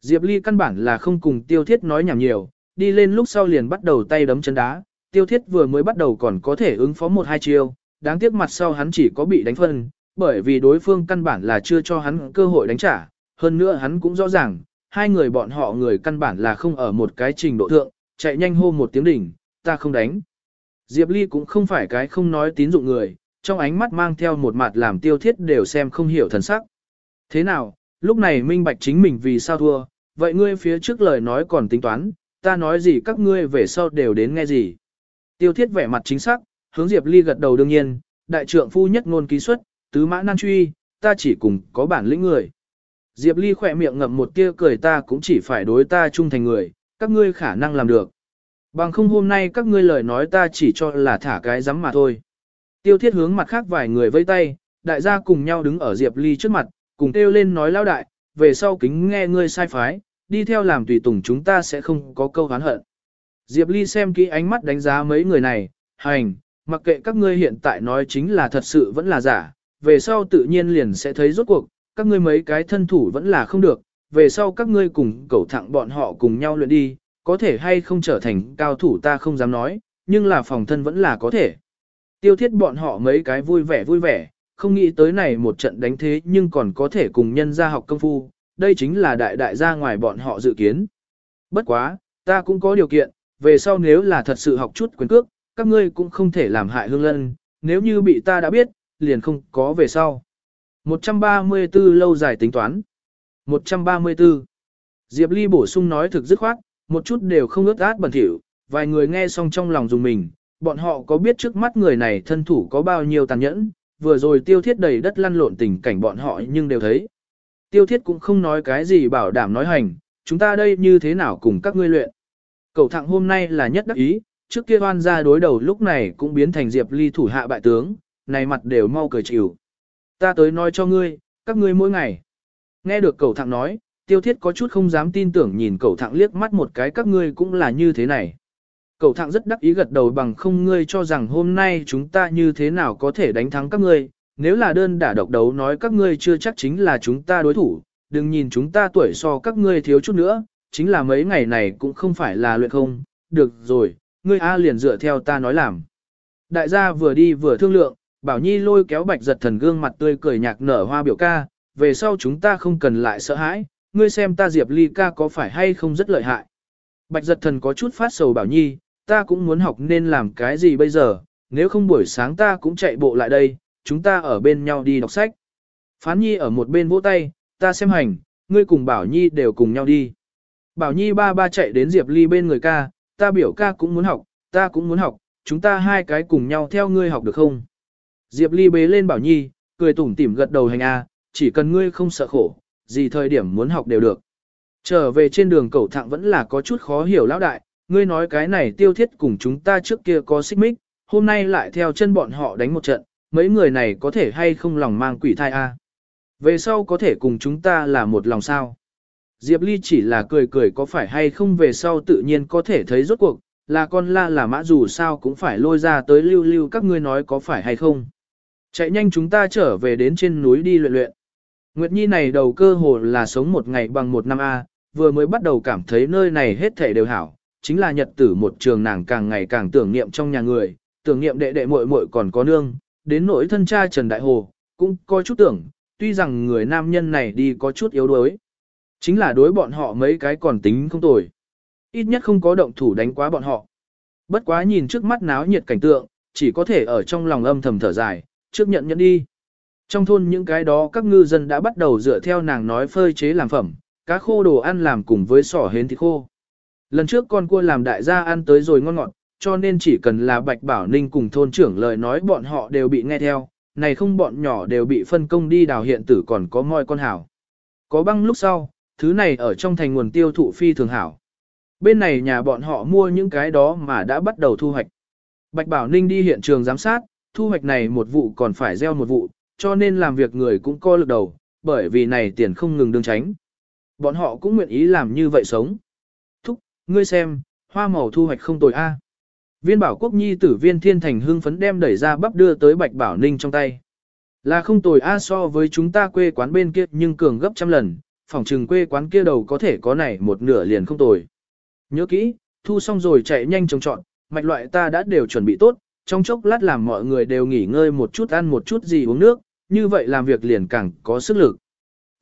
Diệp Ly căn bản là không cùng tiêu thiết nói nhảm nhiều, đi lên lúc sau liền bắt đầu tay đấm chân đá, tiêu thiết vừa mới bắt đầu còn có thể ứng phó một hai chiêu, đáng tiếc mặt sau hắn chỉ có bị đánh phân, bởi vì đối phương căn bản là chưa cho hắn cơ hội đánh trả, hơn nữa hắn cũng rõ ràng, hai người bọn họ người căn bản là không ở một cái trình độ thượng, chạy nhanh hô một tiếng đỉnh, ta không đánh. Diệp Ly cũng không phải cái không nói tín dụng người, trong ánh mắt mang theo một mặt làm tiêu thiết đều xem không hiểu thần sắc. Thế nào, lúc này minh bạch chính mình vì sao thua, vậy ngươi phía trước lời nói còn tính toán, ta nói gì các ngươi về sau đều đến nghe gì. Tiêu thiết vẻ mặt chính xác, hướng Diệp Ly gật đầu đương nhiên, đại trượng phu nhất ngôn ký xuất, tứ mã nan truy, ta chỉ cùng có bản lĩnh người. Diệp Ly khỏe miệng ngậm một tia cười ta cũng chỉ phải đối ta trung thành người, các ngươi khả năng làm được. Bằng không hôm nay các ngươi lời nói ta chỉ cho là thả cái rắm mà thôi. Tiêu thiết hướng mặt khác vài người vây tay, đại gia cùng nhau đứng ở Diệp Ly trước mặt, cùng kêu lên nói lao đại, về sau kính nghe ngươi sai phái, đi theo làm tùy tùng chúng ta sẽ không có câu hán hận. Diệp Ly xem kỹ ánh mắt đánh giá mấy người này, hành, mặc kệ các ngươi hiện tại nói chính là thật sự vẫn là giả, về sau tự nhiên liền sẽ thấy rốt cuộc, các ngươi mấy cái thân thủ vẫn là không được, về sau các ngươi cùng cầu thẳng bọn họ cùng nhau luyện đi, có thể hay không trở thành cao thủ ta không dám nói, nhưng là phòng thân vẫn là có thể. Tiêu thiết bọn họ mấy cái vui vẻ vui vẻ, không nghĩ tới này một trận đánh thế nhưng còn có thể cùng nhân gia học công phu, đây chính là đại đại gia ngoài bọn họ dự kiến. Bất quá, ta cũng có điều kiện, về sau nếu là thật sự học chút quyền cước, các ngươi cũng không thể làm hại hương lân, nếu như bị ta đã biết, liền không có về sau. 134 lâu dài tính toán. 134. Diệp Ly bổ sung nói thực dứt khoát, một chút đều không ướt át bẩn thỉu, vài người nghe xong trong lòng dùng mình, bọn họ có biết trước mắt người này thân thủ có bao nhiêu tàn nhẫn, vừa rồi tiêu thiết đầy đất lăn lộn tình cảnh bọn họ nhưng đều thấy. Tiêu thiết cũng không nói cái gì bảo đảm nói hành, chúng ta đây như thế nào cùng các ngươi luyện. Cầu thẳng hôm nay là nhất đắc ý, trước kia hoan ra đối đầu lúc này cũng biến thành diệp ly thủ hạ bại tướng, này mặt đều mau cười chịu. Ta tới nói cho ngươi, các ngươi mỗi ngày. Nghe được cầu thẳng nói, tiêu thiết có chút không dám tin tưởng nhìn cầu thẳng liếc mắt một cái các ngươi cũng là như thế này. Cầu thẳng rất đắc ý gật đầu bằng không ngươi cho rằng hôm nay chúng ta như thế nào có thể đánh thắng các ngươi, nếu là đơn đả độc đấu nói các ngươi chưa chắc chính là chúng ta đối thủ, đừng nhìn chúng ta tuổi so các ngươi thiếu chút nữa, chính là mấy ngày này cũng không phải là luyện không, được rồi, ngươi A liền dựa theo ta nói làm. Đại gia vừa đi vừa thương lượng, Bảo Nhi lôi kéo bạch giật thần gương mặt tươi cười nhạc nở hoa biểu ca, về sau chúng ta không cần lại sợ hãi, ngươi xem ta Diệp Ly ca có phải hay không rất lợi hại. Bạch giật thần có chút phát sầu Bảo Nhi, ta cũng muốn học nên làm cái gì bây giờ, nếu không buổi sáng ta cũng chạy bộ lại đây, chúng ta ở bên nhau đi đọc sách. Phán Nhi ở một bên vỗ tay, ta xem hành, ngươi cùng Bảo Nhi đều cùng nhau đi. Bảo Nhi ba ba chạy đến Diệp Ly bên người ca, ta biểu ca cũng muốn học, ta cũng muốn học, chúng ta hai cái cùng nhau theo ngươi học được không? Diệp Ly bế lên Bảo Nhi, cười tủm tỉm gật đầu hành a, chỉ cần ngươi không sợ khổ, gì thời điểm muốn học đều được. Trở về trên đường cầu thạng vẫn là có chút khó hiểu lão đại, ngươi nói cái này tiêu thiết cùng chúng ta trước kia có xích mích, hôm nay lại theo chân bọn họ đánh một trận, mấy người này có thể hay không lòng mang quỷ thai a? Về sau có thể cùng chúng ta là một lòng sao? Diệp Ly chỉ là cười cười có phải hay không về sau tự nhiên có thể thấy rốt cuộc, là con la là mã dù sao cũng phải lôi ra tới lưu lưu các ngươi nói có phải hay không. Chạy nhanh chúng ta trở về đến trên núi đi luyện luyện. Nguyệt Nhi này đầu cơ hồ là sống một ngày bằng một năm A, vừa mới bắt đầu cảm thấy nơi này hết thể đều hảo, chính là nhật tử một trường nàng càng ngày càng tưởng niệm trong nhà người, tưởng niệm đệ đệ muội muội còn có nương, đến nỗi thân cha Trần Đại Hồ, cũng coi chút tưởng, tuy rằng người nam nhân này đi có chút yếu đuối. Chính là đối bọn họ mấy cái còn tính không tồi. Ít nhất không có động thủ đánh quá bọn họ. Bất quá nhìn trước mắt náo nhiệt cảnh tượng, chỉ có thể ở trong lòng âm thầm thở dài, trước nhận nhận đi. Trong thôn những cái đó các ngư dân đã bắt đầu dựa theo nàng nói phơi chế làm phẩm, cá khô đồ ăn làm cùng với sỏ hến thịt khô. Lần trước con cua làm đại gia ăn tới rồi ngon ngọt, cho nên chỉ cần là Bạch Bảo Ninh cùng thôn trưởng lời nói bọn họ đều bị nghe theo, này không bọn nhỏ đều bị phân công đi đào hiện tử còn có moi con hảo. Có băng lúc sau, thứ này ở trong thành nguồn tiêu thụ phi thường hảo. Bên này nhà bọn họ mua những cái đó mà đã bắt đầu thu hoạch. Bạch Bảo Ninh đi hiện trường giám sát, thu hoạch này một vụ còn phải gieo một vụ, cho nên làm việc người cũng co lực đầu, bởi vì này tiền không ngừng đương tránh. Bọn họ cũng nguyện ý làm như vậy sống. Thúc, ngươi xem, hoa màu thu hoạch không tồi a. Viên bảo quốc nhi tử viên thiên thành hưng phấn đem đẩy ra bắp đưa tới bạch bảo ninh trong tay. Là không tồi a so với chúng ta quê quán bên kia nhưng cường gấp trăm lần, phòng trừng quê quán kia đầu có thể có này một nửa liền không tồi. Nhớ kỹ, thu xong rồi chạy nhanh trồng trọn, mạch loại ta đã đều chuẩn bị tốt, trong chốc lát làm mọi người đều nghỉ ngơi một chút ăn một chút gì uống nước, như vậy làm việc liền càng có sức lực.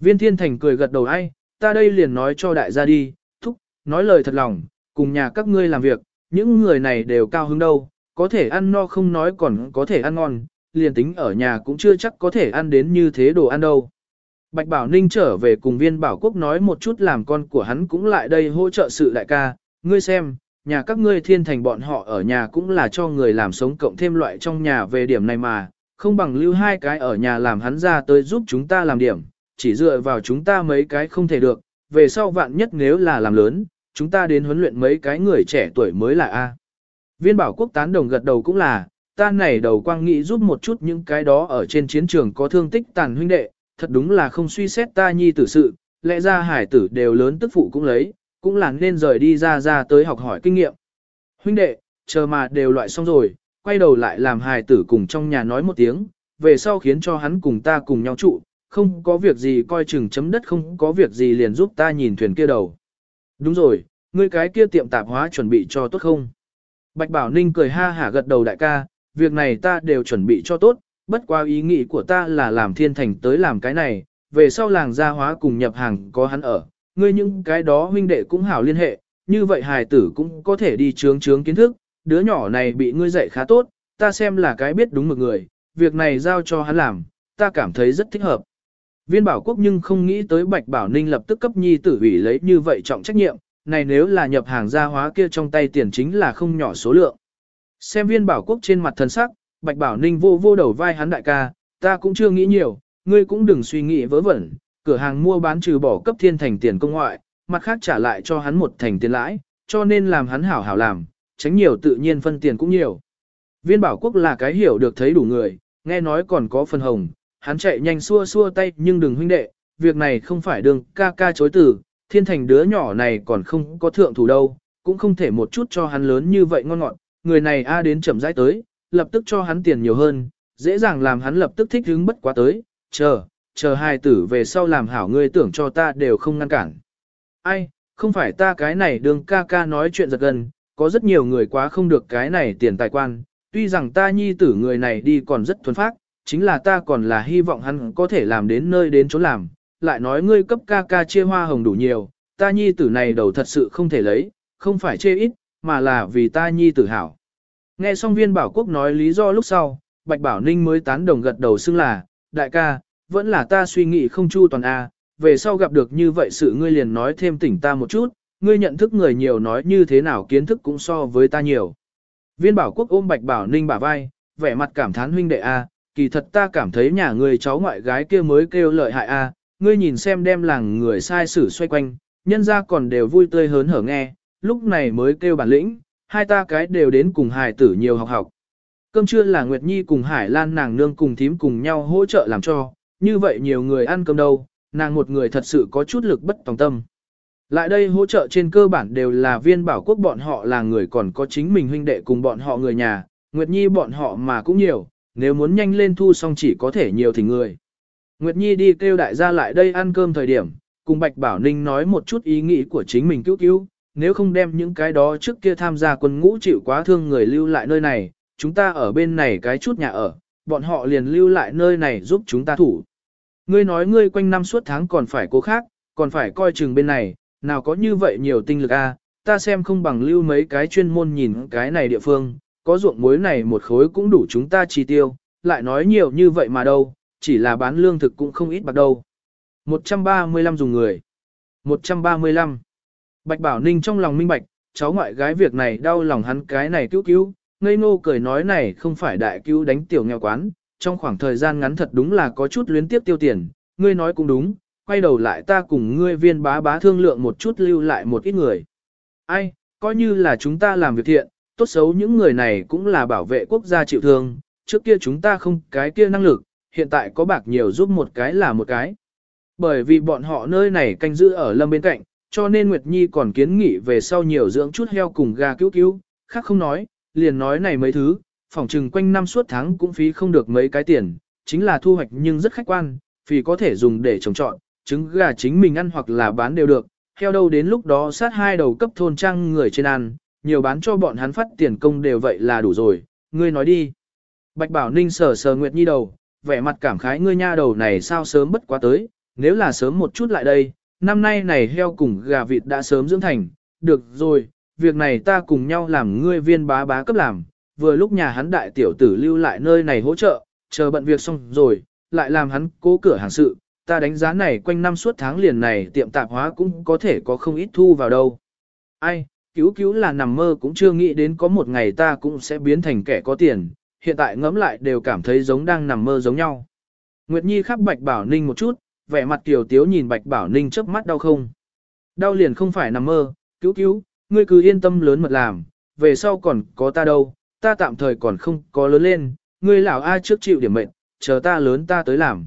Viên thiên thành cười gật đầu ai, ta đây liền nói cho đại gia đi, thúc, nói lời thật lòng, cùng nhà các ngươi làm việc, những người này đều cao hứng đâu, có thể ăn no không nói còn có thể ăn ngon, liền tính ở nhà cũng chưa chắc có thể ăn đến như thế đồ ăn đâu. Bạch Bảo Ninh trở về cùng viên bảo quốc nói một chút làm con của hắn cũng lại đây hỗ trợ sự đại ca, ngươi xem, nhà các ngươi thiên thành bọn họ ở nhà cũng là cho người làm sống cộng thêm loại trong nhà về điểm này mà, không bằng lưu hai cái ở nhà làm hắn ra tới giúp chúng ta làm điểm, chỉ dựa vào chúng ta mấy cái không thể được, về sau vạn nhất nếu là làm lớn, chúng ta đến huấn luyện mấy cái người trẻ tuổi mới là A. Viên bảo quốc tán đồng gật đầu cũng là, ta này đầu quang nghĩ giúp một chút những cái đó ở trên chiến trường có thương tích tàn huynh đệ, thật đúng là không suy xét ta nhi tử sự, lẽ ra hải tử đều lớn tức phụ cũng lấy, cũng là nên rời đi ra ra tới học hỏi kinh nghiệm. Huynh đệ, chờ mà đều loại xong rồi, quay đầu lại làm hài tử cùng trong nhà nói một tiếng, về sau khiến cho hắn cùng ta cùng nhau trụ, không có việc gì coi chừng chấm đất không có việc gì liền giúp ta nhìn thuyền kia đầu. Đúng rồi, ngươi cái kia tiệm tạp hóa chuẩn bị cho tốt không? Bạch Bảo Ninh cười ha hả gật đầu đại ca, việc này ta đều chuẩn bị cho tốt, bất qua ý nghĩ của ta là làm thiên thành tới làm cái này, về sau làng gia hóa cùng nhập hàng có hắn ở, ngươi những cái đó huynh đệ cũng hảo liên hệ, như vậy hài tử cũng có thể đi trướng trướng kiến thức, đứa nhỏ này bị ngươi dạy khá tốt, ta xem là cái biết đúng một người, việc này giao cho hắn làm, ta cảm thấy rất thích hợp. Viên bảo quốc nhưng không nghĩ tới Bạch Bảo Ninh lập tức cấp nhi tử ủy lấy như vậy trọng trách nhiệm, này nếu là nhập hàng gia hóa kia trong tay tiền chính là không nhỏ số lượng. Xem viên bảo quốc trên mặt thần sắc, Bạch Bảo Ninh vô vô đầu vai hắn đại ca, ta cũng chưa nghĩ nhiều, ngươi cũng đừng suy nghĩ vớ vẩn, cửa hàng mua bán trừ bỏ cấp thiên thành tiền công ngoại, mặt khác trả lại cho hắn một thành tiền lãi, cho nên làm hắn hảo hảo làm, tránh nhiều tự nhiên phân tiền cũng nhiều. Viên bảo quốc là cái hiểu được thấy đủ người, nghe nói còn có phần hồng, hắn chạy nhanh xua xua tay nhưng đừng huynh đệ, việc này không phải đường ca ca chối từ, thiên thành đứa nhỏ này còn không có thượng thủ đâu, cũng không thể một chút cho hắn lớn như vậy ngon ngọt, người này a đến chậm rãi tới, lập tức cho hắn tiền nhiều hơn, dễ dàng làm hắn lập tức thích hứng bất quá tới, chờ, chờ hai tử về sau làm hảo ngươi tưởng cho ta đều không ngăn cản. Ai, không phải ta cái này đường ca ca nói chuyện giật gần, có rất nhiều người quá không được cái này tiền tài quan, tuy rằng ta nhi tử người này đi còn rất thuần phác, chính là ta còn là hy vọng hắn có thể làm đến nơi đến chỗ làm, lại nói ngươi cấp ca ca chia hoa hồng đủ nhiều, ta nhi tử này đầu thật sự không thể lấy, không phải chê ít, mà là vì ta nhi tử hảo. Nghe xong viên bảo quốc nói lý do lúc sau, Bạch Bảo Ninh mới tán đồng gật đầu xưng là, đại ca, vẫn là ta suy nghĩ không chu toàn A, về sau gặp được như vậy sự ngươi liền nói thêm tỉnh ta một chút, ngươi nhận thức người nhiều nói như thế nào kiến thức cũng so với ta nhiều. Viên bảo quốc ôm Bạch Bảo Ninh bả vai, vẻ mặt cảm thán huynh đệ A, kỳ thật ta cảm thấy nhà người cháu ngoại gái kia mới kêu lợi hại A, ngươi nhìn xem đem làng người sai sử xoay quanh, nhân ra còn đều vui tươi hớn hở nghe, lúc này mới kêu bản lĩnh, hai ta cái đều đến cùng hài tử nhiều học học. Cơm trưa là Nguyệt Nhi cùng Hải Lan nàng nương cùng thím cùng nhau hỗ trợ làm cho, như vậy nhiều người ăn cơm đâu, nàng một người thật sự có chút lực bất tòng tâm. Lại đây hỗ trợ trên cơ bản đều là viên bảo quốc bọn họ là người còn có chính mình huynh đệ cùng bọn họ người nhà, Nguyệt Nhi bọn họ mà cũng nhiều, nếu muốn nhanh lên thu xong chỉ có thể nhiều thì người. Nguyệt Nhi đi kêu đại gia lại đây ăn cơm thời điểm, cùng Bạch Bảo Ninh nói một chút ý nghĩ của chính mình cứu cứu, nếu không đem những cái đó trước kia tham gia quân ngũ chịu quá thương người lưu lại nơi này, chúng ta ở bên này cái chút nhà ở, bọn họ liền lưu lại nơi này giúp chúng ta thủ. Ngươi nói ngươi quanh năm suốt tháng còn phải cố khác, còn phải coi chừng bên này, nào có như vậy nhiều tinh lực a, ta xem không bằng lưu mấy cái chuyên môn nhìn cái này địa phương, có ruộng muối này một khối cũng đủ chúng ta chi tiêu, lại nói nhiều như vậy mà đâu, chỉ là bán lương thực cũng không ít bạc đâu. 135 dùng người. 135. Bạch Bảo Ninh trong lòng minh bạch, cháu ngoại gái việc này đau lòng hắn cái này cứu cứu, ngây ngô cười nói này không phải đại cứu đánh tiểu nghèo quán, trong khoảng thời gian ngắn thật đúng là có chút luyến tiếp tiêu tiền, ngươi nói cũng đúng, quay đầu lại ta cùng ngươi viên bá bá thương lượng một chút lưu lại một ít người. Ai, coi như là chúng ta làm việc thiện, tốt xấu những người này cũng là bảo vệ quốc gia chịu thương, trước kia chúng ta không cái kia năng lực, hiện tại có bạc nhiều giúp một cái là một cái. Bởi vì bọn họ nơi này canh giữ ở lâm bên cạnh, cho nên Nguyệt Nhi còn kiến nghị về sau nhiều dưỡng chút heo cùng gà cứu cứu, khác không nói, liền nói này mấy thứ, phỏng trừng quanh năm suốt tháng cũng phí không được mấy cái tiền, chính là thu hoạch nhưng rất khách quan, vì có thể dùng để trồng trọt, trứng gà chính mình ăn hoặc là bán đều được, heo đâu đến lúc đó sát hai đầu cấp thôn trang người trên ăn, nhiều bán cho bọn hắn phát tiền công đều vậy là đủ rồi, ngươi nói đi. Bạch Bảo Ninh sờ sờ Nguyệt Nhi đầu, vẻ mặt cảm khái ngươi nha đầu này sao sớm bất quá tới, nếu là sớm một chút lại đây, năm nay này heo cùng gà vịt đã sớm dưỡng thành, được rồi, việc này ta cùng nhau làm ngươi viên bá bá cấp làm, vừa lúc nhà hắn đại tiểu tử lưu lại nơi này hỗ trợ, chờ bận việc xong rồi, lại làm hắn cố cửa hàng sự, ta đánh giá này quanh năm suốt tháng liền này tiệm tạp hóa cũng có thể có không ít thu vào đâu. Ai, cứu cứu là nằm mơ cũng chưa nghĩ đến có một ngày ta cũng sẽ biến thành kẻ có tiền, hiện tại ngẫm lại đều cảm thấy giống đang nằm mơ giống nhau. Nguyệt Nhi khắp Bạch Bảo Ninh một chút, vẻ mặt tiểu tiếu nhìn Bạch Bảo Ninh chớp mắt đau không. Đau liền không phải nằm mơ, cứu cứu, ngươi cứ yên tâm lớn mật làm, về sau còn có ta đâu, ta tạm thời còn không có lớn lên, ngươi lão ai trước chịu điểm mệnh, chờ ta lớn ta tới làm.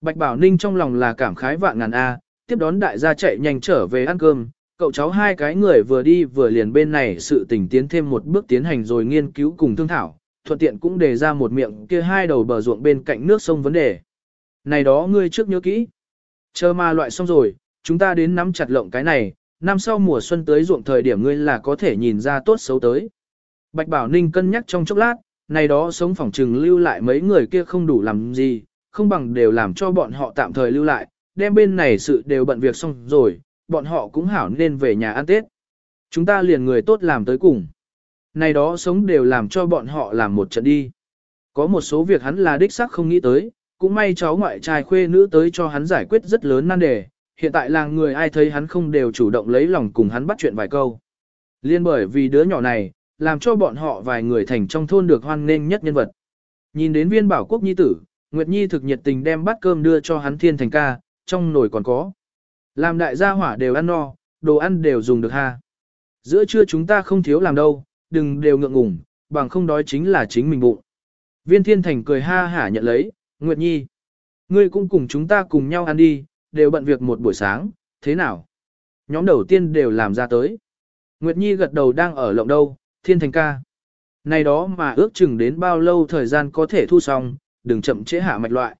Bạch Bảo Ninh trong lòng là cảm khái vạn ngàn A, tiếp đón đại gia chạy nhanh trở về ăn cơm, cậu cháu hai cái người vừa đi vừa liền bên này sự tình tiến thêm một bước tiến hành rồi nghiên cứu cùng thương thảo, thuận tiện cũng đề ra một miệng kia hai đầu bờ ruộng bên cạnh nước sông vấn đề. Này đó ngươi trước nhớ kỹ. Chờ mà loại xong rồi, chúng ta đến nắm chặt lộng cái này, năm sau mùa xuân tới ruộng thời điểm ngươi là có thể nhìn ra tốt xấu tới. Bạch Bảo Ninh cân nhắc trong chốc lát, này đó sống phỏng trừng lưu lại mấy người kia không đủ làm gì, không bằng đều làm cho bọn họ tạm thời lưu lại, đem bên này sự đều bận việc xong rồi, bọn họ cũng hảo nên về nhà ăn Tết. Chúng ta liền người tốt làm tới cùng. Này đó sống đều làm cho bọn họ làm một trận đi. Có một số việc hắn là đích xác không nghĩ tới, cũng may cháu ngoại trai khuê nữ tới cho hắn giải quyết rất lớn nan đề, hiện tại làng người ai thấy hắn không đều chủ động lấy lòng cùng hắn bắt chuyện vài câu. Liên bởi vì đứa nhỏ này, làm cho bọn họ vài người thành trong thôn được hoan nghênh nhất nhân vật. Nhìn đến viên bảo quốc nhi tử, Nguyệt Nhi thực nhiệt tình đem bát cơm đưa cho hắn thiên thành ca, trong nồi còn có. Làm đại gia hỏa đều ăn no, đồ ăn đều dùng được ha. Giữa trưa chúng ta không thiếu làm đâu, đừng đều ngượng ngùng, bằng không đói chính là chính mình bụng. Viên thiên thành cười ha hả nhận lấy, Nguyệt Nhi. Ngươi cũng cùng chúng ta cùng nhau ăn đi, đều bận việc một buổi sáng, thế nào? Nhóm đầu tiên đều làm ra tới. Nguyệt Nhi gật đầu đang ở lộng đâu, thiên thành ca. Này đó mà ước chừng đến bao lâu thời gian có thể thu xong, đừng chậm trễ hạ mạch loại.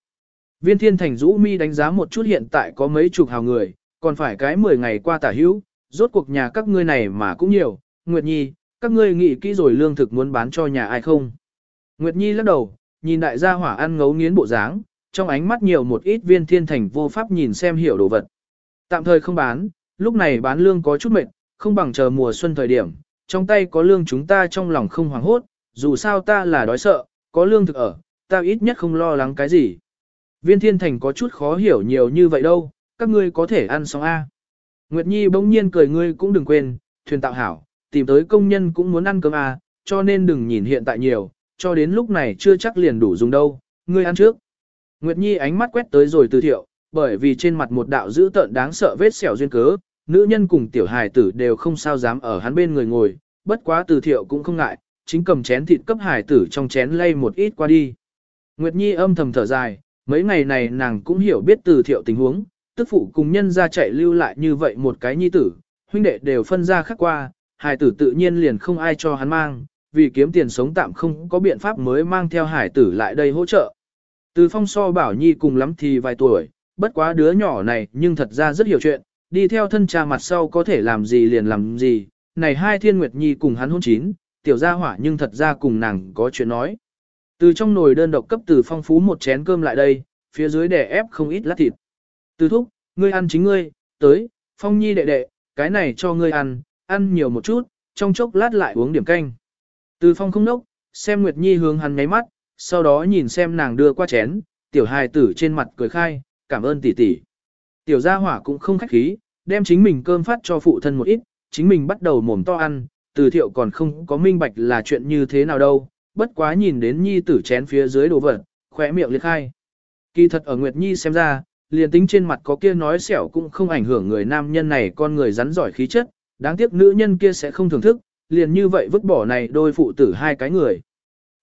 Viên thiên thành rũ mi đánh giá một chút hiện tại có mấy chục hào người, còn phải cái 10 ngày qua tả hữu, rốt cuộc nhà các ngươi này mà cũng nhiều, Nguyệt Nhi, các ngươi nghĩ kỹ rồi lương thực muốn bán cho nhà ai không? Nguyệt Nhi lắc đầu, nhìn đại gia hỏa ăn ngấu nghiến bộ dáng, trong ánh mắt nhiều một ít viên thiên thành vô pháp nhìn xem hiểu đồ vật. Tạm thời không bán, lúc này bán lương có chút mệt, không bằng chờ mùa xuân thời điểm, trong tay có lương chúng ta trong lòng không hoảng hốt, dù sao ta là đói sợ, có lương thực ở, ta ít nhất không lo lắng cái gì. Viên thiên thành có chút khó hiểu nhiều như vậy đâu, các ngươi có thể ăn xong A. Nguyệt Nhi bỗng nhiên cười ngươi cũng đừng quên, thuyền tạo hảo, tìm tới công nhân cũng muốn ăn cơm A, cho nên đừng nhìn hiện tại nhiều, cho đến lúc này chưa chắc liền đủ dùng đâu, ngươi ăn trước. Nguyệt Nhi ánh mắt quét tới rồi từ thiệu, bởi vì trên mặt một đạo dữ tợn đáng sợ vết sẹo duyên cớ, nữ nhân cùng tiểu hài tử đều không sao dám ở hắn bên người ngồi, bất quá từ thiệu cũng không ngại, chính cầm chén thịt cấp hài tử trong chén lay một ít qua đi. Nguyệt Nhi âm thầm thở dài, mấy ngày này nàng cũng hiểu biết từ thiệu tình huống, tức phụ cùng nhân ra chạy lưu lại như vậy một cái nhi tử, huynh đệ đều phân ra khác qua, hài tử tự nhiên liền không ai cho hắn mang, vì kiếm tiền sống tạm không có biện pháp mới mang theo hải tử lại đây hỗ trợ. Từ phong so bảo nhi cùng lắm thì vài tuổi, bất quá đứa nhỏ này nhưng thật ra rất hiểu chuyện, đi theo thân cha mặt sau có thể làm gì liền làm gì, này hai thiên nguyệt nhi cùng hắn hôn chín, tiểu gia hỏa nhưng thật ra cùng nàng có chuyện nói. Từ trong nồi đơn độc cấp từ phong phú một chén cơm lại đây, phía dưới đè ép không ít lát thịt. Từ thúc, ngươi ăn chính ngươi, tới, phong nhi đệ đệ, cái này cho ngươi ăn, ăn nhiều một chút, trong chốc lát lại uống điểm canh. Từ phong không nốc, xem Nguyệt Nhi hướng hắn nháy mắt, sau đó nhìn xem nàng đưa qua chén, tiểu hài tử trên mặt cười khai, cảm ơn tỷ tỷ. Tiểu gia hỏa cũng không khách khí, đem chính mình cơm phát cho phụ thân một ít, chính mình bắt đầu mồm to ăn, từ thiệu còn không có minh bạch là chuyện như thế nào đâu, bất quá nhìn đến Nhi tử chén phía dưới đồ vật, khỏe miệng liệt khai. Kỳ thật ở Nguyệt Nhi xem ra, liền tính trên mặt có kia nói xẻo cũng không ảnh hưởng người nam nhân này con người rắn giỏi khí chất, đáng tiếc nữ nhân kia sẽ không thưởng thức, liền như vậy vứt bỏ này đôi phụ tử hai cái người.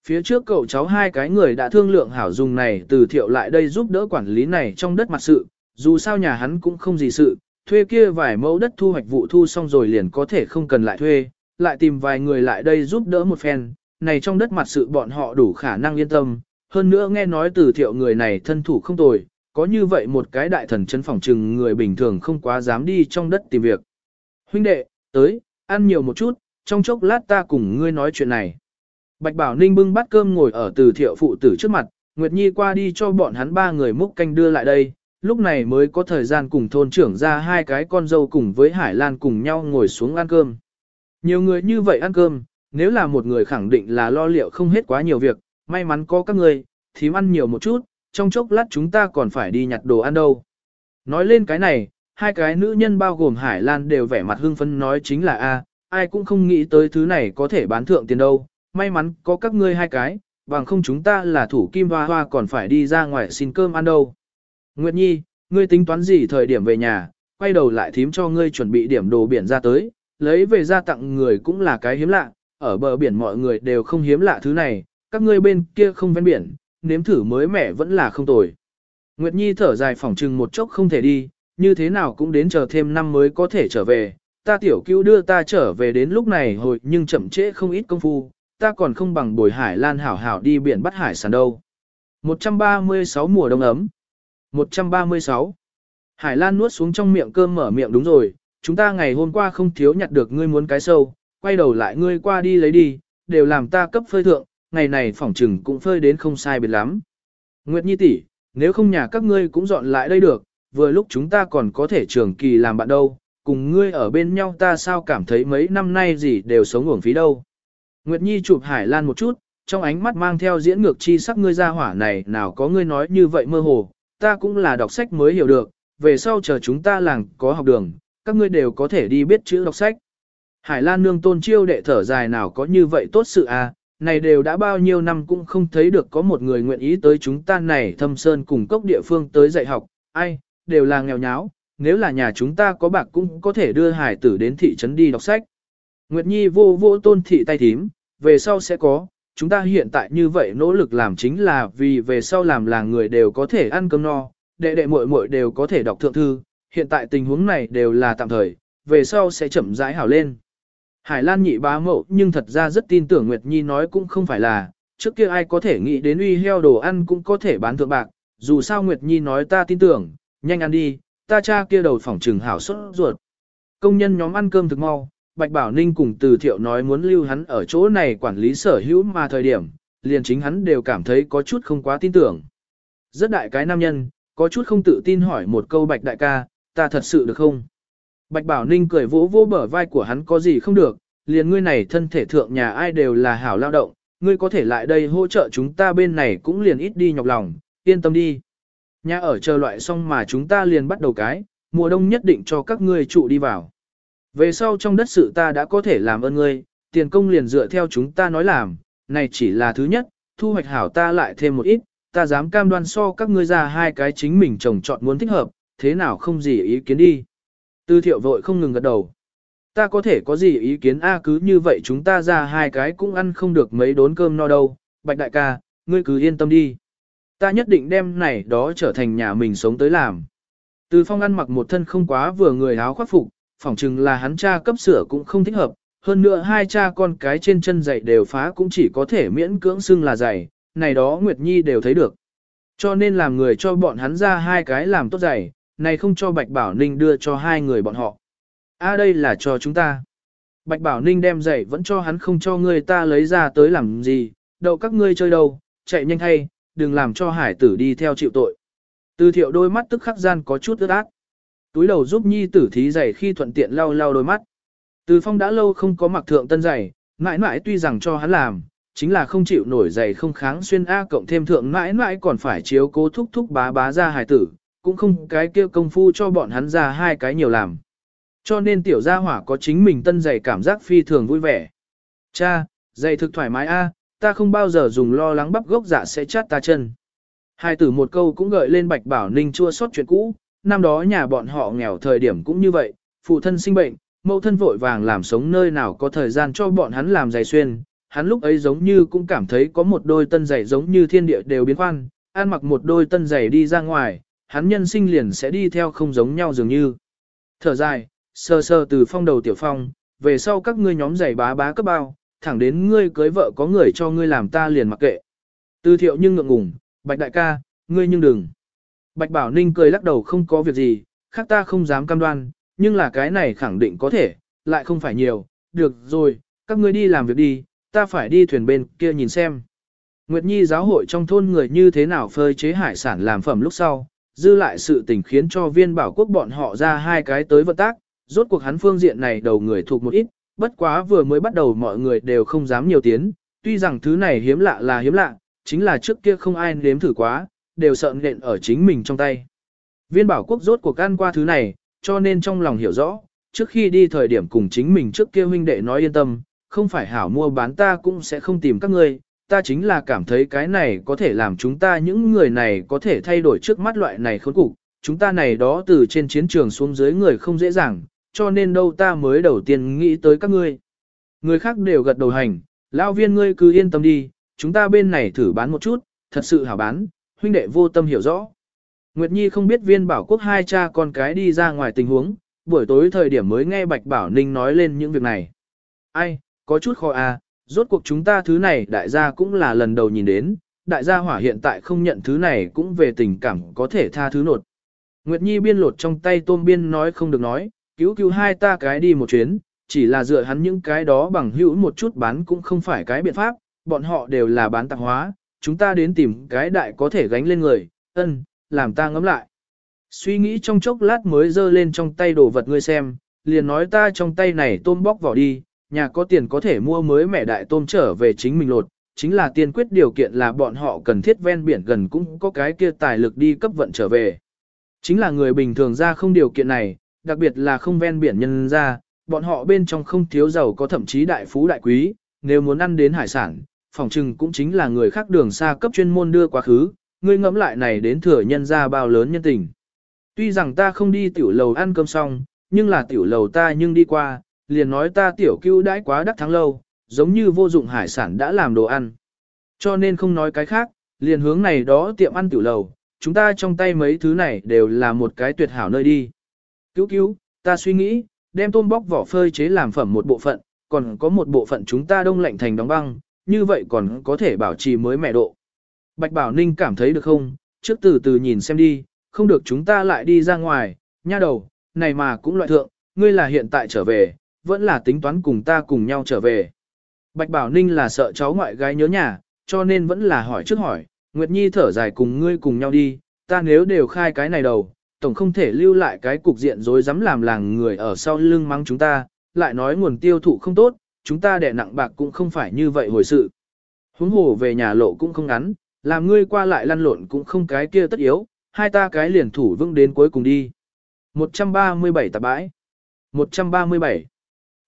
Phía trước cậu cháu hai cái người đã thương lượng hảo dùng này từ thiệu lại đây giúp đỡ quản lý này trong đất mặt sự, dù sao nhà hắn cũng không gì sự, thuê kia vài mẫu đất thu hoạch vụ thu xong rồi liền có thể không cần lại thuê, lại tìm vài người lại đây giúp đỡ một phen, này trong đất mặt sự bọn họ đủ khả năng yên tâm, hơn nữa nghe nói từ thiệu người này thân thủ không tồi, có như vậy một cái đại thần chân phòng trừng người bình thường không quá dám đi trong đất tìm việc. Huynh đệ, tới, ăn nhiều một chút, trong chốc lát ta cùng ngươi nói chuyện này. Bạch Bảo Ninh bưng bát cơm ngồi ở từ thiệu phụ tử trước mặt, Nguyệt Nhi qua đi cho bọn hắn ba người múc canh đưa lại đây, lúc này mới có thời gian cùng thôn trưởng ra hai cái con dâu cùng với Hải Lan cùng nhau ngồi xuống ăn cơm. Nhiều người như vậy ăn cơm, nếu là một người khẳng định là lo liệu không hết quá nhiều việc, may mắn có các người, thím ăn nhiều một chút, trong chốc lát chúng ta còn phải đi nhặt đồ ăn đâu. Nói lên cái này, hai cái nữ nhân bao gồm Hải Lan đều vẻ mặt hưng phấn nói chính là A, ai cũng không nghĩ tới thứ này có thể bán thượng tiền đâu, may mắn có các ngươi hai cái, bằng không chúng ta là thủ kim hoa hoa còn phải đi ra ngoài xin cơm ăn đâu. Nguyệt Nhi, ngươi tính toán gì thời điểm về nhà, quay đầu lại thím cho ngươi chuẩn bị điểm đồ biển ra tới, lấy về ra tặng người cũng là cái hiếm lạ, ở bờ biển mọi người đều không hiếm lạ thứ này, các ngươi bên kia không ven biển, nếm thử mới mẻ vẫn là không tồi. Nguyệt Nhi thở dài phỏng trừng một chốc không thể đi, như thế nào cũng đến chờ thêm năm mới có thể trở về, ta tiểu cứu đưa ta trở về đến lúc này hồi nhưng chậm trễ không ít công phu, ta còn không bằng bồi hải lan hảo hảo đi biển bắt hải sản đâu. 136 mùa đông ấm 136 Hải Lan nuốt xuống trong miệng cơm mở miệng đúng rồi, chúng ta ngày hôm qua không thiếu nhặt được ngươi muốn cái sâu, quay đầu lại ngươi qua đi lấy đi, đều làm ta cấp phơi thượng, ngày này phỏng trừng cũng phơi đến không sai biệt lắm. Nguyệt Nhi tỷ, nếu không nhà các ngươi cũng dọn lại đây được, vừa lúc chúng ta còn có thể trường kỳ làm bạn đâu, cùng ngươi ở bên nhau ta sao cảm thấy mấy năm nay gì đều sống uổng phí đâu. Nguyệt Nhi chụp Hải Lan một chút, trong ánh mắt mang theo diễn ngược chi sắc ngươi ra hỏa này nào có ngươi nói như vậy mơ hồ, ta cũng là đọc sách mới hiểu được, về sau chờ chúng ta làng có học đường, các ngươi đều có thể đi biết chữ đọc sách. Hải Lan nương tôn chiêu đệ thở dài nào có như vậy tốt sự à, này đều đã bao nhiêu năm cũng không thấy được có một người nguyện ý tới chúng ta này thâm sơn cùng cốc địa phương tới dạy học, ai, đều là nghèo nháo, nếu là nhà chúng ta có bạc cũng có thể đưa hải tử đến thị trấn đi đọc sách. Nguyệt Nhi vô vô tôn thị tay thím, về sau sẽ có, chúng ta hiện tại như vậy nỗ lực làm chính là vì về sau làm làng người đều có thể ăn cơm no, đệ đệ muội muội đều có thể đọc thượng thư, hiện tại tình huống này đều là tạm thời, về sau sẽ chậm rãi hảo lên. Hải Lan nhị bá mậu nhưng thật ra rất tin tưởng Nguyệt Nhi nói cũng không phải là, trước kia ai có thể nghĩ đến uy heo đồ ăn cũng có thể bán thượng bạc, dù sao Nguyệt Nhi nói ta tin tưởng, nhanh ăn đi, ta cha kia đầu phỏng trừng hảo sốt ruột. Công nhân nhóm ăn cơm thực mau, Bạch Bảo Ninh cùng từ thiệu nói muốn lưu hắn ở chỗ này quản lý sở hữu mà thời điểm, liền chính hắn đều cảm thấy có chút không quá tin tưởng. Rất đại cái nam nhân, có chút không tự tin hỏi một câu Bạch đại ca, ta thật sự được không? Bạch Bảo Ninh cười vỗ vỗ bờ vai của hắn có gì không được, liền ngươi này thân thể thượng nhà ai đều là hảo lao động, ngươi có thể lại đây hỗ trợ chúng ta bên này cũng liền ít đi nhọc lòng, yên tâm đi. Nhà ở chờ loại xong mà chúng ta liền bắt đầu cái, mùa đông nhất định cho các ngươi trụ đi vào. Về sau trong đất sự ta đã có thể làm ơn ngươi, tiền công liền dựa theo chúng ta nói làm, này chỉ là thứ nhất, thu hoạch hảo ta lại thêm một ít, ta dám cam đoan so các ngươi ra hai cái chính mình trồng chọn muốn thích hợp, thế nào không gì ý kiến đi. Tư thiệu vội không ngừng gật đầu. Ta có thể có gì ý kiến a cứ như vậy chúng ta ra hai cái cũng ăn không được mấy đốn cơm no đâu, bạch đại ca, ngươi cứ yên tâm đi. Ta nhất định đem này đó trở thành nhà mình sống tới làm. Từ phong ăn mặc một thân không quá vừa người áo khoác phục, phỏng chừng là hắn cha cấp sửa cũng không thích hợp, hơn nữa hai cha con cái trên chân giày đều phá cũng chỉ có thể miễn cưỡng xưng là giày, này đó Nguyệt Nhi đều thấy được. Cho nên làm người cho bọn hắn ra hai cái làm tốt giày, này không cho Bạch Bảo Ninh đưa cho hai người bọn họ. a đây là cho chúng ta. Bạch Bảo Ninh đem giày vẫn cho hắn không cho người ta lấy ra tới làm gì, đậu các ngươi chơi đâu, chạy nhanh hay, đừng làm cho hải tử đi theo chịu tội. Từ thiệu đôi mắt tức khắc gian có chút ướt át. Túi đầu giúp nhi tử thí giày khi thuận tiện lau lau đôi mắt. Từ phong đã lâu không có mặc thượng tân giày, mãi mãi tuy rằng cho hắn làm, chính là không chịu nổi giày không kháng xuyên A cộng thêm thượng mãi mãi còn phải chiếu cố thúc thúc bá bá ra hài tử, cũng không cái kia công phu cho bọn hắn ra hai cái nhiều làm. Cho nên tiểu gia hỏa có chính mình tân giày cảm giác phi thường vui vẻ. Cha, giày thực thoải mái A, ta không bao giờ dùng lo lắng bắp gốc dạ sẽ chát ta chân. Hai tử một câu cũng gợi lên bạch bảo ninh chua xót chuyện cũ, năm đó nhà bọn họ nghèo thời điểm cũng như vậy, phụ thân sinh bệnh, mẫu thân vội vàng làm sống nơi nào có thời gian cho bọn hắn làm giày xuyên, hắn lúc ấy giống như cũng cảm thấy có một đôi tân giày giống như thiên địa đều biến khoan, ăn mặc một đôi tân giày đi ra ngoài, hắn nhân sinh liền sẽ đi theo không giống nhau dường như. Thở dài, sơ sơ từ phong đầu tiểu phong, về sau các ngươi nhóm giày bá bá cấp bao, thẳng đến ngươi cưới vợ có người cho ngươi làm ta liền mặc kệ. Từ thiệu nhưng ngượng ngùng, bạch đại ca, ngươi nhưng đừng. Bạch bảo ninh cười lắc đầu không có việc gì, khác ta không dám cam đoan, nhưng là cái này khẳng định có thể, lại không phải nhiều, được rồi, các ngươi đi làm việc đi, ta phải đi thuyền bên kia nhìn xem. Nguyệt Nhi giáo hội trong thôn người như thế nào phơi chế hải sản làm phẩm lúc sau, dư lại sự tình khiến cho viên bảo quốc bọn họ ra hai cái tới vận tác, rốt cuộc hắn phương diện này đầu người thuộc một ít, bất quá vừa mới bắt đầu mọi người đều không dám nhiều tiến, tuy rằng thứ này hiếm lạ là hiếm lạ, chính là trước kia không ai nếm thử quá, đều sợ nện ở chính mình trong tay. Viên bảo quốc rốt cuộc ăn qua thứ này, cho nên trong lòng hiểu rõ, trước khi đi thời điểm cùng chính mình trước kia huynh đệ nói yên tâm, không phải hảo mua bán ta cũng sẽ không tìm các ngươi, ta chính là cảm thấy cái này có thể làm chúng ta những người này có thể thay đổi trước mắt loại này khốn cục, chúng ta này đó từ trên chiến trường xuống dưới người không dễ dàng, cho nên đâu ta mới đầu tiên nghĩ tới các ngươi. Người khác đều gật đầu hành, lão viên ngươi cứ yên tâm đi, chúng ta bên này thử bán một chút, thật sự hảo bán, huynh đệ vô tâm hiểu rõ. Nguyệt Nhi không biết viên bảo quốc hai cha con cái đi ra ngoài tình huống, buổi tối thời điểm mới nghe Bạch Bảo Ninh nói lên những việc này. Ai, có chút khó à, rốt cuộc chúng ta thứ này đại gia cũng là lần đầu nhìn đến, đại gia hỏa hiện tại không nhận thứ này cũng về tình cảm có thể tha thứ nột. Nguyệt Nhi biên lột trong tay tôm biên nói không được nói, cứu cứu hai ta cái đi một chuyến, chỉ là dựa hắn những cái đó bằng hữu một chút bán cũng không phải cái biện pháp, bọn họ đều là bán tạp hóa, chúng ta đến tìm cái đại có thể gánh lên người, ân, làm ta ngẫm lại. Suy nghĩ trong chốc lát mới dơ lên trong tay đồ vật ngươi xem, liền nói ta trong tay này tôm bóc vỏ đi, nhà có tiền có thể mua mới mẻ đại tôm trở về chính mình lột, chính là tiên quyết điều kiện là bọn họ cần thiết ven biển gần cũng có cái kia tài lực đi cấp vận trở về. Chính là người bình thường ra không điều kiện này, đặc biệt là không ven biển nhân ra, bọn họ bên trong không thiếu giàu có thậm chí đại phú đại quý, nếu muốn ăn đến hải sản, phòng trừng cũng chính là người khác đường xa cấp chuyên môn đưa quá khứ, ngươi ngẫm lại này đến thừa nhân ra bao lớn nhân tình. Tuy rằng ta không đi tiểu lầu ăn cơm xong, nhưng là tiểu lầu ta nhưng đi qua, liền nói ta tiểu cưu đãi quá đắc thắng lâu, giống như vô dụng hải sản đã làm đồ ăn. Cho nên không nói cái khác, liền hướng này đó tiệm ăn tiểu lầu, chúng ta trong tay mấy thứ này đều là một cái tuyệt hảo nơi đi. Cứu cứu, ta suy nghĩ, đem tôm bóc vỏ phơi chế làm phẩm một bộ phận, còn có một bộ phận chúng ta đông lạnh thành đóng băng, như vậy còn có thể bảo trì mới mẻ độ. Bạch Bảo Ninh cảm thấy được không, trước từ từ nhìn xem đi, không được chúng ta lại đi ra ngoài, nha đầu, này mà cũng loại thượng, ngươi là hiện tại trở về, vẫn là tính toán cùng ta cùng nhau trở về. Bạch Bảo Ninh là sợ cháu ngoại gái nhớ nhà, cho nên vẫn là hỏi trước hỏi, Nguyệt Nhi thở dài cùng ngươi cùng nhau đi, ta nếu đều khai cái này đầu, tổng không thể lưu lại cái cục diện rối dám làm làng người ở sau lưng mắng chúng ta, lại nói nguồn tiêu thụ không tốt, chúng ta đẻ nặng bạc cũng không phải như vậy hồi sự. Huống hồ về nhà lộ cũng không ngắn, làm ngươi qua lại lăn lộn cũng không cái kia tất yếu, hai ta cái liền thủ vững đến cuối cùng đi. 137 tạp bãi 137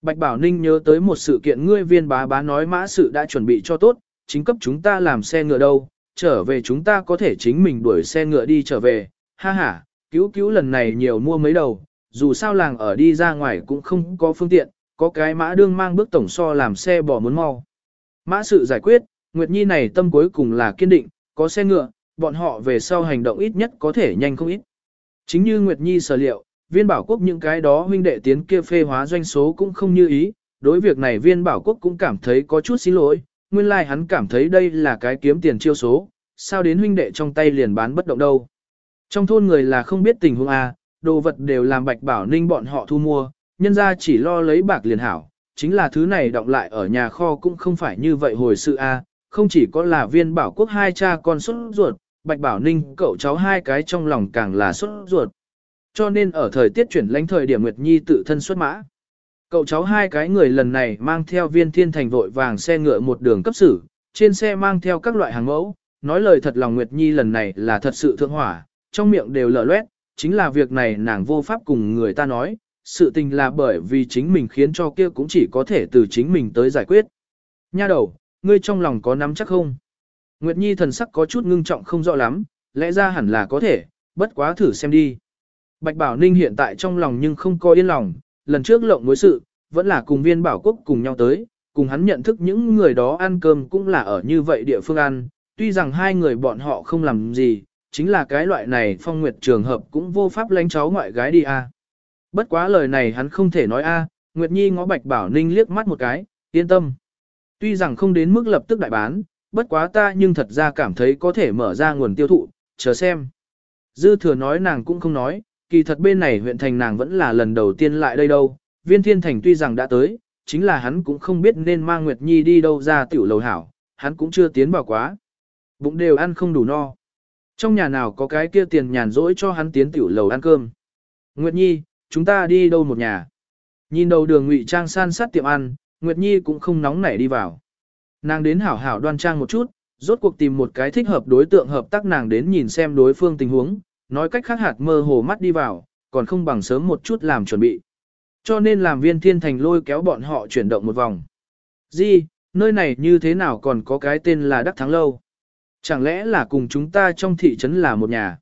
Bạch Bảo Ninh nhớ tới một sự kiện ngươi viên bá bá nói mã sự đã chuẩn bị cho tốt, chính cấp chúng ta làm xe ngựa đâu, trở về chúng ta có thể chính mình đuổi xe ngựa đi trở về, ha ha, cứu cứu lần này nhiều mua mấy đầu, dù sao làng ở đi ra ngoài cũng không có phương tiện, có cái mã đương mang bước tổng so làm xe bỏ muốn mau. Mã sự giải quyết, Nguyệt Nhi này tâm cuối cùng là kiên định, có xe ngựa, bọn họ về sau hành động ít nhất có thể nhanh không ít. Chính như Nguyệt Nhi sở liệu, viên bảo quốc những cái đó huynh đệ tiến kia phê hóa doanh số cũng không như ý, đối việc này viên bảo quốc cũng cảm thấy có chút xin lỗi, nguyên lai like hắn cảm thấy đây là cái kiếm tiền chiêu số, sao đến huynh đệ trong tay liền bán bất động đâu. Trong thôn người là không biết tình huống A, đồ vật đều làm bạch bảo ninh bọn họ thu mua, nhân ra chỉ lo lấy bạc liền hảo, chính là thứ này đọng lại ở nhà kho cũng không phải như vậy hồi sự A, không chỉ có là viên bảo quốc hai cha con xuất ruột, Bạch Bảo Ninh cậu cháu hai cái trong lòng càng là xuất ruột. Cho nên ở thời tiết chuyển lãnh thời điểm Nguyệt Nhi tự thân xuất mã. Cậu cháu hai cái người lần này mang theo viên thiên thành vội vàng xe ngựa một đường cấp sử, trên xe mang theo các loại hàng mẫu, nói lời thật lòng Nguyệt Nhi lần này là thật sự thượng hỏa, trong miệng đều lở loét, chính là việc này nàng vô pháp cùng người ta nói, sự tình là bởi vì chính mình khiến cho kia cũng chỉ có thể từ chính mình tới giải quyết. Nha đầu, ngươi trong lòng có nắm chắc không? Nguyệt Nhi thần sắc có chút ngưng trọng không rõ lắm, lẽ ra hẳn là có thể, bất quá thử xem đi. Bạch Bảo Ninh hiện tại trong lòng nhưng không có yên lòng, lần trước lộng mối sự, vẫn là cùng viên bảo quốc cùng nhau tới, cùng hắn nhận thức những người đó ăn cơm cũng là ở như vậy địa phương ăn, tuy rằng hai người bọn họ không làm gì, chính là cái loại này phong nguyệt trường hợp cũng vô pháp lánh cháu ngoại gái đi a. Bất quá lời này hắn không thể nói a, Nguyệt Nhi ngó Bạch Bảo Ninh liếc mắt một cái, yên tâm. Tuy rằng không đến mức lập tức đại bán, bất quá ta nhưng thật ra cảm thấy có thể mở ra nguồn tiêu thụ, chờ xem. Dư thừa nói nàng cũng không nói, kỳ thật bên này huyện thành nàng vẫn là lần đầu tiên lại đây đâu. Viên thiên thành tuy rằng đã tới, chính là hắn cũng không biết nên mang Nguyệt Nhi đi đâu ra tiểu lầu hảo, hắn cũng chưa tiến vào quá. Bụng đều ăn không đủ no. Trong nhà nào có cái kia tiền nhàn rỗi cho hắn tiến tiểu lầu ăn cơm. Nguyệt Nhi, chúng ta đi đâu một nhà. Nhìn đầu đường ngụy trang san sát tiệm ăn, Nguyệt Nhi cũng không nóng nảy đi vào. Nàng đến hảo hảo đoan trang một chút, rốt cuộc tìm một cái thích hợp đối tượng hợp tác nàng đến nhìn xem đối phương tình huống, nói cách khác hạt mơ hồ mắt đi vào, còn không bằng sớm một chút làm chuẩn bị. Cho nên làm viên thiên thành lôi kéo bọn họ chuyển động một vòng. Di, nơi này như thế nào còn có cái tên là Đắc Thắng Lâu? Chẳng lẽ là cùng chúng ta trong thị trấn là một nhà?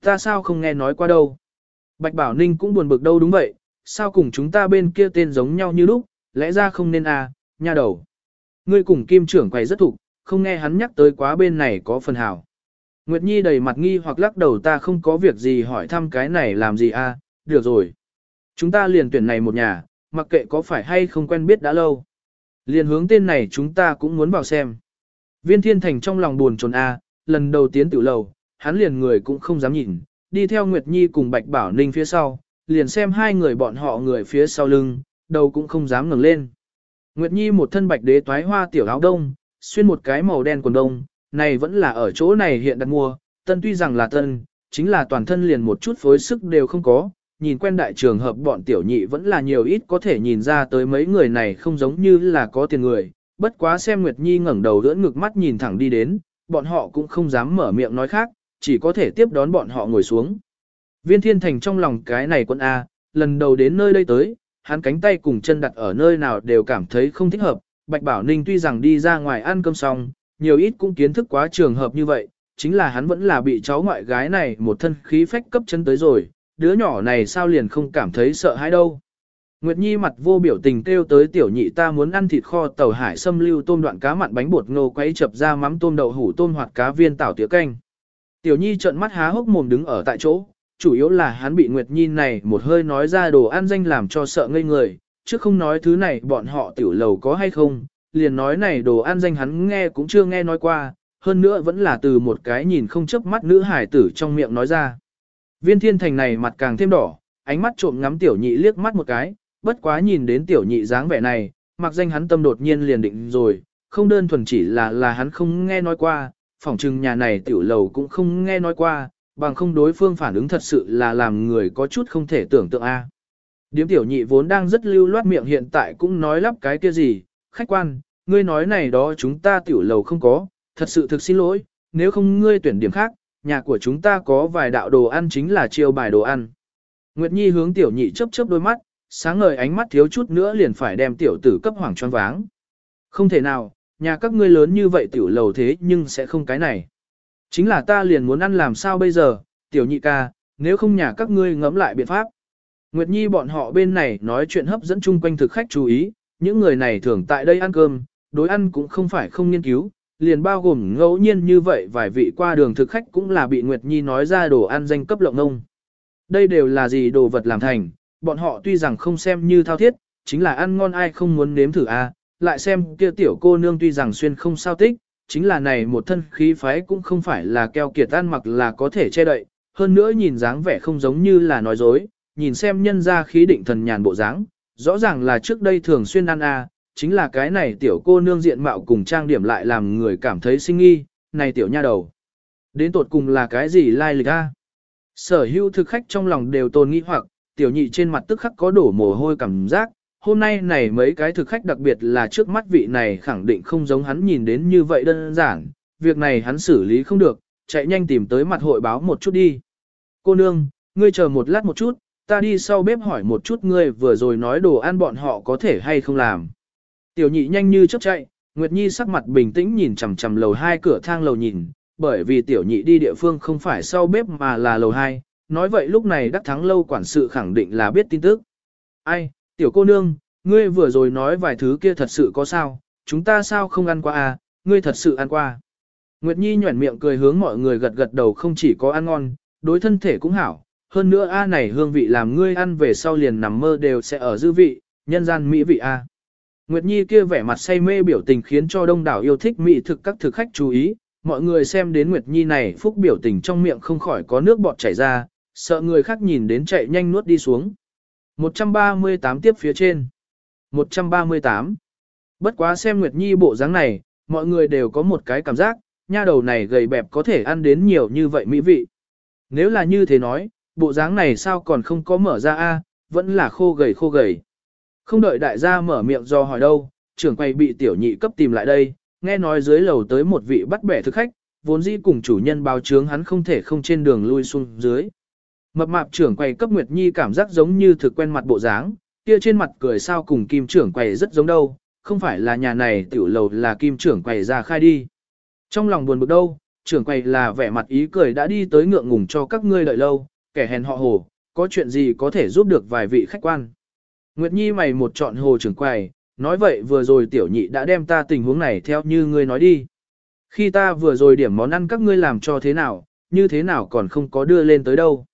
Ta sao không nghe nói qua đâu? Bạch Bảo Ninh cũng buồn bực đâu đúng vậy, sao cùng chúng ta bên kia tên giống nhau như lúc, lẽ ra không nên à, nha đầu. Ngươi cùng kim trưởng quầy rất thục, không nghe hắn nhắc tới quá bên này có phần hảo. Nguyệt Nhi đầy mặt nghi hoặc lắc đầu ta không có việc gì hỏi thăm cái này làm gì à, được rồi. Chúng ta liền tuyển này một nhà, mặc kệ có phải hay không quen biết đã lâu. Liền hướng tên này chúng ta cũng muốn vào xem. Viên thiên thành trong lòng buồn trồn a, lần đầu tiến tiểu lầu, hắn liền người cũng không dám nhìn, đi theo Nguyệt Nhi cùng Bạch Bảo Ninh phía sau, liền xem hai người bọn họ người phía sau lưng, đầu cũng không dám ngẩng lên. Nguyệt Nhi một thân bạch đế toái hoa tiểu áo đông, xuyên một cái màu đen quần đông, này vẫn là ở chỗ này hiện đặt mua, tân tuy rằng là tân, chính là toàn thân liền một chút phối sức đều không có, nhìn quen đại trường hợp bọn tiểu nhị vẫn là nhiều ít có thể nhìn ra tới mấy người này không giống như là có tiền người, bất quá xem Nguyệt Nhi ngẩng đầu đỡ ngực mắt nhìn thẳng đi đến, bọn họ cũng không dám mở miệng nói khác, chỉ có thể tiếp đón bọn họ ngồi xuống. Viên thiên thành trong lòng cái này quân A, lần đầu đến nơi đây tới, hắn cánh tay cùng chân đặt ở nơi nào đều cảm thấy không thích hợp. Bạch Bảo Ninh tuy rằng đi ra ngoài ăn cơm xong, nhiều ít cũng kiến thức quá trường hợp như vậy, chính là hắn vẫn là bị cháu ngoại gái này một thân khí phách cấp chân tới rồi, đứa nhỏ này sao liền không cảm thấy sợ hãi đâu. Nguyệt Nhi mặt vô biểu tình kêu tới tiểu nhị ta muốn ăn thịt kho tàu hải sâm lưu tôm đoạn cá mặn bánh bột ngô quấy chập ra mắm tôm đậu hủ tôm hoặc cá viên tảo tía canh. Tiểu Nhi trợn mắt há hốc mồm đứng ở tại chỗ, chủ yếu là hắn bị Nguyệt Nhi này một hơi nói ra đồ ăn danh làm cho sợ ngây người, chứ không nói thứ này bọn họ tiểu lầu có hay không, liền nói này đồ ăn danh hắn nghe cũng chưa nghe nói qua, hơn nữa vẫn là từ một cái nhìn không chớp mắt nữ hải tử trong miệng nói ra. Viên thiên thành này mặt càng thêm đỏ, ánh mắt trộm ngắm tiểu nhị liếc mắt một cái, bất quá nhìn đến tiểu nhị dáng vẻ này, mặc danh hắn tâm đột nhiên liền định rồi, không đơn thuần chỉ là là hắn không nghe nói qua, phỏng chừng nhà này tiểu lầu cũng không nghe nói qua, bằng không đối phương phản ứng thật sự là làm người có chút không thể tưởng tượng a. Điếm tiểu nhị vốn đang rất lưu loát miệng hiện tại cũng nói lắp cái kia gì, khách quan, ngươi nói này đó chúng ta tiểu lầu không có, thật sự thực xin lỗi, nếu không ngươi tuyển điểm khác, nhà của chúng ta có vài đạo đồ ăn chính là chiêu bài đồ ăn. Nguyệt Nhi hướng tiểu nhị chớp chớp đôi mắt, sáng ngời ánh mắt thiếu chút nữa liền phải đem tiểu tử cấp hoàng choáng váng. Không thể nào, nhà các ngươi lớn như vậy tiểu lầu thế nhưng sẽ không cái này. Chính là ta liền muốn ăn làm sao bây giờ, tiểu nhị ca, nếu không nhà các ngươi ngẫm lại biện pháp. Nguyệt Nhi bọn họ bên này nói chuyện hấp dẫn chung quanh thực khách chú ý, những người này thường tại đây ăn cơm, đối ăn cũng không phải không nghiên cứu, liền bao gồm ngẫu nhiên như vậy vài vị qua đường thực khách cũng là bị Nguyệt Nhi nói ra đồ ăn danh cấp lộng ngông. Đây đều là gì đồ vật làm thành, bọn họ tuy rằng không xem như thao thiết, chính là ăn ngon ai không muốn nếm thử a à, lại xem kia tiểu cô nương tuy rằng xuyên không sao tích, chính là này một thân khí phái cũng không phải là keo kiệt ăn mặc là có thể che đậy, hơn nữa nhìn dáng vẻ không giống như là nói dối, nhìn xem nhân ra khí định thần nhàn bộ dáng, rõ ràng là trước đây thường xuyên ăn a, chính là cái này tiểu cô nương diện mạo cùng trang điểm lại làm người cảm thấy sinh nghi, này tiểu nha đầu. Đến tột cùng là cái gì lai lịch a? Sở hữu thực khách trong lòng đều tồn nghi hoặc, tiểu nhị trên mặt tức khắc có đổ mồ hôi cảm giác, hôm nay này mấy cái thực khách đặc biệt là trước mắt vị này khẳng định không giống hắn nhìn đến như vậy đơn giản, việc này hắn xử lý không được, chạy nhanh tìm tới mặt hội báo một chút đi. Cô nương, ngươi chờ một lát một chút, ta đi sau bếp hỏi một chút ngươi vừa rồi nói đồ ăn bọn họ có thể hay không làm. Tiểu nhị nhanh như chớp chạy, Nguyệt Nhi sắc mặt bình tĩnh nhìn chằm chằm lầu hai cửa thang lầu nhìn, bởi vì tiểu nhị đi địa phương không phải sau bếp mà là lầu hai, nói vậy lúc này đắc thắng lâu quản sự khẳng định là biết tin tức. Ai, tiểu cô nương, ngươi vừa rồi nói vài thứ kia thật sự có sao, chúng ta sao không ăn qua à, ngươi thật sự ăn qua. Nguyệt Nhi nhuẩn miệng cười hướng mọi người gật gật đầu không chỉ có ăn ngon, đối thân thể cũng hảo, hơn nữa a này hương vị làm ngươi ăn về sau liền nằm mơ đều sẽ ở dư vị, nhân gian mỹ vị a. Nguyệt Nhi kia vẻ mặt say mê biểu tình khiến cho đông đảo yêu thích mỹ thực các thực khách chú ý, mọi người xem đến Nguyệt Nhi này phúc biểu tình trong miệng không khỏi có nước bọt chảy ra, sợ người khác nhìn đến chạy nhanh nuốt đi xuống. 138 tiếp phía trên. 138. Bất quá xem Nguyệt Nhi bộ dáng này, mọi người đều có một cái cảm giác, nha đầu này gầy bẹp có thể ăn đến nhiều như vậy mỹ vị. Nếu là như thế nói, bộ dáng này sao còn không có mở ra a, vẫn là khô gầy khô gầy. Không đợi đại gia mở miệng do hỏi đâu, trưởng quay bị tiểu nhị cấp tìm lại đây, nghe nói dưới lầu tới một vị bắt bẻ thực khách, vốn dĩ cùng chủ nhân báo chướng hắn không thể không trên đường lui xuống dưới. Mập mạp trưởng quầy cấp Nguyệt Nhi cảm giác giống như thực quen mặt bộ dáng, kia trên mặt cười sao cùng kim trưởng quầy rất giống đâu, không phải là nhà này tiểu lầu là kim trưởng quầy ra khai đi. Trong lòng buồn bực đâu, trưởng quầy là vẻ mặt ý cười đã đi tới ngượng ngùng cho các ngươi đợi lâu, kẻ hèn họ hồ, có chuyện gì có thể giúp được vài vị khách quan. Nguyệt Nhi mày một chọn hồ trưởng quầy, nói vậy vừa rồi tiểu nhị đã đem ta tình huống này theo như ngươi nói đi. Khi ta vừa rồi điểm món ăn các ngươi làm cho thế nào, như thế nào còn không có đưa lên tới đâu.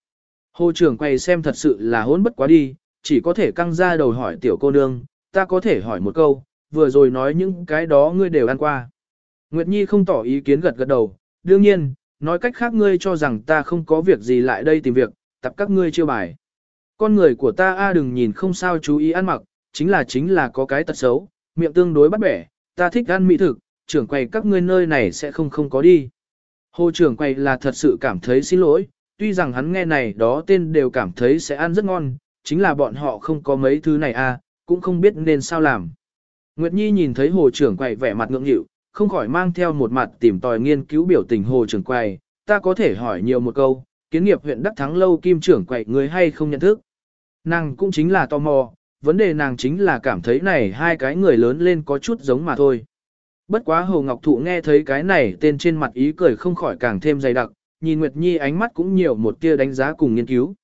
Hồ trưởng quầy xem thật sự là hỗn bất quá đi, chỉ có thể căng ra đầu hỏi tiểu cô nương, ta có thể hỏi một câu, vừa rồi nói những cái đó ngươi đều ăn qua. Nguyệt Nhi không tỏ ý kiến gật gật đầu, đương nhiên, nói cách khác ngươi cho rằng ta không có việc gì lại đây tìm việc, tập các ngươi chiêu bài. Con người của ta a đừng nhìn không sao chú ý ăn mặc, chính là chính là có cái tật xấu, miệng tương đối bắt bẻ, ta thích ăn mỹ thực, trưởng quầy các ngươi nơi này sẽ không không có đi. Hồ trưởng quầy là thật sự cảm thấy xin lỗi, tuy rằng hắn nghe này đó tên đều cảm thấy sẽ ăn rất ngon, chính là bọn họ không có mấy thứ này à? cũng không biết nên sao làm. Nguyệt Nhi nhìn thấy hồ trưởng quầy vẻ mặt ngượng nghịu, không khỏi mang theo một mặt tìm tòi nghiên cứu biểu tình hồ trưởng quầy, ta có thể hỏi nhiều một câu, kiến nghiệp huyện Đắc Thắng lâu kim trưởng quầy người hay không nhận thức. Nàng cũng chính là tò mò, vấn đề nàng chính là cảm thấy này hai cái người lớn lên có chút giống mà thôi. Bất quá Hồ Ngọc Thụ nghe thấy cái này tên trên mặt ý cười không khỏi càng thêm dày đặc, nhìn Nguyệt Nhi ánh mắt cũng nhiều một tia đánh giá cùng nghiên cứu.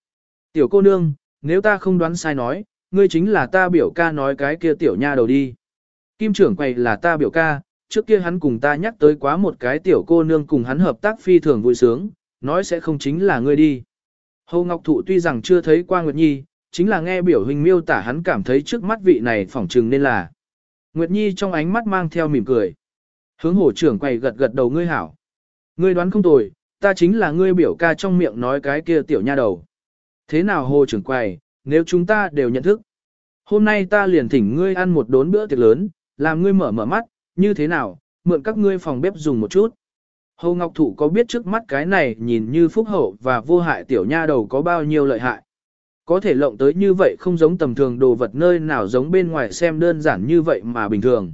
Tiểu cô nương, nếu ta không đoán sai nói, ngươi chính là ta biểu ca nói cái kia tiểu nha đầu đi. Kim trưởng quầy là ta biểu ca, trước kia hắn cùng ta nhắc tới quá một cái tiểu cô nương cùng hắn hợp tác phi thường vui sướng, nói sẽ không chính là ngươi đi. Hồ Ngọc Thụ tuy rằng chưa thấy qua Nguyệt Nhi, chính là nghe biểu hình miêu tả hắn cảm thấy trước mắt vị này phỏng trừng nên là. Nguyệt Nhi trong ánh mắt mang theo mỉm cười. Hướng hổ trưởng quầy gật gật đầu ngươi hảo. Ngươi đoán không tồi, ta chính là ngươi biểu ca trong miệng nói cái kia tiểu nha đầu. Thế nào hồ trưởng quầy, nếu chúng ta đều nhận thức. Hôm nay ta liền thỉnh ngươi ăn một đốn bữa tiệc lớn, làm ngươi mở mở mắt, như thế nào, mượn các ngươi phòng bếp dùng một chút. Hồ Ngọc Thụ có biết trước mắt cái này nhìn như phúc hậu và vô hại tiểu nha đầu có bao nhiêu lợi hại. Có thể lộng tới như vậy không giống tầm thường đồ vật nơi nào giống bên ngoài xem đơn giản như vậy mà bình thường.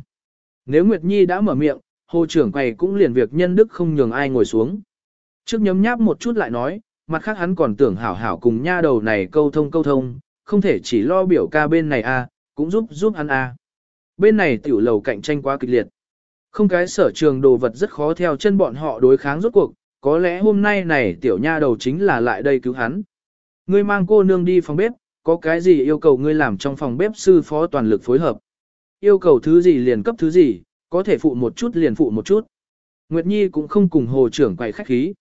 Nếu Nguyệt Nhi đã mở miệng, hồ trưởng quầy cũng liền việc nhân đức không nhường ai ngồi xuống. Trước nhấm nháp một chút lại nói, mặt khác hắn còn tưởng hảo hảo cùng nha đầu này câu thông câu thông, không thể chỉ lo biểu ca bên này a, cũng giúp giúp hắn a. Bên này tiểu lầu cạnh tranh quá kịch liệt. Không cái sở trường đồ vật rất khó theo chân bọn họ đối kháng rốt cuộc, có lẽ hôm nay này tiểu nha đầu chính là lại đây cứu hắn. Ngươi mang cô nương đi phòng bếp, có cái gì yêu cầu ngươi làm trong phòng bếp sư phó toàn lực phối hợp. Yêu cầu thứ gì liền cấp thứ gì, có thể phụ một chút liền phụ một chút. Nguyệt Nhi cũng không cùng hồ trưởng quay khách khí.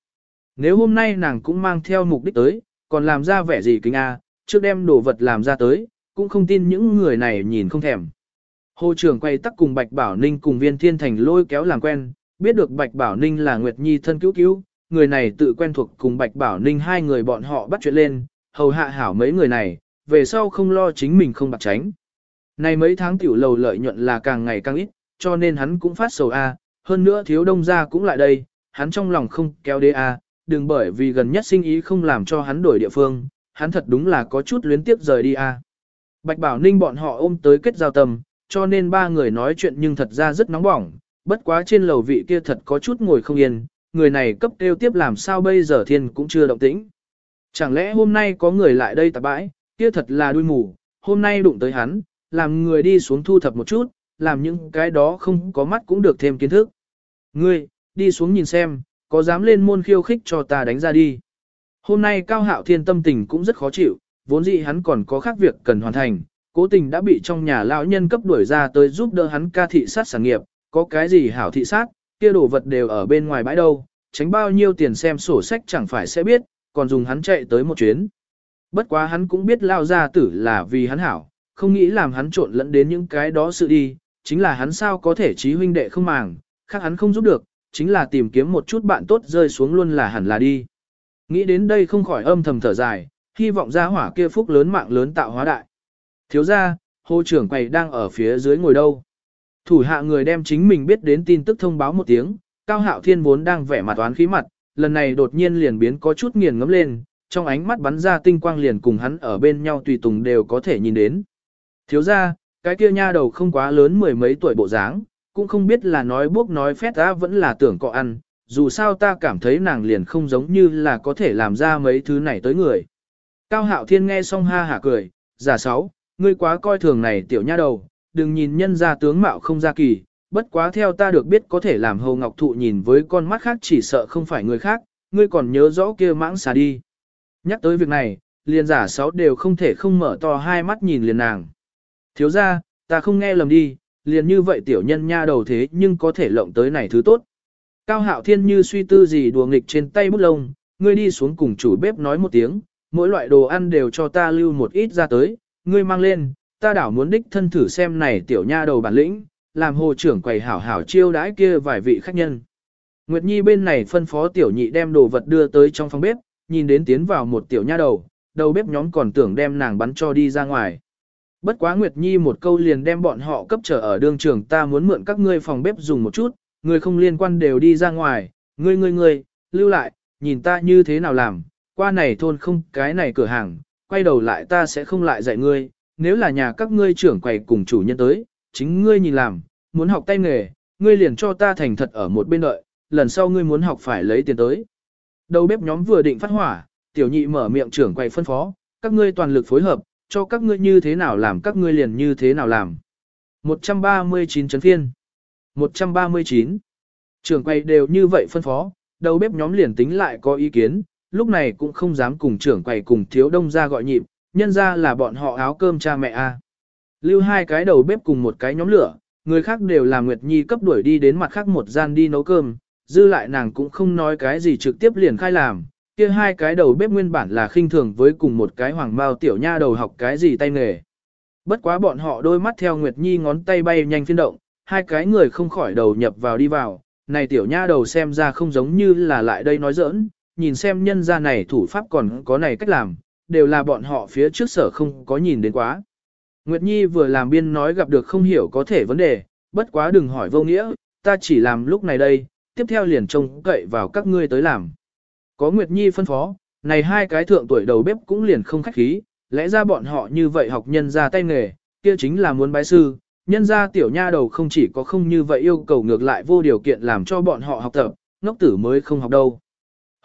Nếu hôm nay nàng cũng mang theo mục đích tới, còn làm ra vẻ gì kính a, trước đem đồ vật làm ra tới, cũng không tin những người này nhìn không thèm. Hồ trưởng quay tắc cùng Bạch Bảo Ninh cùng viên thiên thành lôi kéo làm quen, biết được Bạch Bảo Ninh là Nguyệt Nhi thân cứu cứu, người này tự quen thuộc cùng Bạch Bảo Ninh hai người bọn họ bắt chuyện lên, hầu hạ hảo mấy người này, về sau không lo chính mình không bạc tránh. Này mấy tháng tiểu lầu lợi nhuận là càng ngày càng ít, cho nên hắn cũng phát sầu A, hơn nữa thiếu đông gia cũng lại đây, hắn trong lòng không kéo đế a, đừng bởi vì gần nhất sinh ý không làm cho hắn đổi địa phương, hắn thật đúng là có chút luyến tiếp rời đi a. Bạch Bảo Ninh bọn họ ôm tới kết giao tâm, cho nên ba người nói chuyện nhưng thật ra rất nóng bỏng, bất quá trên lầu vị kia thật có chút ngồi không yên, người này cấp kêu tiếp làm sao bây giờ thiên cũng chưa động tĩnh. Chẳng lẽ hôm nay có người lại đây tạp bãi, kia thật là đuôi mù, hôm nay đụng tới hắn, làm người đi xuống thu thập một chút, làm những cái đó không có mắt cũng được thêm kiến thức. Ngươi, đi xuống nhìn xem, có dám lên môn khiêu khích cho ta đánh ra đi. Hôm nay Cao Hạo Thiên tâm tình cũng rất khó chịu, vốn dĩ hắn còn có khác việc cần hoàn thành, cố tình đã bị trong nhà lão nhân cấp đuổi ra tới giúp đỡ hắn ca thị sát sản nghiệp, có cái gì hảo thị sát, kia đồ vật đều ở bên ngoài bãi đâu, tránh bao nhiêu tiền xem sổ sách chẳng phải sẽ biết, còn dùng hắn chạy tới một chuyến. Bất quá hắn cũng biết lao gia tử là vì hắn hảo, không nghĩ làm hắn trộn lẫn đến những cái đó sự đi, chính là hắn sao có thể trí huynh đệ không màng, khác hắn không giúp được, chính là tìm kiếm một chút bạn tốt rơi xuống luôn là hẳn là đi. Nghĩ đến đây không khỏi âm thầm thở dài, hy vọng ra hỏa kia phúc lớn mạng lớn tạo hóa đại. Thiếu ra, hô trưởng quầy đang ở phía dưới ngồi đâu. Thủ hạ người đem chính mình biết đến tin tức thông báo một tiếng, Cao Hạo Thiên vốn đang vẻ mặt oán khí mặt, lần này đột nhiên liền biến có chút nghiền ngấm lên, trong ánh mắt bắn ra tinh quang liền cùng hắn ở bên nhau tùy tùng đều có thể nhìn đến. Thiếu ra, cái kia nha đầu không quá lớn mười mấy tuổi bộ dáng, cũng không biết là nói bốc nói phét ta vẫn là tưởng cọ ăn, dù sao ta cảm thấy nàng liền không giống như là có thể làm ra mấy thứ này tới người. Cao Hạo Thiên nghe xong ha hả cười, giả sáu, ngươi quá coi thường này tiểu nha đầu, đừng nhìn nhân ra tướng mạo không ra kỳ, bất quá theo ta được biết có thể làm hầu ngọc thụ nhìn với con mắt khác chỉ sợ không phải người khác, ngươi còn nhớ rõ kia mãng xà đi. Nhắc tới việc này, liền giả sáu đều không thể không mở to hai mắt nhìn liền nàng. Thiếu ra, ta không nghe lầm đi, liền như vậy tiểu nhân nha đầu thế nhưng có thể lộng tới này thứ tốt. Cao hạo thiên như suy tư gì đùa nghịch trên tay bút lông, ngươi đi xuống cùng chủ bếp nói một tiếng, mỗi loại đồ ăn đều cho ta lưu một ít ra tới, ngươi mang lên, ta đảo muốn đích thân thử xem này tiểu nha đầu bản lĩnh, làm hồ trưởng quầy hảo hảo chiêu đãi kia vài vị khách nhân. Nguyệt Nhi bên này phân phó tiểu nhị đem đồ vật đưa tới trong phòng bếp, nhìn đến tiến vào một tiểu nha đầu, đầu bếp nhóm còn tưởng đem nàng bắn cho đi ra ngoài. Bất quá Nguyệt Nhi một câu liền đem bọn họ cấp trở ở đường trường ta muốn mượn các ngươi phòng bếp dùng một chút, người không liên quan đều đi ra ngoài, ngươi ngươi ngươi, lưu lại, nhìn ta như thế nào làm, qua này thôn không cái này cửa hàng, quay đầu lại ta sẽ không lại dạy ngươi, nếu là nhà các ngươi trưởng quầy cùng chủ nhân tới, chính ngươi nhìn làm, muốn học tay nghề, ngươi liền cho ta thành thật ở một bên đợi, lần sau ngươi muốn học phải lấy tiền tới. Đầu bếp nhóm vừa định phát hỏa, tiểu nhị mở miệng trưởng quầy phân phó, các ngươi toàn lực phối hợp, cho các ngươi như thế nào làm các ngươi liền như thế nào làm. 139 chấn phiên 139 Trưởng quầy đều như vậy phân phó, đầu bếp nhóm liền tính lại có ý kiến, lúc này cũng không dám cùng trưởng quầy cùng thiếu đông ra gọi nhịp, nhân ra là bọn họ áo cơm cha mẹ a. Lưu hai cái đầu bếp cùng một cái nhóm lửa, người khác đều là Nguyệt Nhi cấp đuổi đi đến mặt khác một gian đi nấu cơm, dư lại nàng cũng không nói cái gì trực tiếp liền khai làm, kia hai cái đầu bếp nguyên bản là khinh thường với cùng một cái hoàng bao tiểu nha đầu học cái gì tay nghề. Bất quá bọn họ đôi mắt theo Nguyệt Nhi ngón tay bay nhanh phiên động, hai cái người không khỏi đầu nhập vào đi vào, này tiểu nha đầu xem ra không giống như là lại đây nói giỡn, nhìn xem nhân ra này thủ pháp còn có này cách làm, đều là bọn họ phía trước sở không có nhìn đến quá. Nguyệt Nhi vừa làm biên nói gặp được không hiểu có thể vấn đề, bất quá đừng hỏi vô nghĩa, ta chỉ làm lúc này đây, tiếp theo liền trông cậy vào các ngươi tới làm. Có Nguyệt Nhi phân phó, này hai cái thượng tuổi đầu bếp cũng liền không khách khí, lẽ ra bọn họ như vậy học nhân ra tay nghề, kia chính là muốn bái sư, nhân ra tiểu nha đầu không chỉ có không như vậy yêu cầu ngược lại vô điều kiện làm cho bọn họ học tập, ngốc tử mới không học đâu.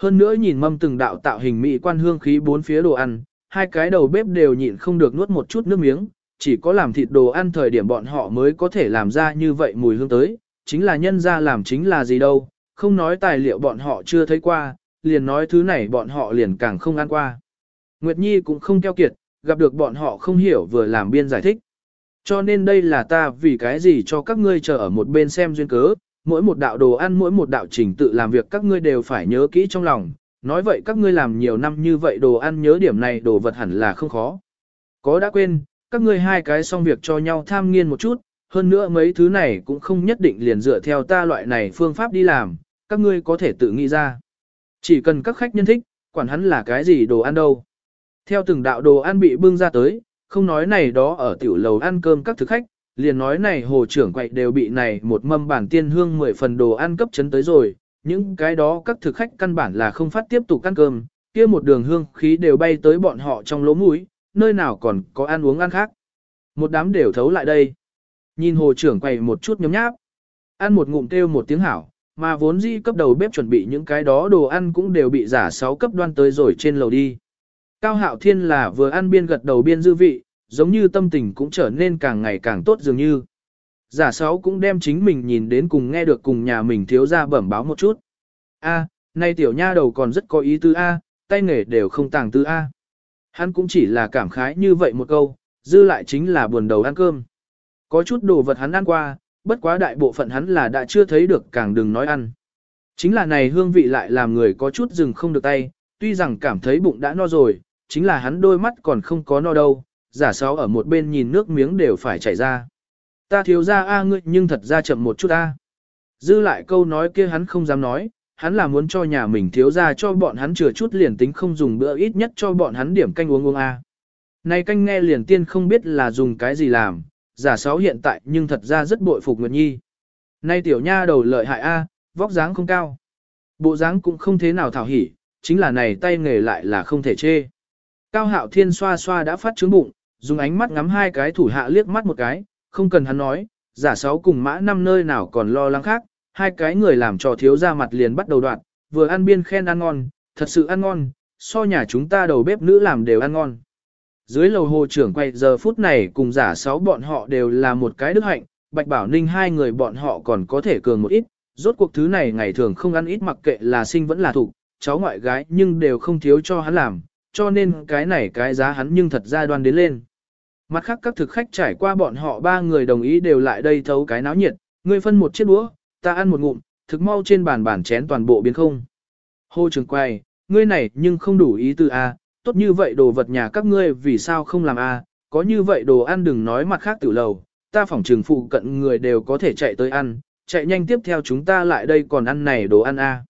Hơn nữa nhìn mâm từng đạo tạo hình mỹ quan hương khí bốn phía đồ ăn, hai cái đầu bếp đều nhịn không được nuốt một chút nước miếng, chỉ có làm thịt đồ ăn thời điểm bọn họ mới có thể làm ra như vậy mùi hương tới, chính là nhân ra làm chính là gì đâu, không nói tài liệu bọn họ chưa thấy qua, liền nói thứ này bọn họ liền càng không ăn qua. Nguyệt Nhi cũng không keo kiệt, gặp được bọn họ không hiểu vừa làm biên giải thích. Cho nên đây là ta vì cái gì cho các ngươi chờ ở một bên xem duyên cớ, mỗi một đạo đồ ăn mỗi một đạo trình tự làm việc các ngươi đều phải nhớ kỹ trong lòng, nói vậy các ngươi làm nhiều năm như vậy đồ ăn nhớ điểm này đồ vật hẳn là không khó. Có đã quên, các ngươi hai cái xong việc cho nhau tham nghiên một chút, hơn nữa mấy thứ này cũng không nhất định liền dựa theo ta loại này phương pháp đi làm, các ngươi có thể tự nghĩ ra. Chỉ cần các khách nhân thích, quản hắn là cái gì đồ ăn đâu. Theo từng đạo đồ ăn bị bưng ra tới, không nói này đó ở tiểu lầu ăn cơm các thực khách, liền nói này hồ trưởng quậy đều bị này một mâm bản tiên hương mười phần đồ ăn cấp chấn tới rồi, những cái đó các thực khách căn bản là không phát tiếp tục ăn cơm, kia một đường hương khí đều bay tới bọn họ trong lỗ mũi, nơi nào còn có ăn uống ăn khác. Một đám đều thấu lại đây. Nhìn hồ trưởng quậy một chút nhấm nháp. Ăn một ngụm kêu một tiếng hảo, mà vốn di cấp đầu bếp chuẩn bị những cái đó đồ ăn cũng đều bị giả sáu cấp đoan tới rồi trên lầu đi. Cao hạo thiên là vừa ăn biên gật đầu biên dư vị, giống như tâm tình cũng trở nên càng ngày càng tốt dường như. Giả sáu cũng đem chính mình nhìn đến cùng nghe được cùng nhà mình thiếu ra bẩm báo một chút. A, nay tiểu nha đầu còn rất có ý tư A, tay nghề đều không tàng tư A. Hắn cũng chỉ là cảm khái như vậy một câu, dư lại chính là buồn đầu ăn cơm. Có chút đồ vật hắn ăn qua, bất quá đại bộ phận hắn là đã chưa thấy được càng đừng nói ăn. Chính là này hương vị lại làm người có chút dừng không được tay, tuy rằng cảm thấy bụng đã no rồi, chính là hắn đôi mắt còn không có no đâu, giả sáu ở một bên nhìn nước miếng đều phải chảy ra. Ta thiếu ra a ngươi nhưng thật ra chậm một chút a. Dư lại câu nói kia hắn không dám nói, hắn là muốn cho nhà mình thiếu ra cho bọn hắn chừa chút liền tính không dùng bữa ít nhất cho bọn hắn điểm canh uống uống a. Này canh nghe liền tiên không biết là dùng cái gì làm, giả sáu hiện tại nhưng thật ra rất bội phục Nguyệt Nhi. Nay tiểu nha đầu lợi hại a, vóc dáng không cao. Bộ dáng cũng không thế nào thảo hỉ, chính là này tay nghề lại là không thể chê. Cao hạo thiên xoa xoa đã phát trứng bụng, dùng ánh mắt ngắm hai cái thủ hạ liếc mắt một cái, không cần hắn nói, giả sáu cùng mã năm nơi nào còn lo lắng khác, hai cái người làm trò thiếu ra mặt liền bắt đầu đoạn, vừa ăn biên khen ăn ngon, thật sự ăn ngon, so nhà chúng ta đầu bếp nữ làm đều ăn ngon. Dưới lầu hồ trưởng quay giờ phút này cùng giả sáu bọn họ đều là một cái đức hạnh, Bạch Bảo Ninh hai người bọn họ còn có thể cường một ít, rốt cuộc thứ này ngày thường không ăn ít mặc kệ là sinh vẫn là thủ, cháu ngoại gái nhưng đều không thiếu cho hắn làm, cho nên cái này cái giá hắn nhưng thật ra đoan đến lên. Mặt khác các thực khách trải qua bọn họ ba người đồng ý đều lại đây thấu cái náo nhiệt, ngươi phân một chiếc đũa, ta ăn một ngụm, thực mau trên bàn bàn chén toàn bộ biến không. Hồ trường quay, ngươi này nhưng không đủ ý tư a, tốt như vậy đồ vật nhà các ngươi vì sao không làm a? có như vậy đồ ăn đừng nói mặt khác tử lầu, ta phỏng trường phụ cận người đều có thể chạy tới ăn, chạy nhanh tiếp theo chúng ta lại đây còn ăn này đồ ăn a.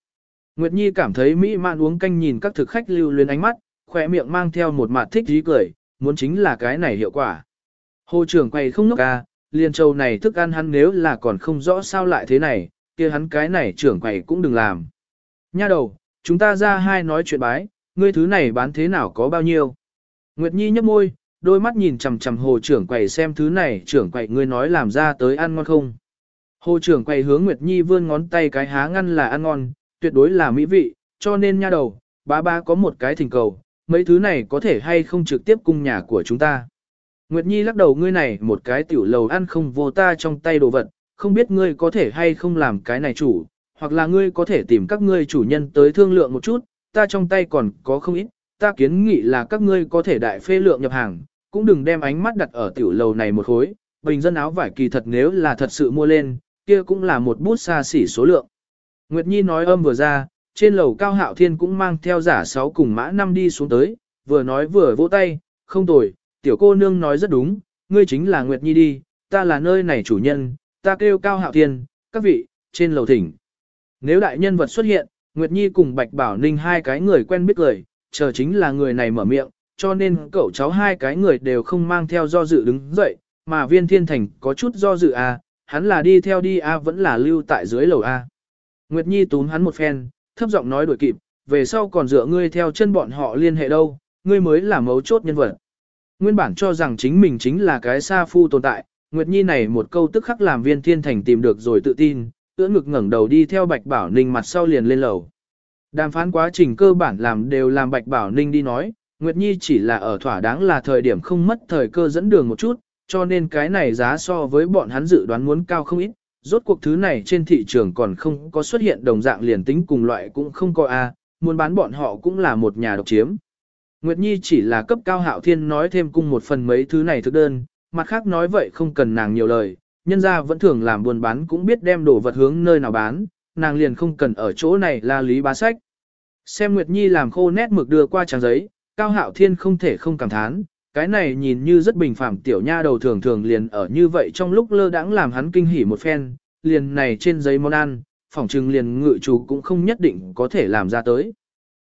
Nguyệt Nhi cảm thấy mỹ mãn uống canh nhìn các thực khách lưu luyến ánh mắt, khỏe miệng mang theo một mặt thích dí cười, muốn chính là cái này hiệu quả. Hồ trưởng quay không nốc à, ca, liên châu này thức ăn hắn nếu là còn không rõ sao lại thế này, kia hắn cái này trưởng quầy cũng đừng làm. Nha đầu, chúng ta ra hai nói chuyện bái, ngươi thứ này bán thế nào có bao nhiêu. Nguyệt Nhi nhấp môi, đôi mắt nhìn chằm chằm hồ trưởng quầy xem thứ này trưởng quầy ngươi nói làm ra tới ăn ngon không. Hồ trưởng quầy hướng Nguyệt Nhi vươn ngón tay cái há ngăn là ăn ngon, tuyệt đối là mỹ vị, cho nên nha đầu, bá ba có một cái thỉnh cầu, mấy thứ này có thể hay không trực tiếp cung nhà của chúng ta. Nguyệt Nhi lắc đầu ngươi này một cái tiểu lầu ăn không vô ta trong tay đồ vật, không biết ngươi có thể hay không làm cái này chủ, hoặc là ngươi có thể tìm các ngươi chủ nhân tới thương lượng một chút, ta trong tay còn có không ít, ta kiến nghị là các ngươi có thể đại phê lượng nhập hàng, cũng đừng đem ánh mắt đặt ở tiểu lầu này một khối, bình dân áo vải kỳ thật nếu là thật sự mua lên, kia cũng là một bút xa xỉ số lượng. Nguyệt Nhi nói âm vừa ra, trên lầu cao hạo thiên cũng mang theo giả sáu cùng mã năm đi xuống tới, vừa nói vừa vỗ tay, không tồi, tiểu cô nương nói rất đúng, ngươi chính là Nguyệt Nhi đi, ta là nơi này chủ nhân, ta kêu cao hạo thiên, các vị, trên lầu thỉnh. Nếu đại nhân vật xuất hiện, Nguyệt Nhi cùng Bạch Bảo Ninh hai cái người quen biết lời, chờ chính là người này mở miệng, cho nên cậu cháu hai cái người đều không mang theo do dự đứng dậy, mà viên thiên thành có chút do dự à, hắn là đi theo đi a vẫn là lưu tại dưới lầu a. Nguyệt Nhi túm hắn một phen, thấp giọng nói đuổi kịp, về sau còn dựa ngươi theo chân bọn họ liên hệ đâu, ngươi mới là mấu chốt nhân vật. Nguyên bản cho rằng chính mình chính là cái sa phu tồn tại, Nguyệt Nhi này một câu tức khắc làm viên thiên thành tìm được rồi tự tin, ưỡn ngực ngẩng đầu đi theo Bạch Bảo Ninh mặt sau liền lên lầu. Đàm phán quá trình cơ bản làm đều làm Bạch Bảo Ninh đi nói, Nguyệt Nhi chỉ là ở thỏa đáng là thời điểm không mất thời cơ dẫn đường một chút, cho nên cái này giá so với bọn hắn dự đoán muốn cao không ít, rốt cuộc thứ này trên thị trường còn không có xuất hiện đồng dạng liền tính cùng loại cũng không có A, muốn bán bọn họ cũng là một nhà độc chiếm. Nguyệt Nhi chỉ là cấp cao hạo thiên nói thêm cung một phần mấy thứ này thực đơn, mặt khác nói vậy không cần nàng nhiều lời, nhân gia vẫn thường làm buôn bán cũng biết đem đồ vật hướng nơi nào bán, nàng liền không cần ở chỗ này la lý bá sách. Xem Nguyệt Nhi làm khô nét mực đưa qua trang giấy, cao hạo thiên không thể không cảm thán, cái này nhìn như rất bình phạm tiểu nha đầu thường thường liền ở như vậy trong lúc lơ đãng làm hắn kinh hỉ một phen, liền này trên giấy món ăn, phỏng trừng liền ngự chủ cũng không nhất định có thể làm ra tới.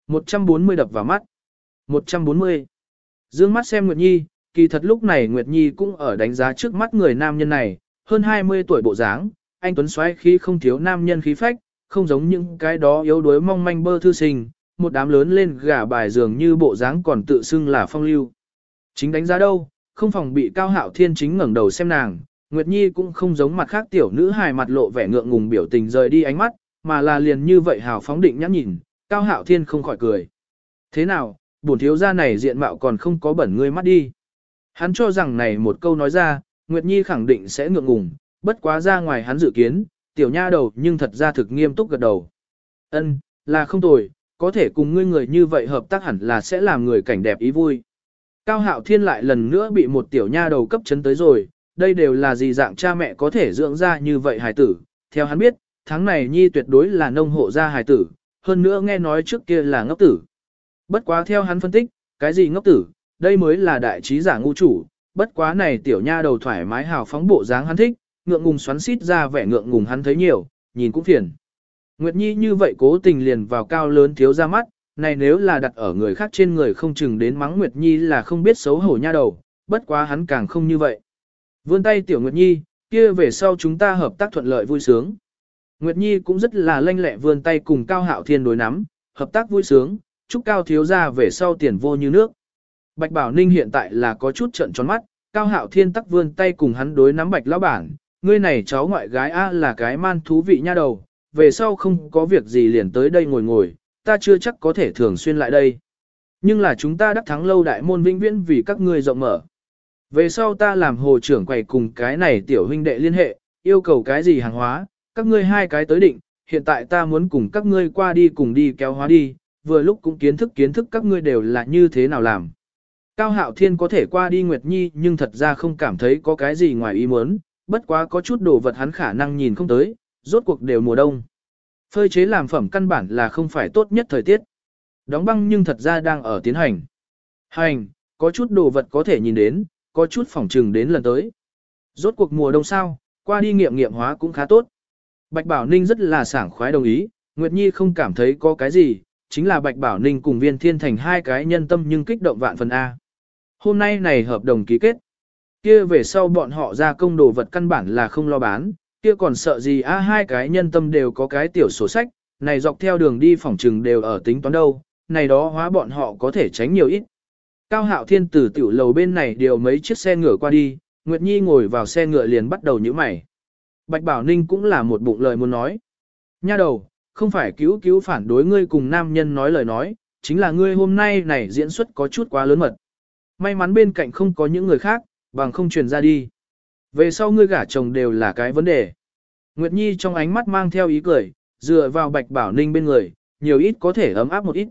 140 đập vào mắt. 140. Dương mắt xem Nguyệt Nhi, kỳ thật lúc này Nguyệt Nhi cũng ở đánh giá trước mắt người nam nhân này, hơn 20 tuổi bộ dáng, anh Tuấn xoáy khí không thiếu nam nhân khí phách, không giống những cái đó yếu đuối mong manh bơ thư sinh, một đám lớn lên gà bài dường như bộ dáng còn tự xưng là phong lưu. Chính đánh giá đâu, không phòng bị cao hạo thiên chính ngẩng đầu xem nàng, Nguyệt Nhi cũng không giống mặt khác tiểu nữ hài mặt lộ vẻ ngượng ngùng biểu tình rời đi ánh mắt, mà là liền như vậy hào phóng định nhãn nhìn, cao hạo thiên không khỏi cười. Thế nào, bổn thiếu gia này diện mạo còn không có bẩn ngươi mắt đi. Hắn cho rằng này một câu nói ra, Nguyệt Nhi khẳng định sẽ ngượng ngùng, bất quá ra ngoài hắn dự kiến, tiểu nha đầu nhưng thật ra thực nghiêm túc gật đầu. Ân, là không tồi, có thể cùng ngươi người như vậy hợp tác hẳn là sẽ làm người cảnh đẹp ý vui. Cao Hạo Thiên lại lần nữa bị một tiểu nha đầu cấp chấn tới rồi, đây đều là gì dạng cha mẹ có thể dưỡng ra như vậy hài tử. Theo hắn biết, tháng này Nhi tuyệt đối là nông hộ gia hài tử, hơn nữa nghe nói trước kia là ngốc tử. Bất quá theo hắn phân tích, cái gì ngốc tử, đây mới là đại trí giả ngu chủ, bất quá này tiểu nha đầu thoải mái hào phóng bộ dáng hắn thích, ngượng ngùng xoắn xít ra vẻ ngượng ngùng hắn thấy nhiều, nhìn cũng phiền. Nguyệt Nhi như vậy cố tình liền vào cao lớn thiếu ra mắt, này nếu là đặt ở người khác trên người không chừng đến mắng Nguyệt Nhi là không biết xấu hổ nha đầu, bất quá hắn càng không như vậy. Vươn tay tiểu Nguyệt Nhi, kia về sau chúng ta hợp tác thuận lợi vui sướng. Nguyệt Nhi cũng rất là lanh lẹ vươn tay cùng Cao Hạo Thiên đối nắm, hợp tác vui sướng, chúc Cao thiếu ra về sau tiền vô như nước. Bạch Bảo Ninh hiện tại là có chút trận tròn mắt, Cao Hạo Thiên tắc vươn tay cùng hắn đối nắm Bạch lão bản, ngươi này cháu ngoại gái A là cái man thú vị nha đầu, về sau không có việc gì liền tới đây ngồi ngồi, ta chưa chắc có thể thường xuyên lại đây. Nhưng là chúng ta đắc thắng lâu đại môn vĩnh viễn vì các ngươi rộng mở. Về sau ta làm hồ trưởng quầy cùng cái này tiểu huynh đệ liên hệ, yêu cầu cái gì hàng hóa, các ngươi hai cái tới định, hiện tại ta muốn cùng các ngươi qua đi cùng đi kéo hóa đi, vừa lúc cũng kiến thức kiến thức các ngươi đều là như thế nào làm. Cao Hạo Thiên có thể qua đi Nguyệt Nhi nhưng thật ra không cảm thấy có cái gì ngoài ý muốn, bất quá có chút đồ vật hắn khả năng nhìn không tới, rốt cuộc đều mùa đông. Phơi chế làm phẩm căn bản là không phải tốt nhất thời tiết. Đóng băng nhưng thật ra đang ở tiến hành. Hành, có chút đồ vật có thể nhìn đến, có chút phỏng trừng đến lần tới. Rốt cuộc mùa đông sao, qua đi nghiệm nghiệm hóa cũng khá tốt. Bạch Bảo Ninh rất là sảng khoái đồng ý, Nguyệt Nhi không cảm thấy có cái gì, chính là Bạch Bảo Ninh cùng viên thiên thành hai cái nhân tâm nhưng kích động vạn phần A. Hôm nay này hợp đồng ký kết. Kia về sau bọn họ ra công đồ vật căn bản là không lo bán, kia còn sợ gì a hai cái nhân tâm đều có cái tiểu sổ sách, này dọc theo đường đi phòng trừng đều ở tính toán đâu, này đó hóa bọn họ có thể tránh nhiều ít. Cao hạo thiên từ tiểu lầu bên này điều mấy chiếc xe ngựa qua đi, Nguyệt Nhi ngồi vào xe ngựa liền bắt đầu nhíu mày. Bạch Bảo Ninh cũng là một bụng lời muốn nói. Nha đầu, không phải cứu cứu phản đối ngươi cùng nam nhân nói lời nói, chính là ngươi hôm nay này diễn xuất có chút quá lớn mật. May mắn bên cạnh không có những người khác, bằng không truyền ra đi. Về sau ngươi gả chồng đều là cái vấn đề. Nguyệt Nhi trong ánh mắt mang theo ý cười, dựa vào Bạch Bảo Ninh bên người, nhiều ít có thể ấm áp một ít.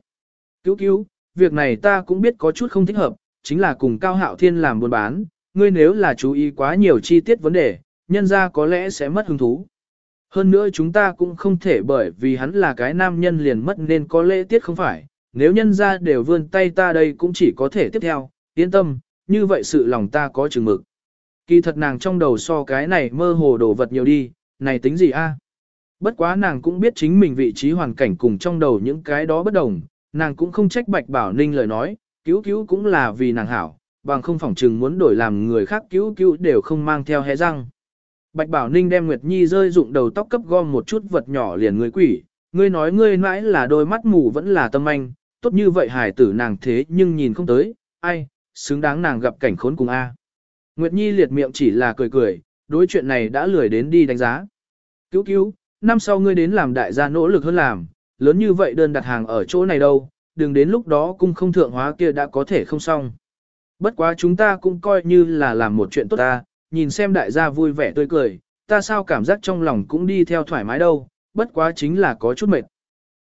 Cứu cứu, việc này ta cũng biết có chút không thích hợp, chính là cùng Cao Hạo Thiên làm buôn bán, ngươi nếu là chú ý quá nhiều chi tiết vấn đề, nhân ra có lẽ sẽ mất hứng thú. Hơn nữa chúng ta cũng không thể bởi vì hắn là cái nam nhân liền mất nên có lễ tiết không phải, nếu nhân ra đều vươn tay ta đây cũng chỉ có thể tiếp theo, yên tâm, như vậy sự lòng ta có chừng mực. Kỳ thật nàng trong đầu so cái này mơ hồ đồ vật nhiều đi, này tính gì a? Bất quá nàng cũng biết chính mình vị trí hoàn cảnh cùng trong đầu những cái đó bất đồng, nàng cũng không trách Bạch Bảo Ninh lời nói, cứu cứu cũng là vì nàng hảo, bằng không phỏng chừng muốn đổi làm người khác cứu cứu đều không mang theo hé răng. Bạch Bảo Ninh đem Nguyệt Nhi rơi dụng đầu tóc cấp gom một chút vật nhỏ liền người quỷ, ngươi nói ngươi mãi là đôi mắt mù vẫn là tâm anh, tốt như vậy hải tử nàng thế nhưng nhìn không tới, ai, xứng đáng nàng gặp cảnh khốn cùng A. Nguyệt Nhi liệt miệng chỉ là cười cười, đối chuyện này đã lười đến đi đánh giá. Cứu cứu, năm sau ngươi đến làm đại gia nỗ lực hơn làm, lớn như vậy đơn đặt hàng ở chỗ này đâu, đừng đến lúc đó cung không thượng hóa kia đã có thể không xong. Bất quá chúng ta cũng coi như là làm một chuyện tốt ta, nhìn xem đại gia vui vẻ tươi cười, ta sao cảm giác trong lòng cũng đi theo thoải mái đâu, bất quá chính là có chút mệt.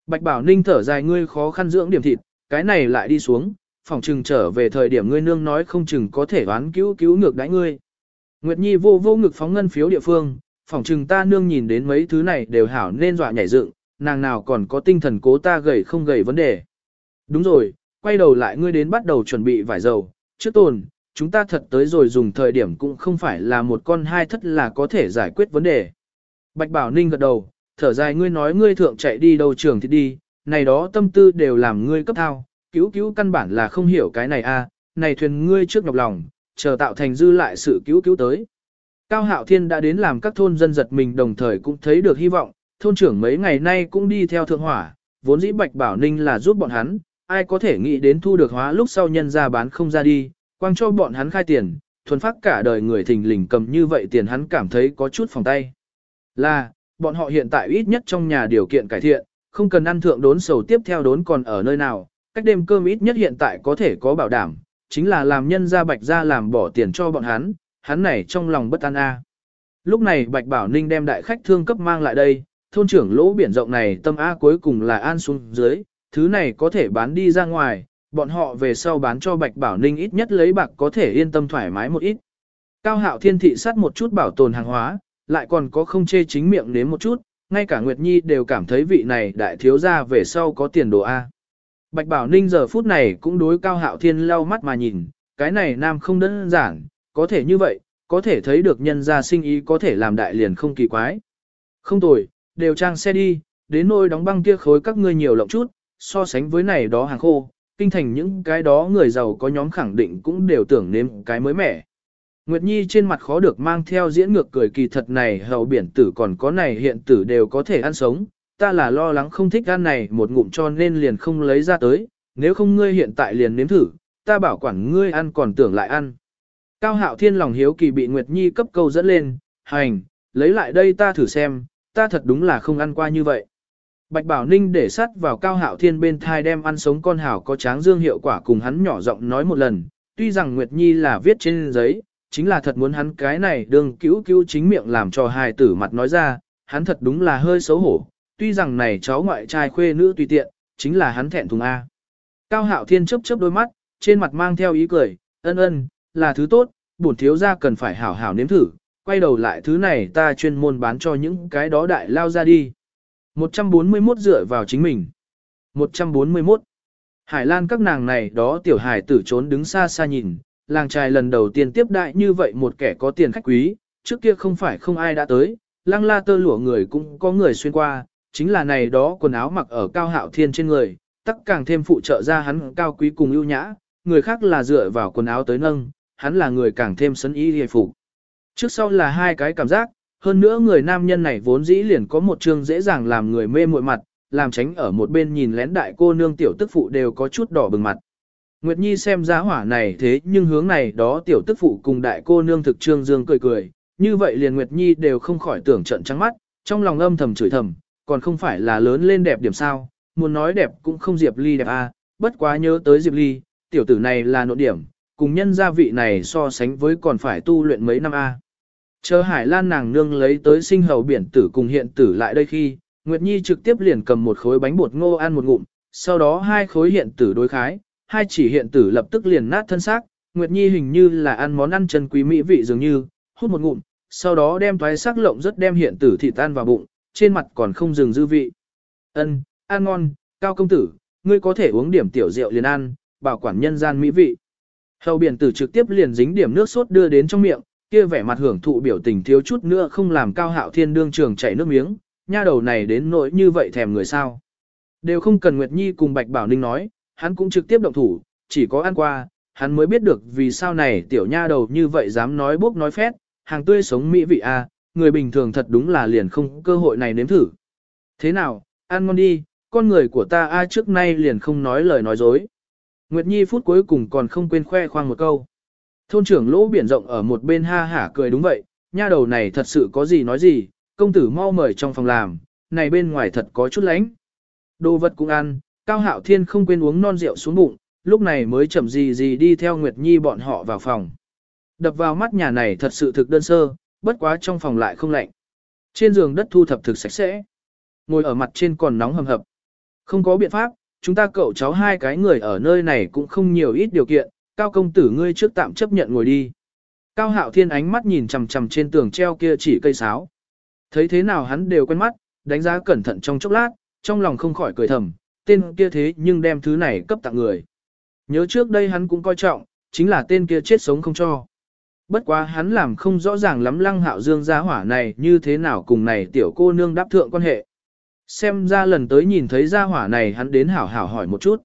Bạch Bảo Ninh thở dài ngươi khó khăn dưỡng điểm thịt, cái này lại đi xuống, phòng trừng trở về thời điểm ngươi nương nói không chừng có thể đoán cứu cứu ngược đãi ngươi. Nguyệt Nhi vô vô ngực phóng ngân phiếu địa phương, phòng trừng ta nương nhìn đến mấy thứ này đều hảo nên dọa nhảy dựng, nàng nào còn có tinh thần cố ta gầy không gầy vấn đề. Đúng rồi, quay đầu lại ngươi đến bắt đầu chuẩn bị vải dầu, trước tồn, chúng ta thật tới rồi dùng thời điểm cũng không phải là một con hai thất là có thể giải quyết vấn đề. Bạch Bảo Ninh gật đầu, thở dài ngươi nói ngươi thượng chạy đi đâu trường thì đi, này đó tâm tư đều làm ngươi cấp thao, cứu cứu căn bản là không hiểu cái này a, à, này thuyền ngươi trước nhọc lòng, chờ tạo thành dư lại sự cứu cứu tới. Cao Hạo Thiên đã đến làm các thôn dân giật mình đồng thời cũng thấy được hy vọng, thôn trưởng mấy ngày nay cũng đi theo thượng hỏa, vốn dĩ Bạch Bảo Ninh là giúp bọn hắn, ai có thể nghĩ đến thu được hóa lúc sau nhân ra bán không ra đi, quang cho bọn hắn khai tiền, thuần phát cả đời người thình lình cầm như vậy tiền hắn cảm thấy có chút phòng tay. Là, bọn họ hiện tại ít nhất trong nhà điều kiện cải thiện, không cần ăn thượng đốn sầu tiếp theo đốn còn ở nơi nào, cách đêm cơm ít nhất hiện tại có thể có bảo đảm, chính là làm nhân ra bạch ra làm bỏ tiền cho bọn hắn, hắn này trong lòng bất an a. Lúc này Bạch Bảo Ninh đem đại khách thương cấp mang lại đây, thôn trưởng lỗ biển rộng này tâm A cuối cùng là an xuống dưới, thứ này có thể bán đi ra ngoài, bọn họ về sau bán cho Bạch Bảo Ninh ít nhất lấy bạc có thể yên tâm thoải mái một ít. Cao hạo thiên thị sát một chút bảo tồn hàng hóa, lại còn có không chê chính miệng nếm một chút, ngay cả Nguyệt Nhi đều cảm thấy vị này đại thiếu gia về sau có tiền đồ A. Bạch Bảo Ninh giờ phút này cũng đối Cao Hạo Thiên lau mắt mà nhìn, cái này nam không đơn giản, có thể như vậy, có thể thấy được nhân gia sinh ý có thể làm đại liền không kỳ quái. Không tồi, đều trang xe đi, đến nôi đóng băng kia khối các ngươi nhiều lộng chút, so sánh với này đó hàng khô, kinh thành những cái đó người giàu có nhóm khẳng định cũng đều tưởng nếm cái mới mẻ. Nguyệt Nhi trên mặt khó được mang theo diễn ngược cười kỳ thật này hầu biển tử còn có này hiện tử đều có thể ăn sống, ta là lo lắng không thích ăn này một ngụm cho nên liền không lấy ra tới, nếu không ngươi hiện tại liền nếm thử, ta bảo quản ngươi ăn còn tưởng lại ăn. Cao hạo thiên lòng hiếu kỳ bị Nguyệt Nhi cấp câu dẫn lên, hành, lấy lại đây ta thử xem, ta thật đúng là không ăn qua như vậy. Bạch Bảo Ninh để sắt vào cao hạo thiên bên thai đem ăn sống con hảo có tráng dương hiệu quả cùng hắn nhỏ giọng nói một lần, tuy rằng Nguyệt Nhi là viết trên giấy, chính là thật muốn hắn cái này đương cứu cứu chính miệng làm cho hài tử mặt nói ra, hắn thật đúng là hơi xấu hổ, tuy rằng này cháu ngoại trai khuê nữ tùy tiện, chính là hắn thẹn thùng A. Cao hạo thiên chớp chớp đôi mắt, trên mặt mang theo ý cười, ân ân, là thứ tốt, bổn thiếu gia cần phải hảo hảo nếm thử, quay đầu lại thứ này ta chuyên môn bán cho những cái đó đại lao ra đi. 141 dựa vào chính mình. 141. Hải Lan các nàng này đó tiểu hải tử trốn đứng xa xa nhìn, làng trai lần đầu tiên tiếp đại như vậy một kẻ có tiền khách quý, trước kia không phải không ai đã tới, lăng la tơ lụa người cũng có người xuyên qua, chính là này đó quần áo mặc ở cao hạo thiên trên người, tắc càng thêm phụ trợ ra hắn cao quý cùng ưu nhã, người khác là dựa vào quần áo tới nâng, hắn là người càng thêm sấn ý hề phục. Trước sau là hai cái cảm giác, hơn nữa người nam nhân này vốn dĩ liền có một chương dễ dàng làm người mê muội mặt, làm tránh ở một bên nhìn lén đại cô nương tiểu tức phụ đều có chút đỏ bừng mặt. Nguyệt Nhi xem giá hỏa này thế nhưng hướng này đó tiểu tức phụ cùng đại cô nương thực trương dương cười cười, như vậy liền Nguyệt Nhi đều không khỏi tưởng trận trắng mắt, trong lòng âm thầm chửi thầm, còn không phải là lớn lên đẹp điểm sao, muốn nói đẹp cũng không Diệp Ly đẹp a, à, bất quá nhớ tới Diệp Ly, tiểu tử này là nội điểm, cùng nhân gia vị này so sánh với còn phải tu luyện mấy năm a. À. Chờ Hải Lan nàng nương lấy tới sinh hầu biển tử cùng hiện tử lại đây khi, Nguyệt Nhi trực tiếp liền cầm một khối bánh bột ngô ăn một ngụm, sau đó hai khối hiện tử đối khái, hai chỉ hiện tử lập tức liền nát thân xác, Nguyệt Nhi hình như là ăn món ăn chân quý mỹ vị dường như, hút một ngụm, sau đó đem toái sắc lộng rất đem hiện tử thịt tan vào bụng, trên mặt còn không dừng dư vị. Ân, ăn ngon, cao công tử, ngươi có thể uống điểm tiểu rượu liền ăn, bảo quản nhân gian mỹ vị. Hầu biển tử trực tiếp liền dính điểm nước sốt đưa đến trong miệng, kia vẻ mặt hưởng thụ biểu tình thiếu chút nữa không làm cao hạo thiên đương trường chảy nước miếng, nha đầu này đến nỗi như vậy thèm người sao. Đều không cần Nguyệt Nhi cùng Bạch Bảo Ninh nói, hắn cũng trực tiếp động thủ, chỉ có ăn qua, hắn mới biết được vì sao này tiểu nha đầu như vậy dám nói bốc nói phét, hàng tươi sống mỹ vị a, người bình thường thật đúng là liền không cơ hội này nếm thử. Thế nào, ăn ngon đi, con người của ta a trước nay liền không nói lời nói dối. Nguyệt Nhi phút cuối cùng còn không quên khoe khoang một câu. Thôn trưởng lỗ biển rộng ở một bên ha hả cười đúng vậy, nha đầu này thật sự có gì nói gì, công tử mau mời trong phòng làm, này bên ngoài thật có chút lánh. Đồ vật cũng ăn, Cao Hạo Thiên không quên uống non rượu xuống bụng, lúc này mới chậm gì gì đi theo Nguyệt Nhi bọn họ vào phòng. Đập vào mắt nhà này thật sự thực đơn sơ, bất quá trong phòng lại không lạnh. Trên giường đất thu thập thực sạch sẽ. Ngồi ở mặt trên còn nóng hầm hập. Không có biện pháp, chúng ta cậu cháu hai cái người ở nơi này cũng không nhiều ít điều kiện, cao công tử ngươi trước tạm chấp nhận ngồi đi. Cao hạo thiên ánh mắt nhìn chằm chằm trên tường treo kia chỉ cây sáo. Thấy thế nào hắn đều quen mắt, đánh giá cẩn thận trong chốc lát, trong lòng không khỏi cười thầm, tên kia thế nhưng đem thứ này cấp tặng người. Nhớ trước đây hắn cũng coi trọng, chính là tên kia chết sống không cho. Bất quá hắn làm không rõ ràng lắm lăng hạo dương gia hỏa này như thế nào cùng này tiểu cô nương đáp thượng quan hệ. Xem ra lần tới nhìn thấy gia hỏa này hắn đến hảo hảo hỏi một chút.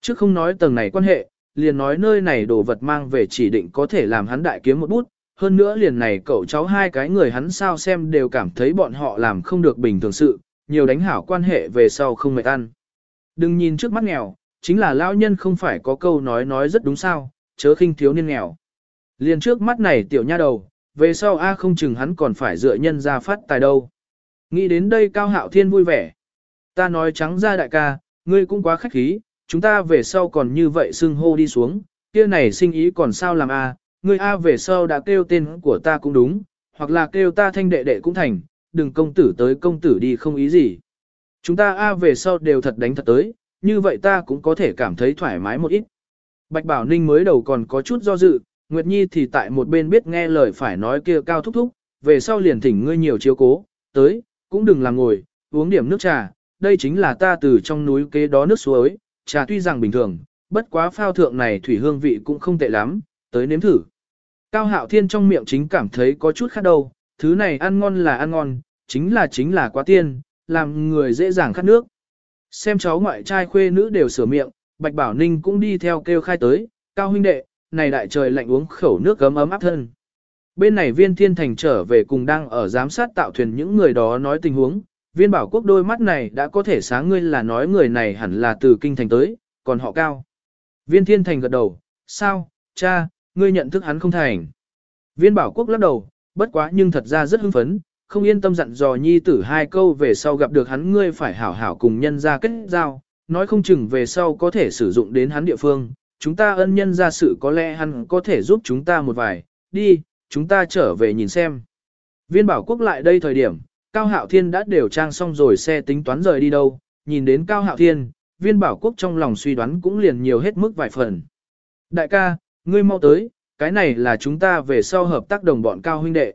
Trước không nói tầng này quan hệ, liền nói nơi này đồ vật mang về chỉ định có thể làm hắn đại kiếm một bút, hơn nữa liền này cậu cháu hai cái người hắn sao xem đều cảm thấy bọn họ làm không được bình thường sự, nhiều đánh hảo quan hệ về sau không mệt ăn. Đừng nhìn trước mắt nghèo, chính là lão nhân không phải có câu nói nói rất đúng sao, chớ khinh thiếu niên nghèo. Liền trước mắt này tiểu nha đầu, về sau A không chừng hắn còn phải dựa nhân ra phát tài đâu. Nghĩ đến đây cao hạo thiên vui vẻ. Ta nói trắng ra đại ca, ngươi cũng quá khách khí, chúng ta về sau còn như vậy xưng hô đi xuống, kia này sinh ý còn sao làm A, ngươi A về sau đã kêu tên của ta cũng đúng, hoặc là kêu ta thanh đệ đệ cũng thành, đừng công tử tới công tử đi không ý gì. Chúng ta A về sau đều thật đánh thật tới, như vậy ta cũng có thể cảm thấy thoải mái một ít. Bạch Bảo Ninh mới đầu còn có chút do dự, Nguyệt Nhi thì tại một bên biết nghe lời phải nói kia cao thúc thúc, về sau liền thỉnh ngươi nhiều chiếu cố, tới, cũng đừng làm ngồi, uống điểm nước trà, đây chính là ta từ trong núi kế đó nước suối, trà tuy rằng bình thường, bất quá phao thượng này thủy hương vị cũng không tệ lắm, tới nếm thử. Cao Hạo Thiên trong miệng chính cảm thấy có chút khác đâu, thứ này ăn ngon là ăn ngon, chính là chính là quá tiên, làm người dễ dàng khát nước. Xem cháu ngoại trai khuê nữ đều sửa miệng, Bạch Bảo Ninh cũng đi theo kêu khai tới, cao huynh đệ, này đại trời lạnh uống khẩu nước gấm ấm áp thân. Bên này viên thiên thành trở về cùng đang ở giám sát tạo thuyền những người đó nói tình huống, viên bảo quốc đôi mắt này đã có thể sáng ngươi là nói người này hẳn là từ kinh thành tới, còn họ cao. Viên thiên thành gật đầu, sao, cha, ngươi nhận thức hắn không thành. Viên bảo quốc lắc đầu, bất quá nhưng thật ra rất hưng phấn, không yên tâm dặn dò nhi tử hai câu về sau gặp được hắn ngươi phải hảo hảo cùng nhân ra kết giao, nói không chừng về sau có thể sử dụng đến hắn địa phương, chúng ta ân nhân ra sự có lẽ hắn có thể giúp chúng ta một vài, đi, chúng ta trở về nhìn xem. Viên bảo quốc lại đây thời điểm, Cao Hạo Thiên đã đều trang xong rồi xe tính toán rời đi đâu, nhìn đến Cao Hạo Thiên, viên bảo quốc trong lòng suy đoán cũng liền nhiều hết mức vài phần. Đại ca, ngươi mau tới, cái này là chúng ta về sau hợp tác đồng bọn Cao huynh đệ.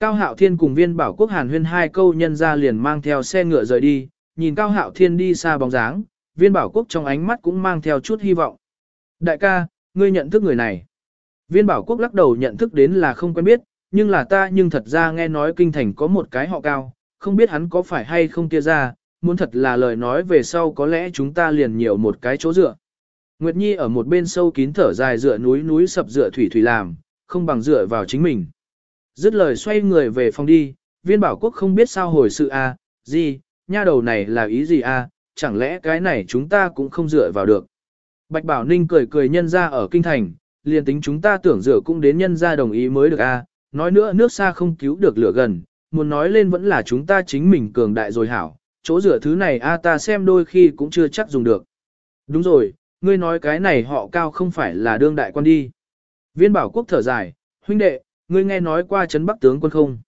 Cao Hạo Thiên cùng viên bảo quốc hàn huyên hai câu nhân ra liền mang theo xe ngựa rời đi, nhìn Cao Hạo Thiên đi xa bóng dáng, viên bảo quốc trong ánh mắt cũng mang theo chút hy vọng. Đại ca, ngươi nhận thức người này. Viên bảo quốc lắc đầu nhận thức đến là không quen biết, nhưng là ta nhưng thật ra nghe nói kinh thành có một cái họ cao, không biết hắn có phải hay không kia ra, muốn thật là lời nói về sau có lẽ chúng ta liền nhiều một cái chỗ dựa. Nguyệt Nhi ở một bên sâu kín thở dài dựa núi núi sập dựa thủy thủy làm, không bằng dựa vào chính mình. Dứt lời xoay người về phòng đi, viên bảo quốc không biết sao hồi sự a, gì, nha đầu này là ý gì a, chẳng lẽ cái này chúng ta cũng không dựa vào được. Bạch Bảo Ninh cười cười nhân ra ở kinh thành, liền tính chúng ta tưởng rửa cũng đến nhân ra đồng ý mới được a. nói nữa nước xa không cứu được lửa gần, muốn nói lên vẫn là chúng ta chính mình cường đại rồi hảo, chỗ rửa thứ này a ta xem đôi khi cũng chưa chắc dùng được. Đúng rồi, ngươi nói cái này họ cao không phải là đương đại quan đi. Viên bảo quốc thở dài, huynh đệ, ngươi nghe nói qua Trấn bắc tướng quân không?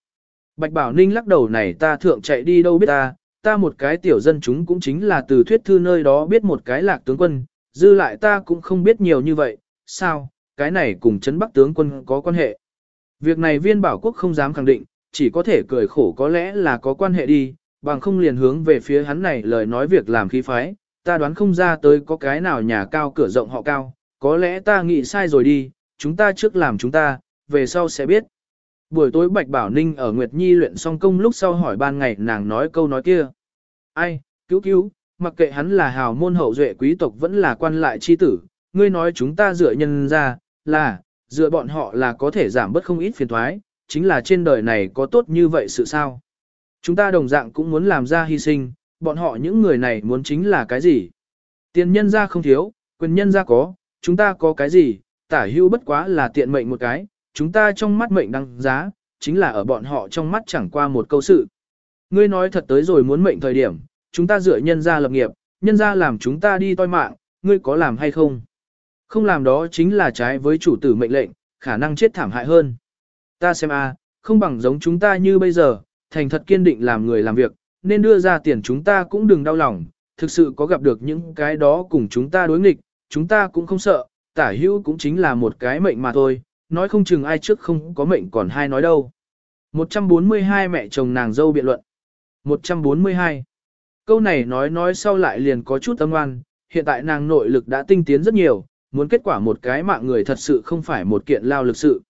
Bạch Bảo Ninh lắc đầu này ta thượng chạy đi đâu biết ta, ta một cái tiểu dân chúng cũng chính là từ thuyết thư nơi đó biết một cái lạc tướng quân, dư lại ta cũng không biết nhiều như vậy, sao, cái này cùng chấn bắc tướng quân có quan hệ. Việc này viên bảo quốc không dám khẳng định, chỉ có thể cười khổ có lẽ là có quan hệ đi, bằng không liền hướng về phía hắn này lời nói việc làm khí phái, ta đoán không ra tới có cái nào nhà cao cửa rộng họ cao, có lẽ ta nghĩ sai rồi đi, chúng ta trước làm chúng ta, về sau sẽ biết. Buổi tối Bạch Bảo Ninh ở Nguyệt Nhi luyện xong công lúc sau hỏi ban ngày nàng nói câu nói kia. Ai, cứu cứu, mặc kệ hắn là hào môn hậu duệ quý tộc vẫn là quan lại chi tử, ngươi nói chúng ta dựa nhân ra, là, dựa bọn họ là có thể giảm bớt không ít phiền thoái, chính là trên đời này có tốt như vậy sự sao. Chúng ta đồng dạng cũng muốn làm ra hy sinh, bọn họ những người này muốn chính là cái gì? Tiền nhân ra không thiếu, quyền nhân ra có, chúng ta có cái gì, tả hữu bất quá là tiện mệnh một cái, chúng ta trong mắt mệnh đăng giá, chính là ở bọn họ trong mắt chẳng qua một câu sự. Ngươi nói thật tới rồi muốn mệnh thời điểm, chúng ta dựa nhân ra lập nghiệp, nhân ra làm chúng ta đi toi mạng, ngươi có làm hay không? Không làm đó chính là trái với chủ tử mệnh lệnh, khả năng chết thảm hại hơn. Ta xem a, không bằng giống chúng ta như bây giờ, thành thật kiên định làm người làm việc, nên đưa ra tiền chúng ta cũng đừng đau lòng, thực sự có gặp được những cái đó cùng chúng ta đối nghịch, chúng ta cũng không sợ, tả hữu cũng chính là một cái mệnh mà thôi, nói không chừng ai trước không có mệnh còn hai nói đâu. 142 mẹ chồng nàng dâu biện luận. 142. Câu này nói nói sau lại liền có chút âm oan, hiện tại nàng nội lực đã tinh tiến rất nhiều, muốn kết quả một cái mạng người thật sự không phải một kiện lao lực sự.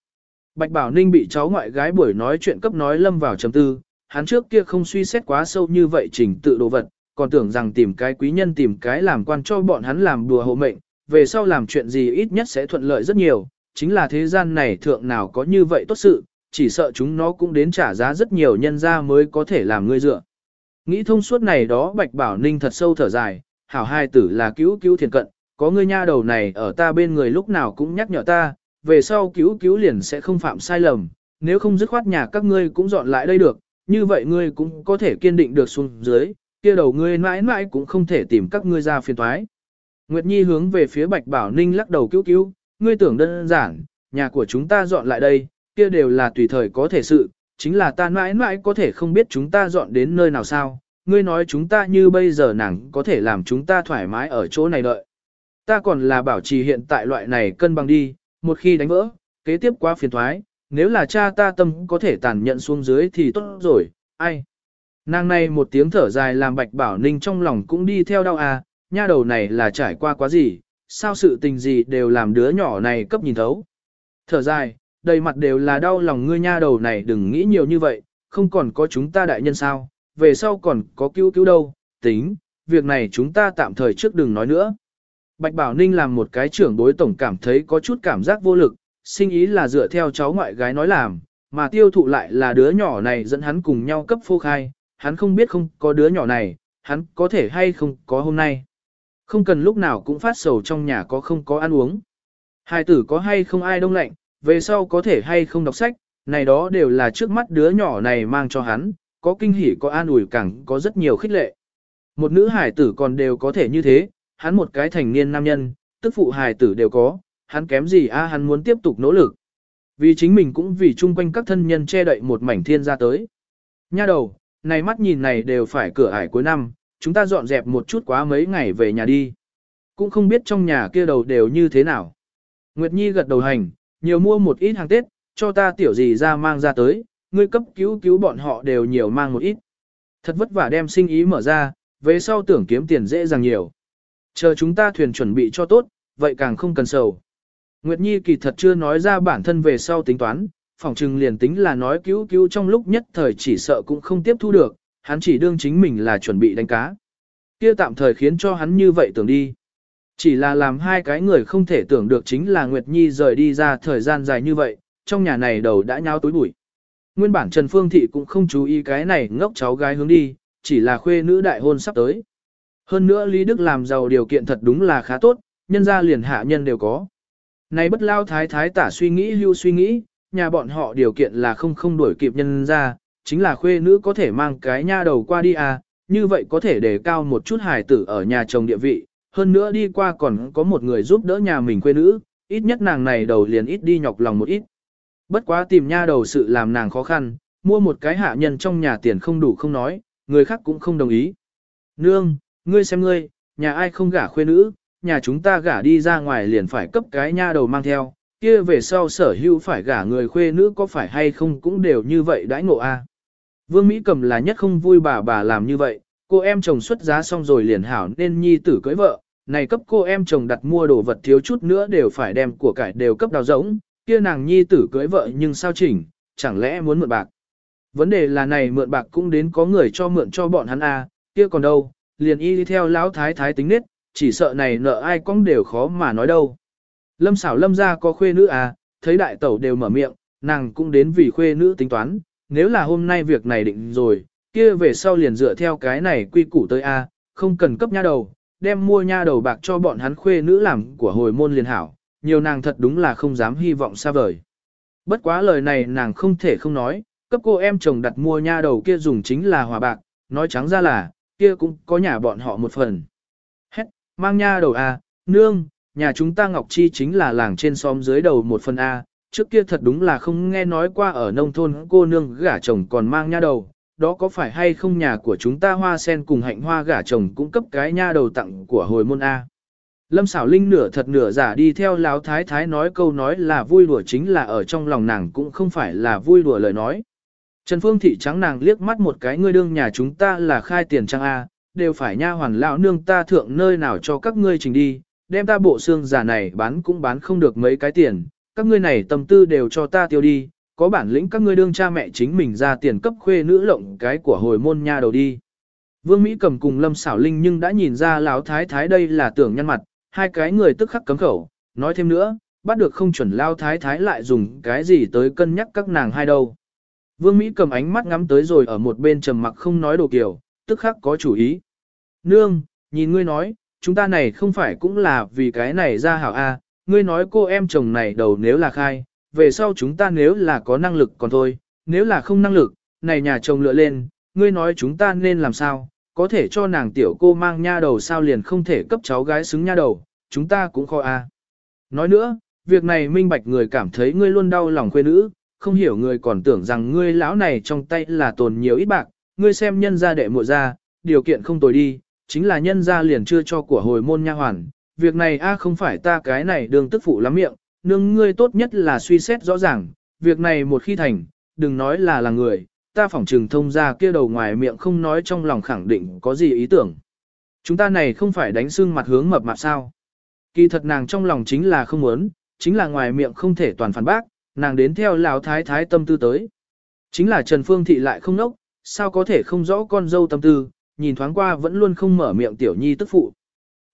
Bạch Bảo Ninh bị cháu ngoại gái buổi nói chuyện cấp nói lâm vào trầm tư, hắn trước kia không suy xét quá sâu như vậy trình tự đồ vật, còn tưởng rằng tìm cái quý nhân tìm cái làm quan cho bọn hắn làm đùa hộ mệnh, về sau làm chuyện gì ít nhất sẽ thuận lợi rất nhiều, chính là thế gian này thượng nào có như vậy tốt sự, chỉ sợ chúng nó cũng đến trả giá rất nhiều nhân ra mới có thể làm ngươi dựa. Nghĩ thông suốt này đó Bạch Bảo Ninh thật sâu thở dài, hảo hai tử là cứu cứu thiền cận, có ngươi nha đầu này ở ta bên người lúc nào cũng nhắc nhở ta, về sau cứu cứu liền sẽ không phạm sai lầm, nếu không dứt khoát nhà các ngươi cũng dọn lại đây được, như vậy ngươi cũng có thể kiên định được xuống dưới, kia đầu ngươi mãi mãi cũng không thể tìm các ngươi ra phiền toái. Nguyệt Nhi hướng về phía Bạch Bảo Ninh lắc đầu cứu cứu, ngươi tưởng đơn giản, nhà của chúng ta dọn lại đây, kia đều là tùy thời có thể sự, chính là ta mãi mãi có thể không biết chúng ta dọn đến nơi nào sao, ngươi nói chúng ta như bây giờ nàng có thể làm chúng ta thoải mái ở chỗ này đợi. Ta còn là bảo trì hiện tại loại này cân bằng đi, một khi đánh vỡ, kế tiếp quá phiền thoái, nếu là cha ta tâm có thể tàn nhận xuống dưới thì tốt rồi, ai. Nàng này một tiếng thở dài làm bạch bảo ninh trong lòng cũng đi theo đau à, nha đầu này là trải qua quá gì, sao sự tình gì đều làm đứa nhỏ này cấp nhìn thấu. Thở dài, đầy mặt đều là đau lòng ngươi nha đầu này đừng nghĩ nhiều như vậy, không còn có chúng ta đại nhân sao, về sau còn có cứu cứu đâu, tính, việc này chúng ta tạm thời trước đừng nói nữa. Bạch Bảo Ninh làm một cái trưởng đối tổng cảm thấy có chút cảm giác vô lực, sinh ý là dựa theo cháu ngoại gái nói làm, mà tiêu thụ lại là đứa nhỏ này dẫn hắn cùng nhau cấp phô khai, hắn không biết không có đứa nhỏ này, hắn có thể hay không có hôm nay. Không cần lúc nào cũng phát sầu trong nhà có không có ăn uống. Hai tử có hay không ai đông lạnh, về sau có thể hay không đọc sách, này đó đều là trước mắt đứa nhỏ này mang cho hắn, có kinh hỉ có an ủi càng có rất nhiều khích lệ. Một nữ hải tử còn đều có thể như thế, hắn một cái thành niên nam nhân, tức phụ hải tử đều có, hắn kém gì a hắn muốn tiếp tục nỗ lực. Vì chính mình cũng vì chung quanh các thân nhân che đậy một mảnh thiên ra tới. Nha đầu, này mắt nhìn này đều phải cửa ải cuối năm, chúng ta dọn dẹp một chút quá mấy ngày về nhà đi. Cũng không biết trong nhà kia đầu đều như thế nào. Nguyệt Nhi gật đầu hành, nhiều mua một ít hàng Tết, cho ta tiểu gì ra mang ra tới, ngươi cấp cứu cứu bọn họ đều nhiều mang một ít. Thật vất vả đem sinh ý mở ra, về sau tưởng kiếm tiền dễ dàng nhiều. Chờ chúng ta thuyền chuẩn bị cho tốt, vậy càng không cần sầu. Nguyệt Nhi kỳ thật chưa nói ra bản thân về sau tính toán, phỏng trừng liền tính là nói cứu cứu trong lúc nhất thời chỉ sợ cũng không tiếp thu được, hắn chỉ đương chính mình là chuẩn bị đánh cá. Kia tạm thời khiến cho hắn như vậy tưởng đi. Chỉ là làm hai cái người không thể tưởng được chính là Nguyệt Nhi rời đi ra thời gian dài như vậy, trong nhà này đầu đã nháo tối bụi. Nguyên bản Trần Phương Thị cũng không chú ý cái này ngốc cháu gái hướng đi, chỉ là khuê nữ đại hôn sắp tới. Hơn nữa Lý Đức làm giàu điều kiện thật đúng là khá tốt, nhân gia liền hạ nhân đều có. Này bất lao thái thái tả suy nghĩ hưu suy nghĩ, nhà bọn họ điều kiện là không không đuổi kịp nhân gia, chính là khuê nữ có thể mang cái nha đầu qua đi à, như vậy có thể đề cao một chút hài tử ở nhà chồng địa vị, hơn nữa đi qua còn có một người giúp đỡ nhà mình quê nữ, ít nhất nàng này đầu liền ít đi nhọc lòng một ít. Bất quá tìm nha đầu sự làm nàng khó khăn, mua một cái hạ nhân trong nhà tiền không đủ không nói, người khác cũng không đồng ý. Nương, ngươi xem ngươi, nhà ai không gả khuê nữ, nhà chúng ta gả đi ra ngoài liền phải cấp cái nha đầu mang theo, kia về sau sở hữu phải gả người khuê nữ có phải hay không cũng đều như vậy đãi ngộ a. Vương Mỹ cầm là nhất không vui bà bà làm như vậy, cô em chồng xuất giá xong rồi liền hảo nên nhi tử cưới vợ, này cấp cô em chồng đặt mua đồ vật thiếu chút nữa đều phải đem của cải đều cấp đào rỗng, kia nàng nhi tử cưới vợ nhưng sao chỉnh, chẳng lẽ muốn mượn bạc. Vấn đề là này mượn bạc cũng đến có người cho mượn cho bọn hắn a, kia còn đâu, liền y đi theo lão thái thái tính nết, chỉ sợ này nợ ai cũng đều khó mà nói đâu. Lâm xảo lâm ra có khuê nữ à, thấy đại tẩu đều mở miệng, nàng cũng đến vì khuê nữ tính toán, nếu là hôm nay việc này định rồi, kia về sau liền dựa theo cái này quy củ tới a, không cần cấp nha đầu, đem mua nha đầu bạc cho bọn hắn khuê nữ làm của hồi môn liền hảo, nhiều nàng thật đúng là không dám hy vọng xa vời. Bất quá lời này nàng không thể không nói, cấp cô em chồng đặt mua nha đầu kia dùng chính là hòa bạc, nói trắng ra là, kia cũng có nhà bọn họ một phần. Hét, mang nha đầu à, nương, nhà chúng ta Ngọc Chi chính là làng trên xóm dưới đầu một phần A, trước kia thật đúng là không nghe nói qua ở nông thôn cô nương gả chồng còn mang nha đầu, đó có phải hay không nhà của chúng ta hoa sen cùng hạnh hoa gả chồng cũng cấp cái nha đầu tặng của hồi môn A. Lâm xảo linh nửa thật nửa giả đi theo láo thái thái nói câu nói là vui đùa chính là ở trong lòng nàng cũng không phải là vui đùa lời nói. Trần Phương Thị trắng nàng liếc mắt một cái ngươi đương nhà chúng ta là khai tiền trang A, đều phải nha hoàn lão nương ta thượng nơi nào cho các ngươi trình đi, đem ta bộ xương giả này bán cũng bán không được mấy cái tiền, các ngươi này tâm tư đều cho ta tiêu đi, có bản lĩnh các ngươi đương cha mẹ chính mình ra tiền cấp khuê nữ lộng cái của hồi môn nha đầu đi. Vương Mỹ cầm cùng Lâm xảo linh nhưng đã nhìn ra lão thái thái đây là tưởng nhăn mặt, hai cái người tức khắc cấm khẩu, nói thêm nữa, bắt được không chuẩn lao thái thái lại dùng cái gì tới cân nhắc các nàng hai đâu. Vương Mỹ cầm ánh mắt ngắm tới rồi ở một bên trầm mặc không nói đồ kiểu, tức khắc có chủ ý. Nương, nhìn ngươi nói, chúng ta này không phải cũng là vì cái này ra hảo A, ngươi nói cô em chồng này đầu nếu là khai, về sau chúng ta nếu là có năng lực còn thôi, nếu là không năng lực, này nhà chồng lựa lên, ngươi nói chúng ta nên làm sao, có thể cho nàng tiểu cô mang nha đầu sao liền không thể cấp cháu gái xứng nha đầu, chúng ta cũng khó a. Nói nữa, việc này minh bạch người cảm thấy ngươi luôn đau lòng quê nữ, không hiểu người còn tưởng rằng ngươi lão này trong tay là tồn nhiều ít bạc, ngươi xem nhân gia đệ muội ra, điều kiện không tồi đi, chính là nhân gia liền chưa cho của hồi môn nha hoàn, việc này a không phải ta cái này đường tức phụ lắm miệng, nương ngươi tốt nhất là suy xét rõ ràng, việc này một khi thành, đừng nói là là người, ta phỏng trừng thông ra kia đầu ngoài miệng không nói trong lòng khẳng định có gì ý tưởng. Chúng ta này không phải đánh xương mặt hướng mập mạp sao. Kỳ thật nàng trong lòng chính là không muốn, chính là ngoài miệng không thể toàn phản bác, nàng đến theo lão thái thái tâm tư tới. Chính là Trần Phương Thị lại không nốc, sao có thể không rõ con dâu tâm tư, nhìn thoáng qua vẫn luôn không mở miệng tiểu nhi tức phụ.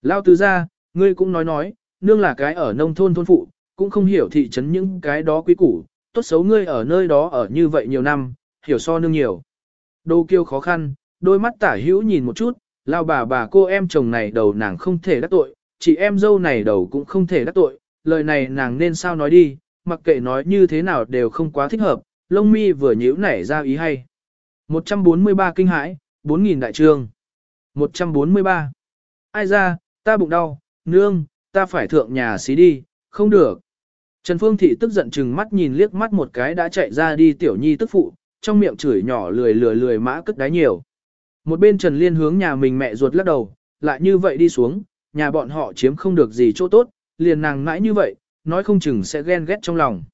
Lao tứ ra, ngươi cũng nói nói, nương là cái ở nông thôn thôn phụ, cũng không hiểu thị trấn những cái đó quý củ, tốt xấu ngươi ở nơi đó ở như vậy nhiều năm, hiểu so nương nhiều. Đô kiêu khó khăn, đôi mắt tả hữu nhìn một chút, lao bà bà cô em chồng này đầu nàng không thể đắc tội, chị em dâu này đầu cũng không thể đắc tội, lời này nàng nên sao nói đi, mặc kệ nói như thế nào đều không quá thích hợp, lông mi vừa nhíu nảy ra ý hay. 143 kinh hãi, 4.000 đại trương. 143. Ai ra, ta bụng đau, nương, ta phải thượng nhà xí đi, không được. Trần Phương Thị tức giận chừng mắt nhìn liếc mắt một cái đã chạy ra đi tiểu nhi tức phụ, trong miệng chửi nhỏ lười lười lười mã cất đáy nhiều. Một bên Trần Liên hướng nhà mình mẹ ruột lắc đầu, lại như vậy đi xuống, nhà bọn họ chiếm không được gì chỗ tốt, liền nàng mãi như vậy, nói không chừng sẽ ghen ghét trong lòng.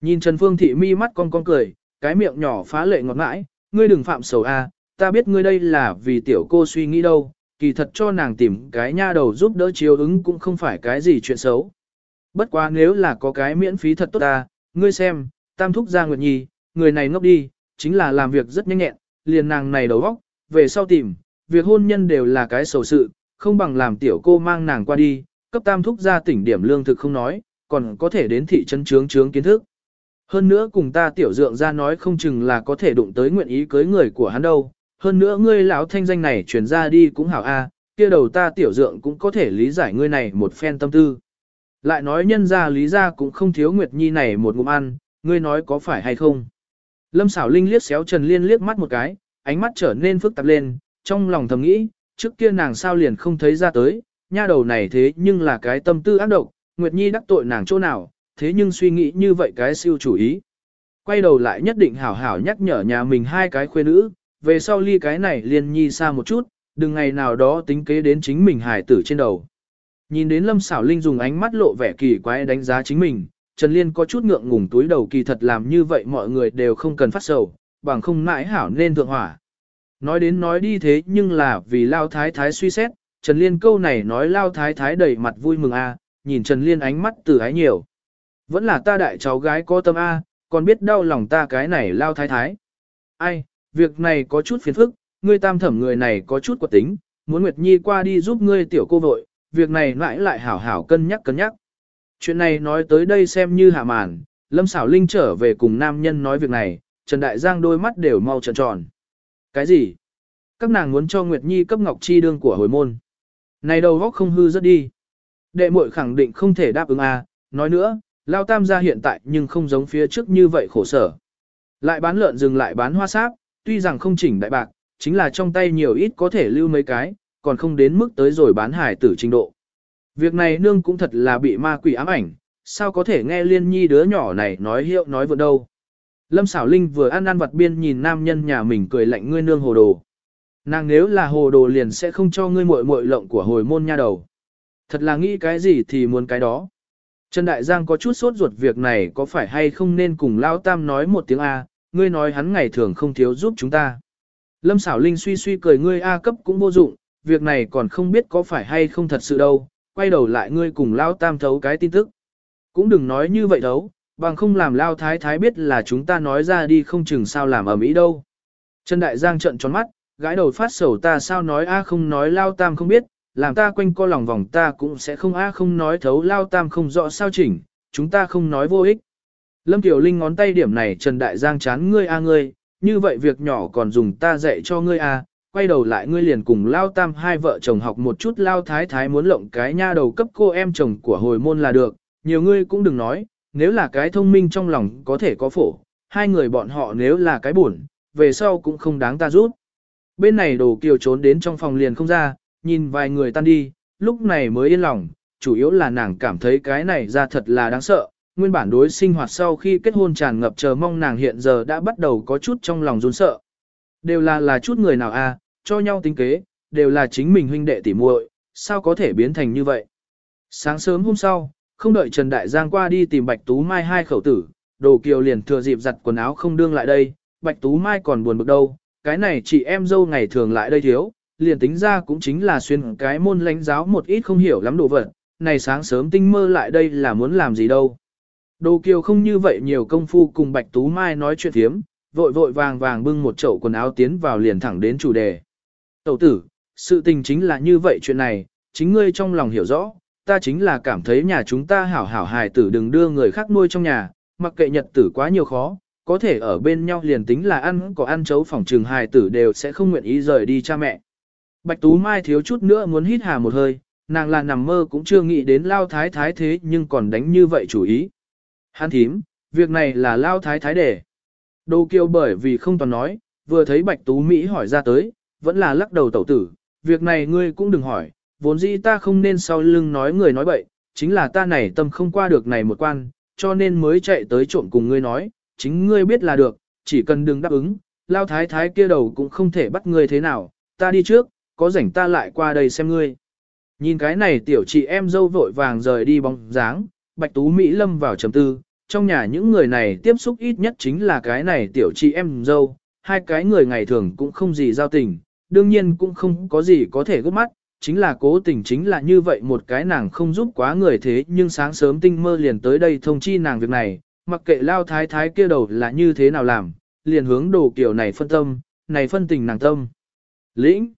Nhìn Trần Phương Thị mi mắt con con cười, cái miệng nhỏ phá lệ ngọt ngãi, ngươi đừng phạm sầu a, ta biết ngươi đây là vì tiểu cô suy nghĩ đâu, kỳ thật cho nàng tìm cái nha đầu giúp đỡ chiếu ứng cũng không phải cái gì chuyện xấu. Bất quá nếu là có cái miễn phí thật tốt ta, ngươi xem, tam thúc gia Nguyệt Nhi, người này ngốc đi, chính là làm việc rất nhanh nhẹn, liền nàng này đầu óc, về sau tìm, việc hôn nhân đều là cái sầu sự, không bằng làm tiểu cô mang nàng qua đi, cấp tam thúc gia tỉnh điểm lương thực không nói, còn có thể đến thị trấn trướng trướng kiến thức. Hơn nữa cùng ta tiểu dượng ra nói không chừng là có thể đụng tới nguyện ý cưới người của hắn đâu, hơn nữa ngươi lão thanh danh này truyền ra đi cũng hảo a, kia đầu ta tiểu dượng cũng có thể lý giải ngươi này một phen tâm tư. Lại nói nhân ra lý ra cũng không thiếu Nguyệt Nhi này một ngụm ăn, ngươi nói có phải hay không. Lâm xảo linh liếc xéo Trần Liên liếc mắt một cái, ánh mắt trở nên phức tạp lên, trong lòng thầm nghĩ, trước kia nàng sao liền không thấy ra tới, nha đầu này thế nhưng là cái tâm tư ác độc, Nguyệt Nhi đắc tội nàng chỗ nào, thế nhưng suy nghĩ như vậy cái siêu chủ ý. Quay đầu lại nhất định hảo hảo nhắc nhở nhà mình hai cái khuê nữ, về sau ly cái này liên nhi xa một chút, đừng ngày nào đó tính kế đến chính mình hài tử trên đầu. Nhìn đến Lâm Xảo Linh dùng ánh mắt lộ vẻ kỳ quái đánh giá chính mình, Trần Liên có chút ngượng ngùng túi đầu kỳ thật làm như vậy mọi người đều không cần phát sầu, bằng không mãi hảo nên thượng hỏa. Nói đến nói đi thế nhưng là vì Lao Thái Thái suy xét, Trần Liên câu này nói Lao Thái Thái đầy mặt vui mừng a, nhìn Trần Liên ánh mắt từ ái nhiều. Vẫn là ta đại cháu gái có tâm a, còn biết đau lòng ta cái này Lao Thái Thái. Ai, việc này có chút phiền phức, ngươi tam thẩm người này có chút quật tính, muốn Nguyệt Nhi qua đi giúp ngươi tiểu cô vội, việc này lại lại hảo hảo cân nhắc cân nhắc. Chuyện này nói tới đây xem như hạ màn, Lâm Sảo Linh trở về cùng nam nhân nói việc này, Trần Đại Giang đôi mắt đều mau tròn tròn. Cái gì? Các nàng muốn cho Nguyệt Nhi cấp Ngọc Chi đương của hồi môn. Này đầu góc không hư rất đi. Đệ muội khẳng định không thể đáp ứng à, nói nữa, Lao Tam gia hiện tại nhưng không giống phía trước như vậy khổ sở. Lại bán lợn rừng lại bán hoa sáp, tuy rằng không chỉnh đại bạc, chính là trong tay nhiều ít có thể lưu mấy cái, còn không đến mức tới rồi bán hải tử trình độ. Việc này nương cũng thật là bị ma quỷ ám ảnh, sao có thể nghe liên nhi đứa nhỏ này nói hiệu nói vượt đâu. Lâm xảo linh vừa ăn ăn vặt biên nhìn nam nhân nhà mình cười lạnh ngươi nương hồ đồ. Nàng nếu là hồ đồ liền sẽ không cho ngươi muội muội lộng của hồi môn nha đầu. Thật là nghĩ cái gì thì muốn cái đó. Trần Đại Giang có chút sốt ruột việc này có phải hay không nên cùng Lao Tam nói một tiếng A, ngươi nói hắn ngày thường không thiếu giúp chúng ta. Lâm xảo linh suy suy cười ngươi A cấp cũng vô dụng, việc này còn không biết có phải hay không thật sự đâu, quay đầu lại ngươi cùng Lao Tam thấu cái tin tức. Cũng đừng nói như vậy thấu, bằng không làm Lao Thái Thái biết là chúng ta nói ra đi không chừng sao làm ở Mỹ đâu. Trần Đại Giang trận tròn mắt, gãi đầu phát sầu ta sao nói A không nói Lao Tam không biết, làm ta quanh co lòng vòng ta cũng sẽ không A không nói thấu Lao Tam không rõ sao chỉnh, chúng ta không nói vô ích. Lâm Tiểu Linh ngón tay điểm này Trần Đại Giang chán ngươi A ngươi, như vậy việc nhỏ còn dùng ta dạy cho ngươi A, quay đầu lại ngươi liền cùng lao tam hai vợ chồng học một chút lao thái thái muốn lộng cái nha đầu cấp cô em chồng của hồi môn là được, nhiều ngươi cũng đừng nói, nếu là cái thông minh trong lòng có thể có phổ, hai người bọn họ nếu là cái buồn, về sau cũng không đáng ta rút. Bên này đồ kiều trốn đến trong phòng liền không ra, nhìn vài người tan đi, lúc này mới yên lòng, chủ yếu là nàng cảm thấy cái này ra thật là đáng sợ, nguyên bản đối sinh hoạt sau khi kết hôn tràn ngập chờ mong nàng hiện giờ đã bắt đầu có chút trong lòng run sợ. Đều là là chút người nào a, à, cho nhau tính kế, đều là chính mình huynh đệ tỉ muội, sao có thể biến thành như vậy. Sáng sớm hôm sau, không đợi Trần Đại Giang qua đi tìm Bạch Tú Mai hai khẩu tử, Đồ Kiều liền thừa dịp giặt quần áo không đương lại đây, Bạch Tú Mai còn buồn bực đâu, cái này chị em dâu ngày thường lại đây thiếu, liền tính ra cũng chính là xuyên cái môn lãnh giáo một ít không hiểu lắm đồ vật, này sáng sớm tinh mơ lại đây là muốn làm gì đâu. Đồ Kiều không như vậy nhiều công phu cùng Bạch Tú Mai nói chuyện thiếm, vội vội vàng vàng bưng một chậu quần áo tiến vào liền thẳng đến chủ đề. Tẩu tử, sự tình chính là như vậy chuyện này, chính ngươi trong lòng hiểu rõ, ta chính là cảm thấy nhà chúng ta hảo hảo hài tử đừng đưa người khác nuôi trong nhà, mặc kệ nhật tử quá nhiều khó, có thể ở bên nhau liền tính là ăn có ăn chấu phòng trường hài tử đều sẽ không nguyện ý rời đi cha mẹ. Bạch Tú Mai thiếu chút nữa muốn hít hà một hơi, nàng là nằm mơ cũng chưa nghĩ đến lao thái thái thế nhưng còn đánh như vậy chủ ý. Hắn thím, việc này là lao thái thái để. Đô Kiều bởi vì không toàn nói, vừa thấy Bạch Tú Mỹ hỏi ra tới, vẫn là lắc đầu tẩu tử, việc này ngươi cũng đừng hỏi, vốn dĩ ta không nên sau lưng nói người nói bậy, chính là ta này tâm không qua được này một quan, cho nên mới chạy tới trộm cùng ngươi nói, chính ngươi biết là được, chỉ cần đừng đáp ứng, lao thái thái kia đầu cũng không thể bắt ngươi thế nào, ta đi trước, có rảnh ta lại qua đây xem ngươi. Nhìn cái này tiểu chị em dâu vội vàng rời đi bóng dáng, Bạch Tú Mỹ lâm vào trầm tư, trong nhà những người này tiếp xúc ít nhất chính là cái này tiểu chị em dâu, hai cái người ngày thường cũng không gì giao tình, đương nhiên cũng không có gì có thể gấp mắt, chính là cố tình chính là như vậy một cái nàng không giúp quá người thế nhưng sáng sớm tinh mơ liền tới đây thông chi nàng việc này, mặc kệ lao thái thái kia đầu là như thế nào làm, liền hướng đồ kiểu này phân tâm, này phân tình nàng tâm. Lĩnh!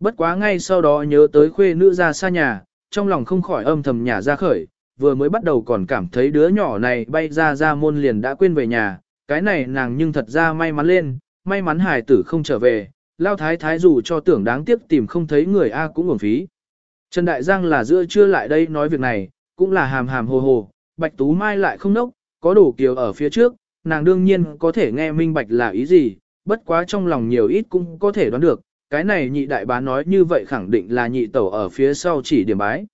Bất quá ngay sau đó nhớ tới khuê nữ ra xa nhà, trong lòng không khỏi âm thầm nhà ra khởi, vừa mới bắt đầu còn cảm thấy đứa nhỏ này bay ra ra môn liền đã quên về nhà, cái này nàng nhưng thật ra may mắn lên, may mắn hài tử không trở về, lao thái thái dù cho tưởng đáng tiếc tìm không thấy người A cũng uổng phí. Trần Đại Giang là giữa trưa lại đây nói việc này, cũng là hàm hàm hồ hồ, Bạch Tú Mai lại không nốc, có đủ kiều ở phía trước, nàng đương nhiên có thể nghe minh bạch là ý gì, bất quá trong lòng nhiều ít cũng có thể đoán được, cái này nhị đại bá nói như vậy khẳng định là nhị tẩu ở phía sau chỉ điểm bái.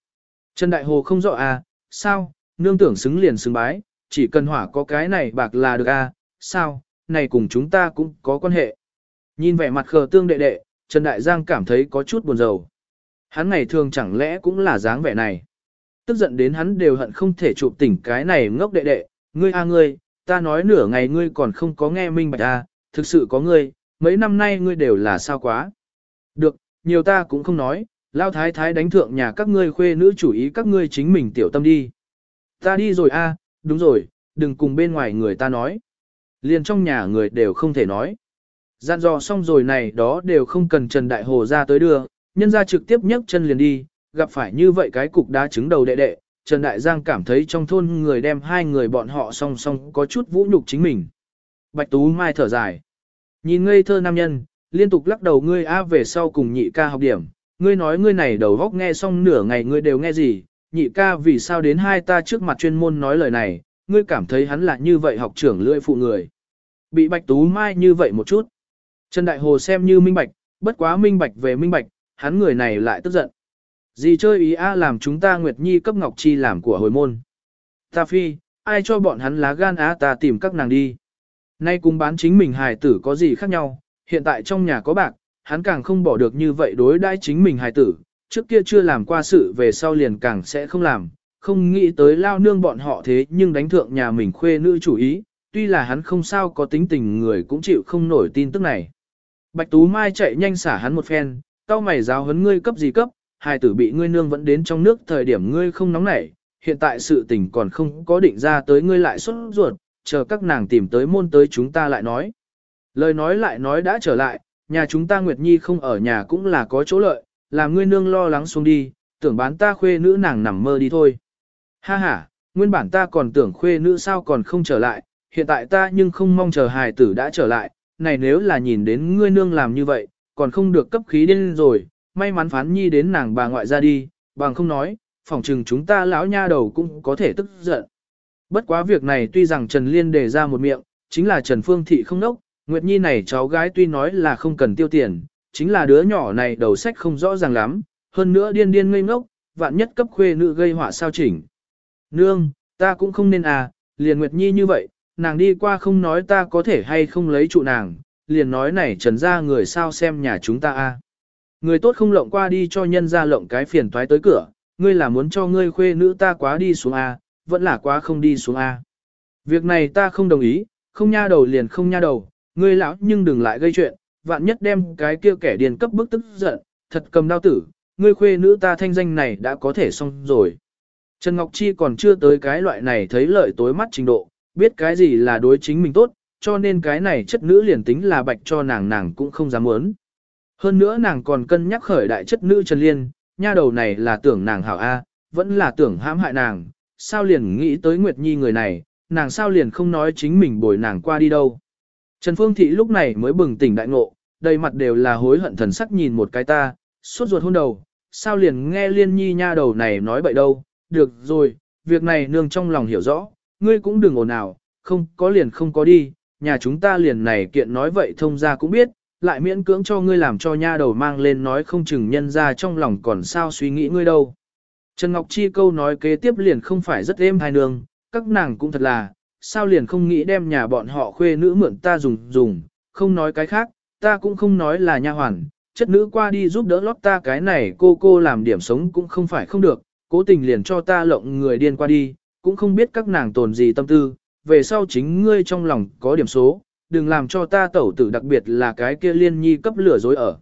Trần Đại Hồ không rõ à, sao, nương tưởng xứng liền xứng bái, chỉ cần hỏa có cái này bạc là được à, sao, này cùng chúng ta cũng có quan hệ. Nhìn vẻ mặt khờ tương đệ đệ, Trần Đại Giang cảm thấy có chút buồn rầu. Hắn ngày thường chẳng lẽ cũng là dáng vẻ này. Tức giận đến hắn đều hận không thể chụp tỉnh cái này ngốc đệ đệ, ngươi a ngươi, ta nói nửa ngày ngươi còn không có nghe minh bạch a, à, thực sự có ngươi, mấy năm nay ngươi đều là sao quá. Được, nhiều ta cũng không nói, lao thái thái đánh thượng nhà các ngươi khuê nữ chủ ý các ngươi chính mình tiểu tâm đi. Ta đi rồi a, đúng rồi, đừng cùng bên ngoài người ta nói. Liền trong nhà người đều không thể nói. Gian dò xong rồi này đó đều không cần Trần Đại Hồ ra tới đưa, nhân ra trực tiếp nhấc chân liền đi, gặp phải như vậy cái cục đá trứng đầu đệ đệ, Trần Đại Giang cảm thấy trong thôn người đem hai người bọn họ song song có chút vũ nhục chính mình. Bạch Tú Mai thở dài. Nhìn ngây thơ nam nhân, liên tục lắc đầu ngươi a về sau cùng nhị ca học điểm, ngươi nói ngươi này đầu góc nghe xong nửa ngày ngươi đều nghe gì, nhị ca vì sao đến hai ta trước mặt chuyên môn nói lời này, ngươi cảm thấy hắn là như vậy học trưởng lưỡi phụ người. Bị Bạch Tú Mai như vậy một chút. Trần Đại Hồ xem như minh bạch, bất quá minh bạch về minh bạch, hắn người này lại tức giận. Gì chơi ý a làm chúng ta Nguyệt Nhi cấp Ngọc Chi làm của hồi môn. Ta phi, ai cho bọn hắn lá gan á ta tìm các nàng đi. Nay cùng bán chính mình hài tử có gì khác nhau, hiện tại trong nhà có bạc, hắn càng không bỏ được như vậy đối đãi chính mình hài tử, trước kia chưa làm qua sự về sau liền càng sẽ không làm, không nghĩ tới lao nương bọn họ thế nhưng đánh thượng nhà mình khuê nữ chủ ý, tuy là hắn không sao có tính tình người cũng chịu không nổi tin tức này. Bạch Tú Mai chạy nhanh xả hắn một phen, tao mày giáo huấn ngươi cấp gì cấp, hài tử bị ngươi nương vẫn đến trong nước thời điểm ngươi không nóng nảy, hiện tại sự tình còn không có định ra tới ngươi lại xuất ruột, chờ các nàng tìm tới môn tới chúng ta lại nói. Lời nói lại nói đã trở lại, nhà chúng ta Nguyệt Nhi không ở nhà cũng là có chỗ lợi, làm ngươi nương lo lắng xuống đi, tưởng bán ta khuê nữ nàng nằm mơ đi thôi. Ha ha, nguyên bản ta còn tưởng khuê nữ sao còn không trở lại, hiện tại ta nhưng không mong chờ hài tử đã trở lại, này nếu là nhìn đến ngươi nương làm như vậy, còn không được cấp khí điên rồi, may mắn phán nhi đến nàng bà ngoại ra đi, bằng không nói, phỏng chừng chúng ta lão nha đầu cũng có thể tức giận. Bất quá việc này tuy rằng Trần Liên đề ra một miệng, chính là Trần Phương Thị không nốc, Nguyệt Nhi này cháu gái tuy nói là không cần tiêu tiền, chính là đứa nhỏ này đầu sách không rõ ràng lắm, hơn nữa điên điên ngây ngốc, vạn nhất cấp khuê nữ gây họa sao chỉnh. Nương, ta cũng không nên à, liền Nguyệt Nhi như vậy, nàng đi qua không nói ta có thể hay không lấy trụ nàng, liền nói này trần ra người sao xem nhà chúng ta a à. Người tốt không lộng qua đi cho nhân ra lộng cái phiền toái tới cửa, ngươi là muốn cho ngươi khuê nữ ta quá đi xuống a à, vẫn là quá không đi xuống a à. Việc này ta không đồng ý, không nha đầu liền không nha đầu, ngươi lão nhưng đừng lại gây chuyện, vạn nhất đem cái kia kẻ điền cấp bức tức giận, thật cầm đao tử, ngươi khuê nữ ta thanh danh này đã có thể xong rồi. Trần Ngọc Chi còn chưa tới cái loại này thấy lợi tối mắt trình độ, biết cái gì là đối chính mình tốt, cho nên cái này chất nữ liền tính là bạch cho nàng nàng cũng không dám muốn. Hơn nữa nàng còn cân nhắc khởi đại chất nữ Trần Liên, nha đầu này là tưởng nàng hảo A, vẫn là tưởng hãm hại nàng, sao liền nghĩ tới Nguyệt Nhi người này, nàng sao liền không nói chính mình bồi nàng qua đi đâu. Trần Phương Thị lúc này mới bừng tỉnh đại ngộ, đầy mặt đều là hối hận thần sắc nhìn một cái ta, suốt ruột hôn đầu, sao liền nghe liên nhi nha đầu này nói bậy đâu, được rồi, việc này nương trong lòng hiểu rõ, ngươi cũng đừng ồn ào, không có liền không có đi, nhà chúng ta liền này kiện nói vậy thông ra cũng biết, lại miễn cưỡng cho ngươi làm cho nha đầu mang lên nói không chừng nhân ra trong lòng còn sao suy nghĩ ngươi đâu. Trần Ngọc Chi câu nói kế tiếp liền không phải rất êm hai nương, các nàng cũng thật là, sao liền không nghĩ đem nhà bọn họ khuê nữ mượn ta dùng dùng, không nói cái khác, ta cũng không nói là nha hoàn, chất nữ qua đi giúp đỡ lót ta cái này cô cô làm điểm sống cũng không phải không được, cố tình liền cho ta lộng người điên qua đi, cũng không biết các nàng tồn gì tâm tư, về sau chính ngươi trong lòng có điểm số, đừng làm cho ta tẩu tử đặc biệt là cái kia liên nhi cấp lửa dối ở.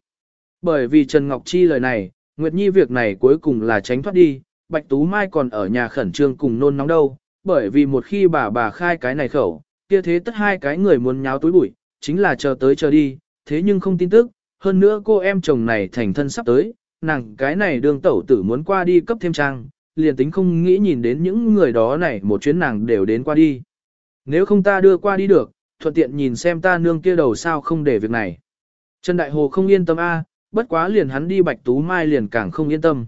Bởi vì Trần Ngọc Chi lời này, Nguyệt Nhi việc này cuối cùng là tránh thoát đi, Bạch Tú Mai còn ở nhà khẩn trương cùng nôn nóng đâu, bởi vì một khi bà bà khai cái này khẩu, kia thế tất hai cái người muốn nháo túi bụi, chính là chờ tới chờ đi, thế nhưng không tin tức, hơn nữa cô em chồng này thành thân sắp tới, nàng cái này đường tẩu tử muốn qua đi cấp thêm trang, liền tính không nghĩ nhìn đến những người đó này một chuyến nàng đều đến qua đi. Nếu không ta đưa qua đi được, thuận tiện nhìn xem ta nương kia đầu sao không để việc này. Trần Đại Hồ không yên tâm a, bất quá liền hắn đi Bạch Tú Mai liền càng không yên tâm.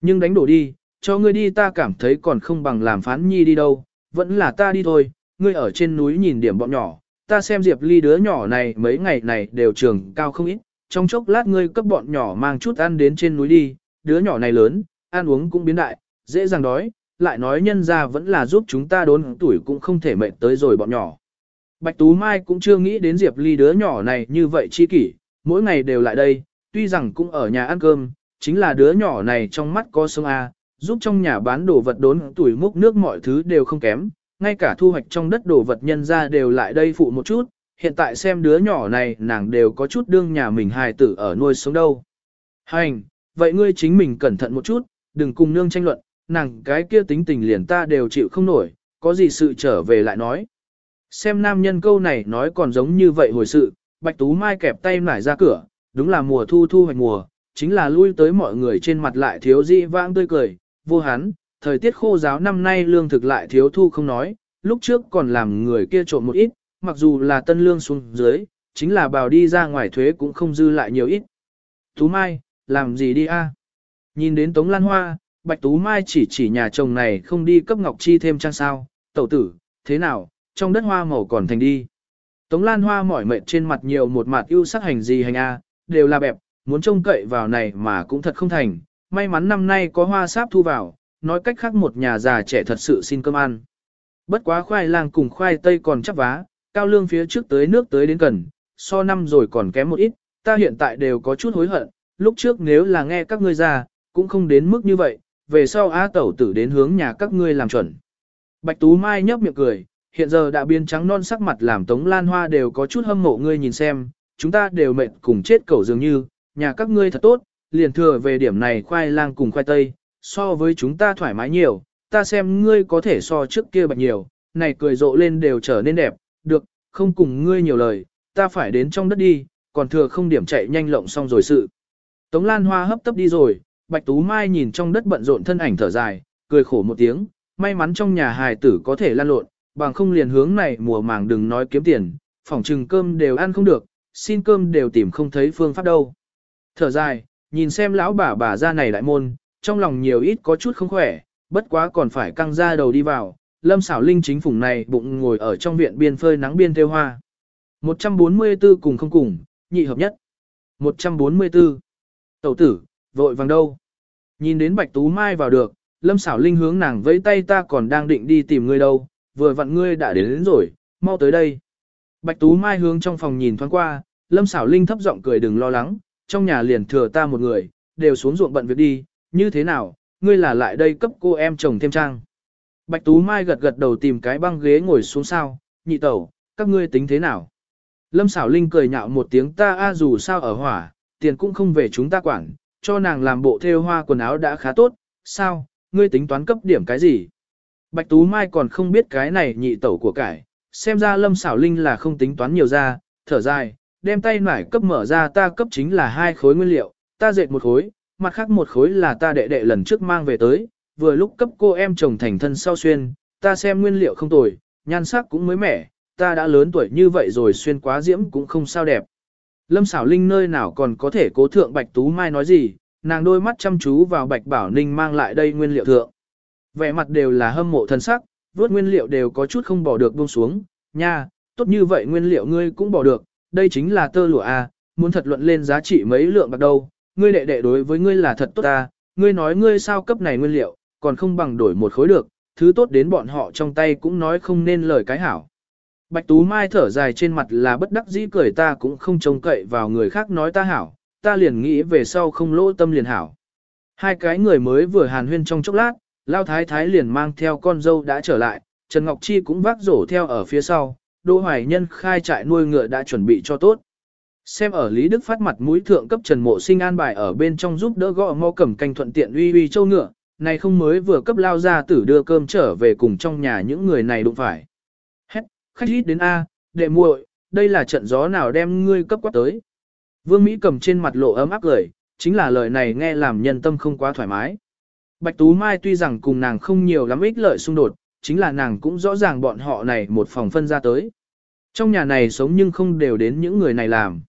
Nhưng đánh đổ đi, cho ngươi đi ta cảm thấy còn không bằng làm phán nhi đi đâu, vẫn là ta đi thôi, ngươi ở trên núi nhìn điểm bọn nhỏ, ta xem Diệp Ly đứa nhỏ này mấy ngày này đều trường cao không ít, trong chốc lát ngươi cấp bọn nhỏ mang chút ăn đến trên núi đi, đứa nhỏ này lớn, ăn uống cũng biến đại, dễ dàng đói, lại nói nhân ra vẫn là giúp chúng ta đốn tuổi cũng không thể mệt tới rồi bọn nhỏ. Bạch Tú Mai cũng chưa nghĩ đến Diệp Ly đứa nhỏ này như vậy chi kỷ, mỗi ngày đều lại đây, tuy rằng cũng ở nhà ăn cơm, chính là đứa nhỏ này trong mắt có sông A, à, giúp trong nhà bán đồ vật đốn tuổi múc nước mọi thứ đều không kém, ngay cả thu hoạch trong đất đồ vật nhân ra đều lại đây phụ một chút, hiện tại xem đứa nhỏ này nàng đều có chút đương nhà mình hài tử ở nuôi sống đâu. Hành, vậy ngươi chính mình cẩn thận một chút, đừng cùng nương tranh luận, nàng cái kia tính tình liền ta đều chịu không nổi, có gì sự trở về lại nói. Xem nam nhân câu này nói còn giống như vậy hồi sự, Bạch Tú Mai kẹp tay nải ra cửa, đúng là mùa thu thu hoạch mùa, chính là lui tới mọi người trên mặt lại thiếu dị vãng tươi cười, vô hắn, thời tiết khô giáo năm nay lương thực lại thiếu thu không nói, lúc trước còn làm người kia trộm một ít, mặc dù là tân lương xuống dưới, chính là bào đi ra ngoài thuế cũng không dư lại nhiều ít. Tú Mai, làm gì đi a? Nhìn đến Tống Lan Hoa, Bạch Tú Mai chỉ chỉ nhà chồng này không đi cấp Ngọc Chi thêm trang sao, tẩu tử, thế nào, trong đất hoa màu còn thành đi. Tống Lan Hoa mỏi mệt trên mặt nhiều một mặt ưu sắc hành gì hành a, đều là bẹp, muốn trông cậy vào này mà cũng thật không thành, may mắn năm nay có hoa sáp thu vào, nói cách khác một nhà già trẻ thật sự xin cơm ăn. Bất quá khoai lang cùng khoai tây còn chắp vá, cao lương phía trước tới nước tới đến gần, so năm rồi còn kém một ít, ta hiện tại đều có chút hối hận, lúc trước nếu là nghe các ngươi ra, cũng không đến mức như vậy, về sau á tẩu tử đến hướng nhà các ngươi làm chuẩn. Bạch Tú Mai nhấp miệng cười, hiện giờ đã biến trắng non sắc mặt làm Tống Lan Hoa đều có chút hâm mộ ngươi nhìn xem, chúng ta đều mệt cùng chết cẩu dường như, nhà các ngươi thật tốt, liền thừa về điểm này khoai lang cùng khoai tây, so với chúng ta thoải mái nhiều, ta xem ngươi có thể so trước kia bạch nhiều, này cười rộ lên đều trở nên đẹp, được, không cùng ngươi nhiều lời, ta phải đến trong đất đi, còn thừa không điểm chạy nhanh lộng xong rồi sự. Tống Lan Hoa hấp tấp đi rồi, Bạch Tú Mai nhìn trong đất bận rộn thân ảnh thở dài, cười khổ một tiếng, may mắn trong nhà hài tử có thể lan lộn, bằng không liền hướng này mùa màng đừng nói kiếm tiền, phòng trừng cơm đều ăn không được, xin cơm đều tìm không thấy phương pháp đâu. Thở dài, nhìn xem lão bà bà ra này đại môn, trong lòng nhiều ít có chút không khỏe, bất quá còn phải căng ra đầu đi vào, lâm xảo linh chính phủng này bụng ngồi ở trong viện biên phơi nắng biên theo hoa. 144 cùng không cùng, nhị hợp nhất. 144. Tẩu tử, vội vàng đâu. Nhìn đến Bạch Tú Mai vào được, Lâm xảo linh hướng nàng vẫy tay ta còn đang định đi tìm ngươi đâu, vừa vặn ngươi đã đến, đến rồi, mau tới đây. Bạch Tú Mai hướng trong phòng nhìn thoáng qua, Lâm xảo linh thấp giọng cười đừng lo lắng, trong nhà liền thừa ta một người, đều xuống ruộng bận việc đi, như thế nào, ngươi là lại đây cấp cô em chồng thêm trang. Bạch Tú Mai gật gật đầu tìm cái băng ghế ngồi xuống sao, nhị tẩu, các ngươi tính thế nào? Lâm xảo linh cười nhạo một tiếng ta a dù sao ở hỏa, tiền cũng không về chúng ta quản, cho nàng làm bộ thêu hoa quần áo đã khá tốt, sao, ngươi tính toán cấp điểm cái gì? Bạch Tú Mai còn không biết cái này nhị tẩu của cải, xem ra lâm xảo linh là không tính toán nhiều ra, thở dài, đem tay nải cấp mở ra ta cấp chính là hai khối nguyên liệu, ta dệt một khối, mặt khác một khối là ta đệ đệ lần trước mang về tới, vừa lúc cấp cô em chồng thành thân sau xuyên, ta xem nguyên liệu không tồi, nhan sắc cũng mới mẻ, ta đã lớn tuổi như vậy rồi xuyên quá diễm cũng không sao đẹp. Lâm xảo linh nơi nào còn có thể cố thượng Bạch Tú Mai nói gì, nàng đôi mắt chăm chú vào Bạch Bảo Ninh mang lại đây nguyên liệu thượng. Vẻ mặt đều là hâm mộ thân sắc, vốt nguyên liệu đều có chút không bỏ được buông xuống, nha, tốt như vậy nguyên liệu ngươi cũng bỏ được, đây chính là tơ lụa a, à, muốn thật luận lên giá trị mấy lượng bạc đâu, ngươi đệ đệ đối với ngươi là thật tốt ta, ngươi nói ngươi sao cấp này nguyên liệu, còn không bằng đổi một khối được, thứ tốt đến bọn họ trong tay cũng nói không nên lời cái hảo. Bạch Tú Mai thở dài trên mặt là bất đắc dĩ cười ta cũng không trông cậy vào người khác nói ta hảo, ta liền nghĩ về sau không lỗ tâm liền hảo. Hai cái người mới vừa hàn huyên trong chốc lát, Lao Thái Thái liền mang theo con dâu đã trở lại, Trần Ngọc Chi cũng vác rổ theo ở phía sau, Đỗ Hoài Nhân khai trại nuôi ngựa đã chuẩn bị cho tốt. Xem ở Lý Đức phát mặt mũi thượng cấp Trần Mộ Sinh an bài ở bên trong giúp đỡ gõ mò cầm canh thuận tiện uy uy châu ngựa, này không mới vừa cấp lao ra tử đưa cơm trở về cùng trong nhà những người này đụng phải. Hét, khách ít đến A, đệ muội, đây là trận gió nào đem ngươi cấp quát tới. Vương Mỹ cầm trên mặt lộ ấm áp cười, chính là lời này nghe làm nhân tâm không quá thoải mái. Bạch Tú Mai tuy rằng cùng nàng không nhiều lắm ích lợi xung đột, chính là nàng cũng rõ ràng bọn họ này một phòng phân ra tới. Trong nhà này sống nhưng không đều đến những người này làm.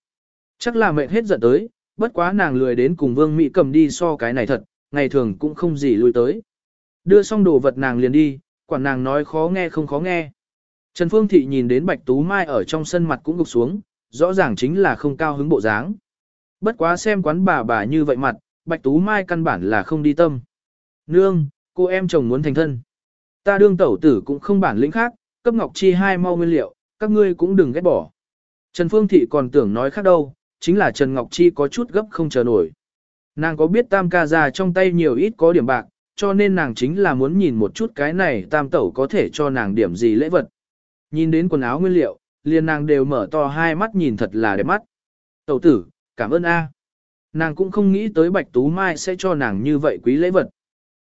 Chắc là mệt hết giận tới, bất quá nàng lười đến cùng Vương Mỹ cầm đi so cái này thật, ngày thường cũng không gì lui tới. Đưa xong đồ vật nàng liền đi, quản nàng nói khó nghe không khó nghe. Trần Phương Thị nhìn đến Bạch Tú Mai ở trong sân mặt cũng gục xuống, rõ ràng chính là không cao hứng bộ dáng. Bất quá xem quán bà bà như vậy mặt, Bạch Tú Mai căn bản là không đi tâm. Nương, cô em chồng muốn thành thân. Ta đương tẩu tử cũng không bản lĩnh khác, cấp Ngọc Chi hai mau nguyên liệu, các ngươi cũng đừng ghét bỏ. Trần Phương Thị còn tưởng nói khác đâu, chính là Trần Ngọc Chi có chút gấp không chờ nổi. Nàng có biết tam ca ra trong tay nhiều ít có điểm bạc, cho nên nàng chính là muốn nhìn một chút cái này tam tẩu có thể cho nàng điểm gì lễ vật. Nhìn đến quần áo nguyên liệu, liền nàng đều mở to hai mắt nhìn thật là đẹp mắt. Tẩu tử, cảm ơn A. Nàng cũng không nghĩ tới Bạch Tú Mai sẽ cho nàng như vậy quý lễ vật.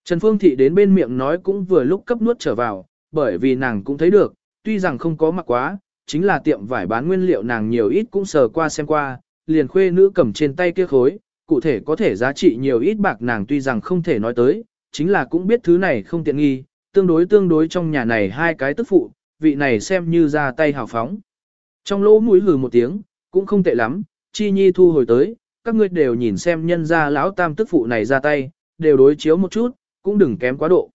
Trần Phương Thị đến bên miệng nói cũng vừa lúc cấp nuốt trở vào, bởi vì nàng cũng thấy được, tuy rằng không có mặc quá, chính là tiệm vải bán nguyên liệu nàng nhiều ít cũng sờ qua xem qua, liền khuê nữ cầm trên tay kia khối, cụ thể có thể giá trị nhiều ít bạc nàng tuy rằng không thể nói tới, chính là cũng biết thứ này không tiện nghi, tương đối tương đối trong nhà này hai cái tức phụ, vị này xem như ra tay hào phóng. Trong lỗ mũi hừ một tiếng, cũng không tệ lắm, chi nhi thu hồi tới, các ngươi đều nhìn xem nhân gia lão tam tức phụ này ra tay, đều đối chiếu một chút, cũng đừng kém quá độ.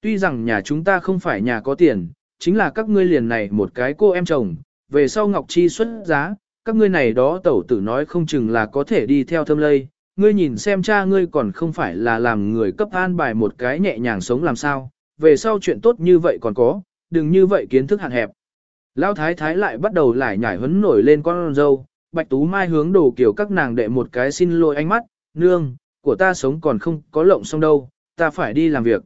Tuy rằng nhà chúng ta không phải nhà có tiền, chính là các ngươi liền này một cái cô em chồng, về sau Ngọc Chi xuất giá, các ngươi này đó tẩu tử nói không chừng là có thể đi theo thâm lây, ngươi nhìn xem cha ngươi còn không phải là làm người cấp an bài một cái nhẹ nhàng sống làm sao, về sau chuyện tốt như vậy còn có, đừng như vậy kiến thức hạn hẹp. Lão thái thái lại bắt đầu lại nhảy hấn nổi lên con dâu, bạch tú mai hướng đồ kiểu các nàng đệ một cái xin lỗi ánh mắt, nương, của ta sống còn không có lộng xong đâu, ta phải đi làm việc.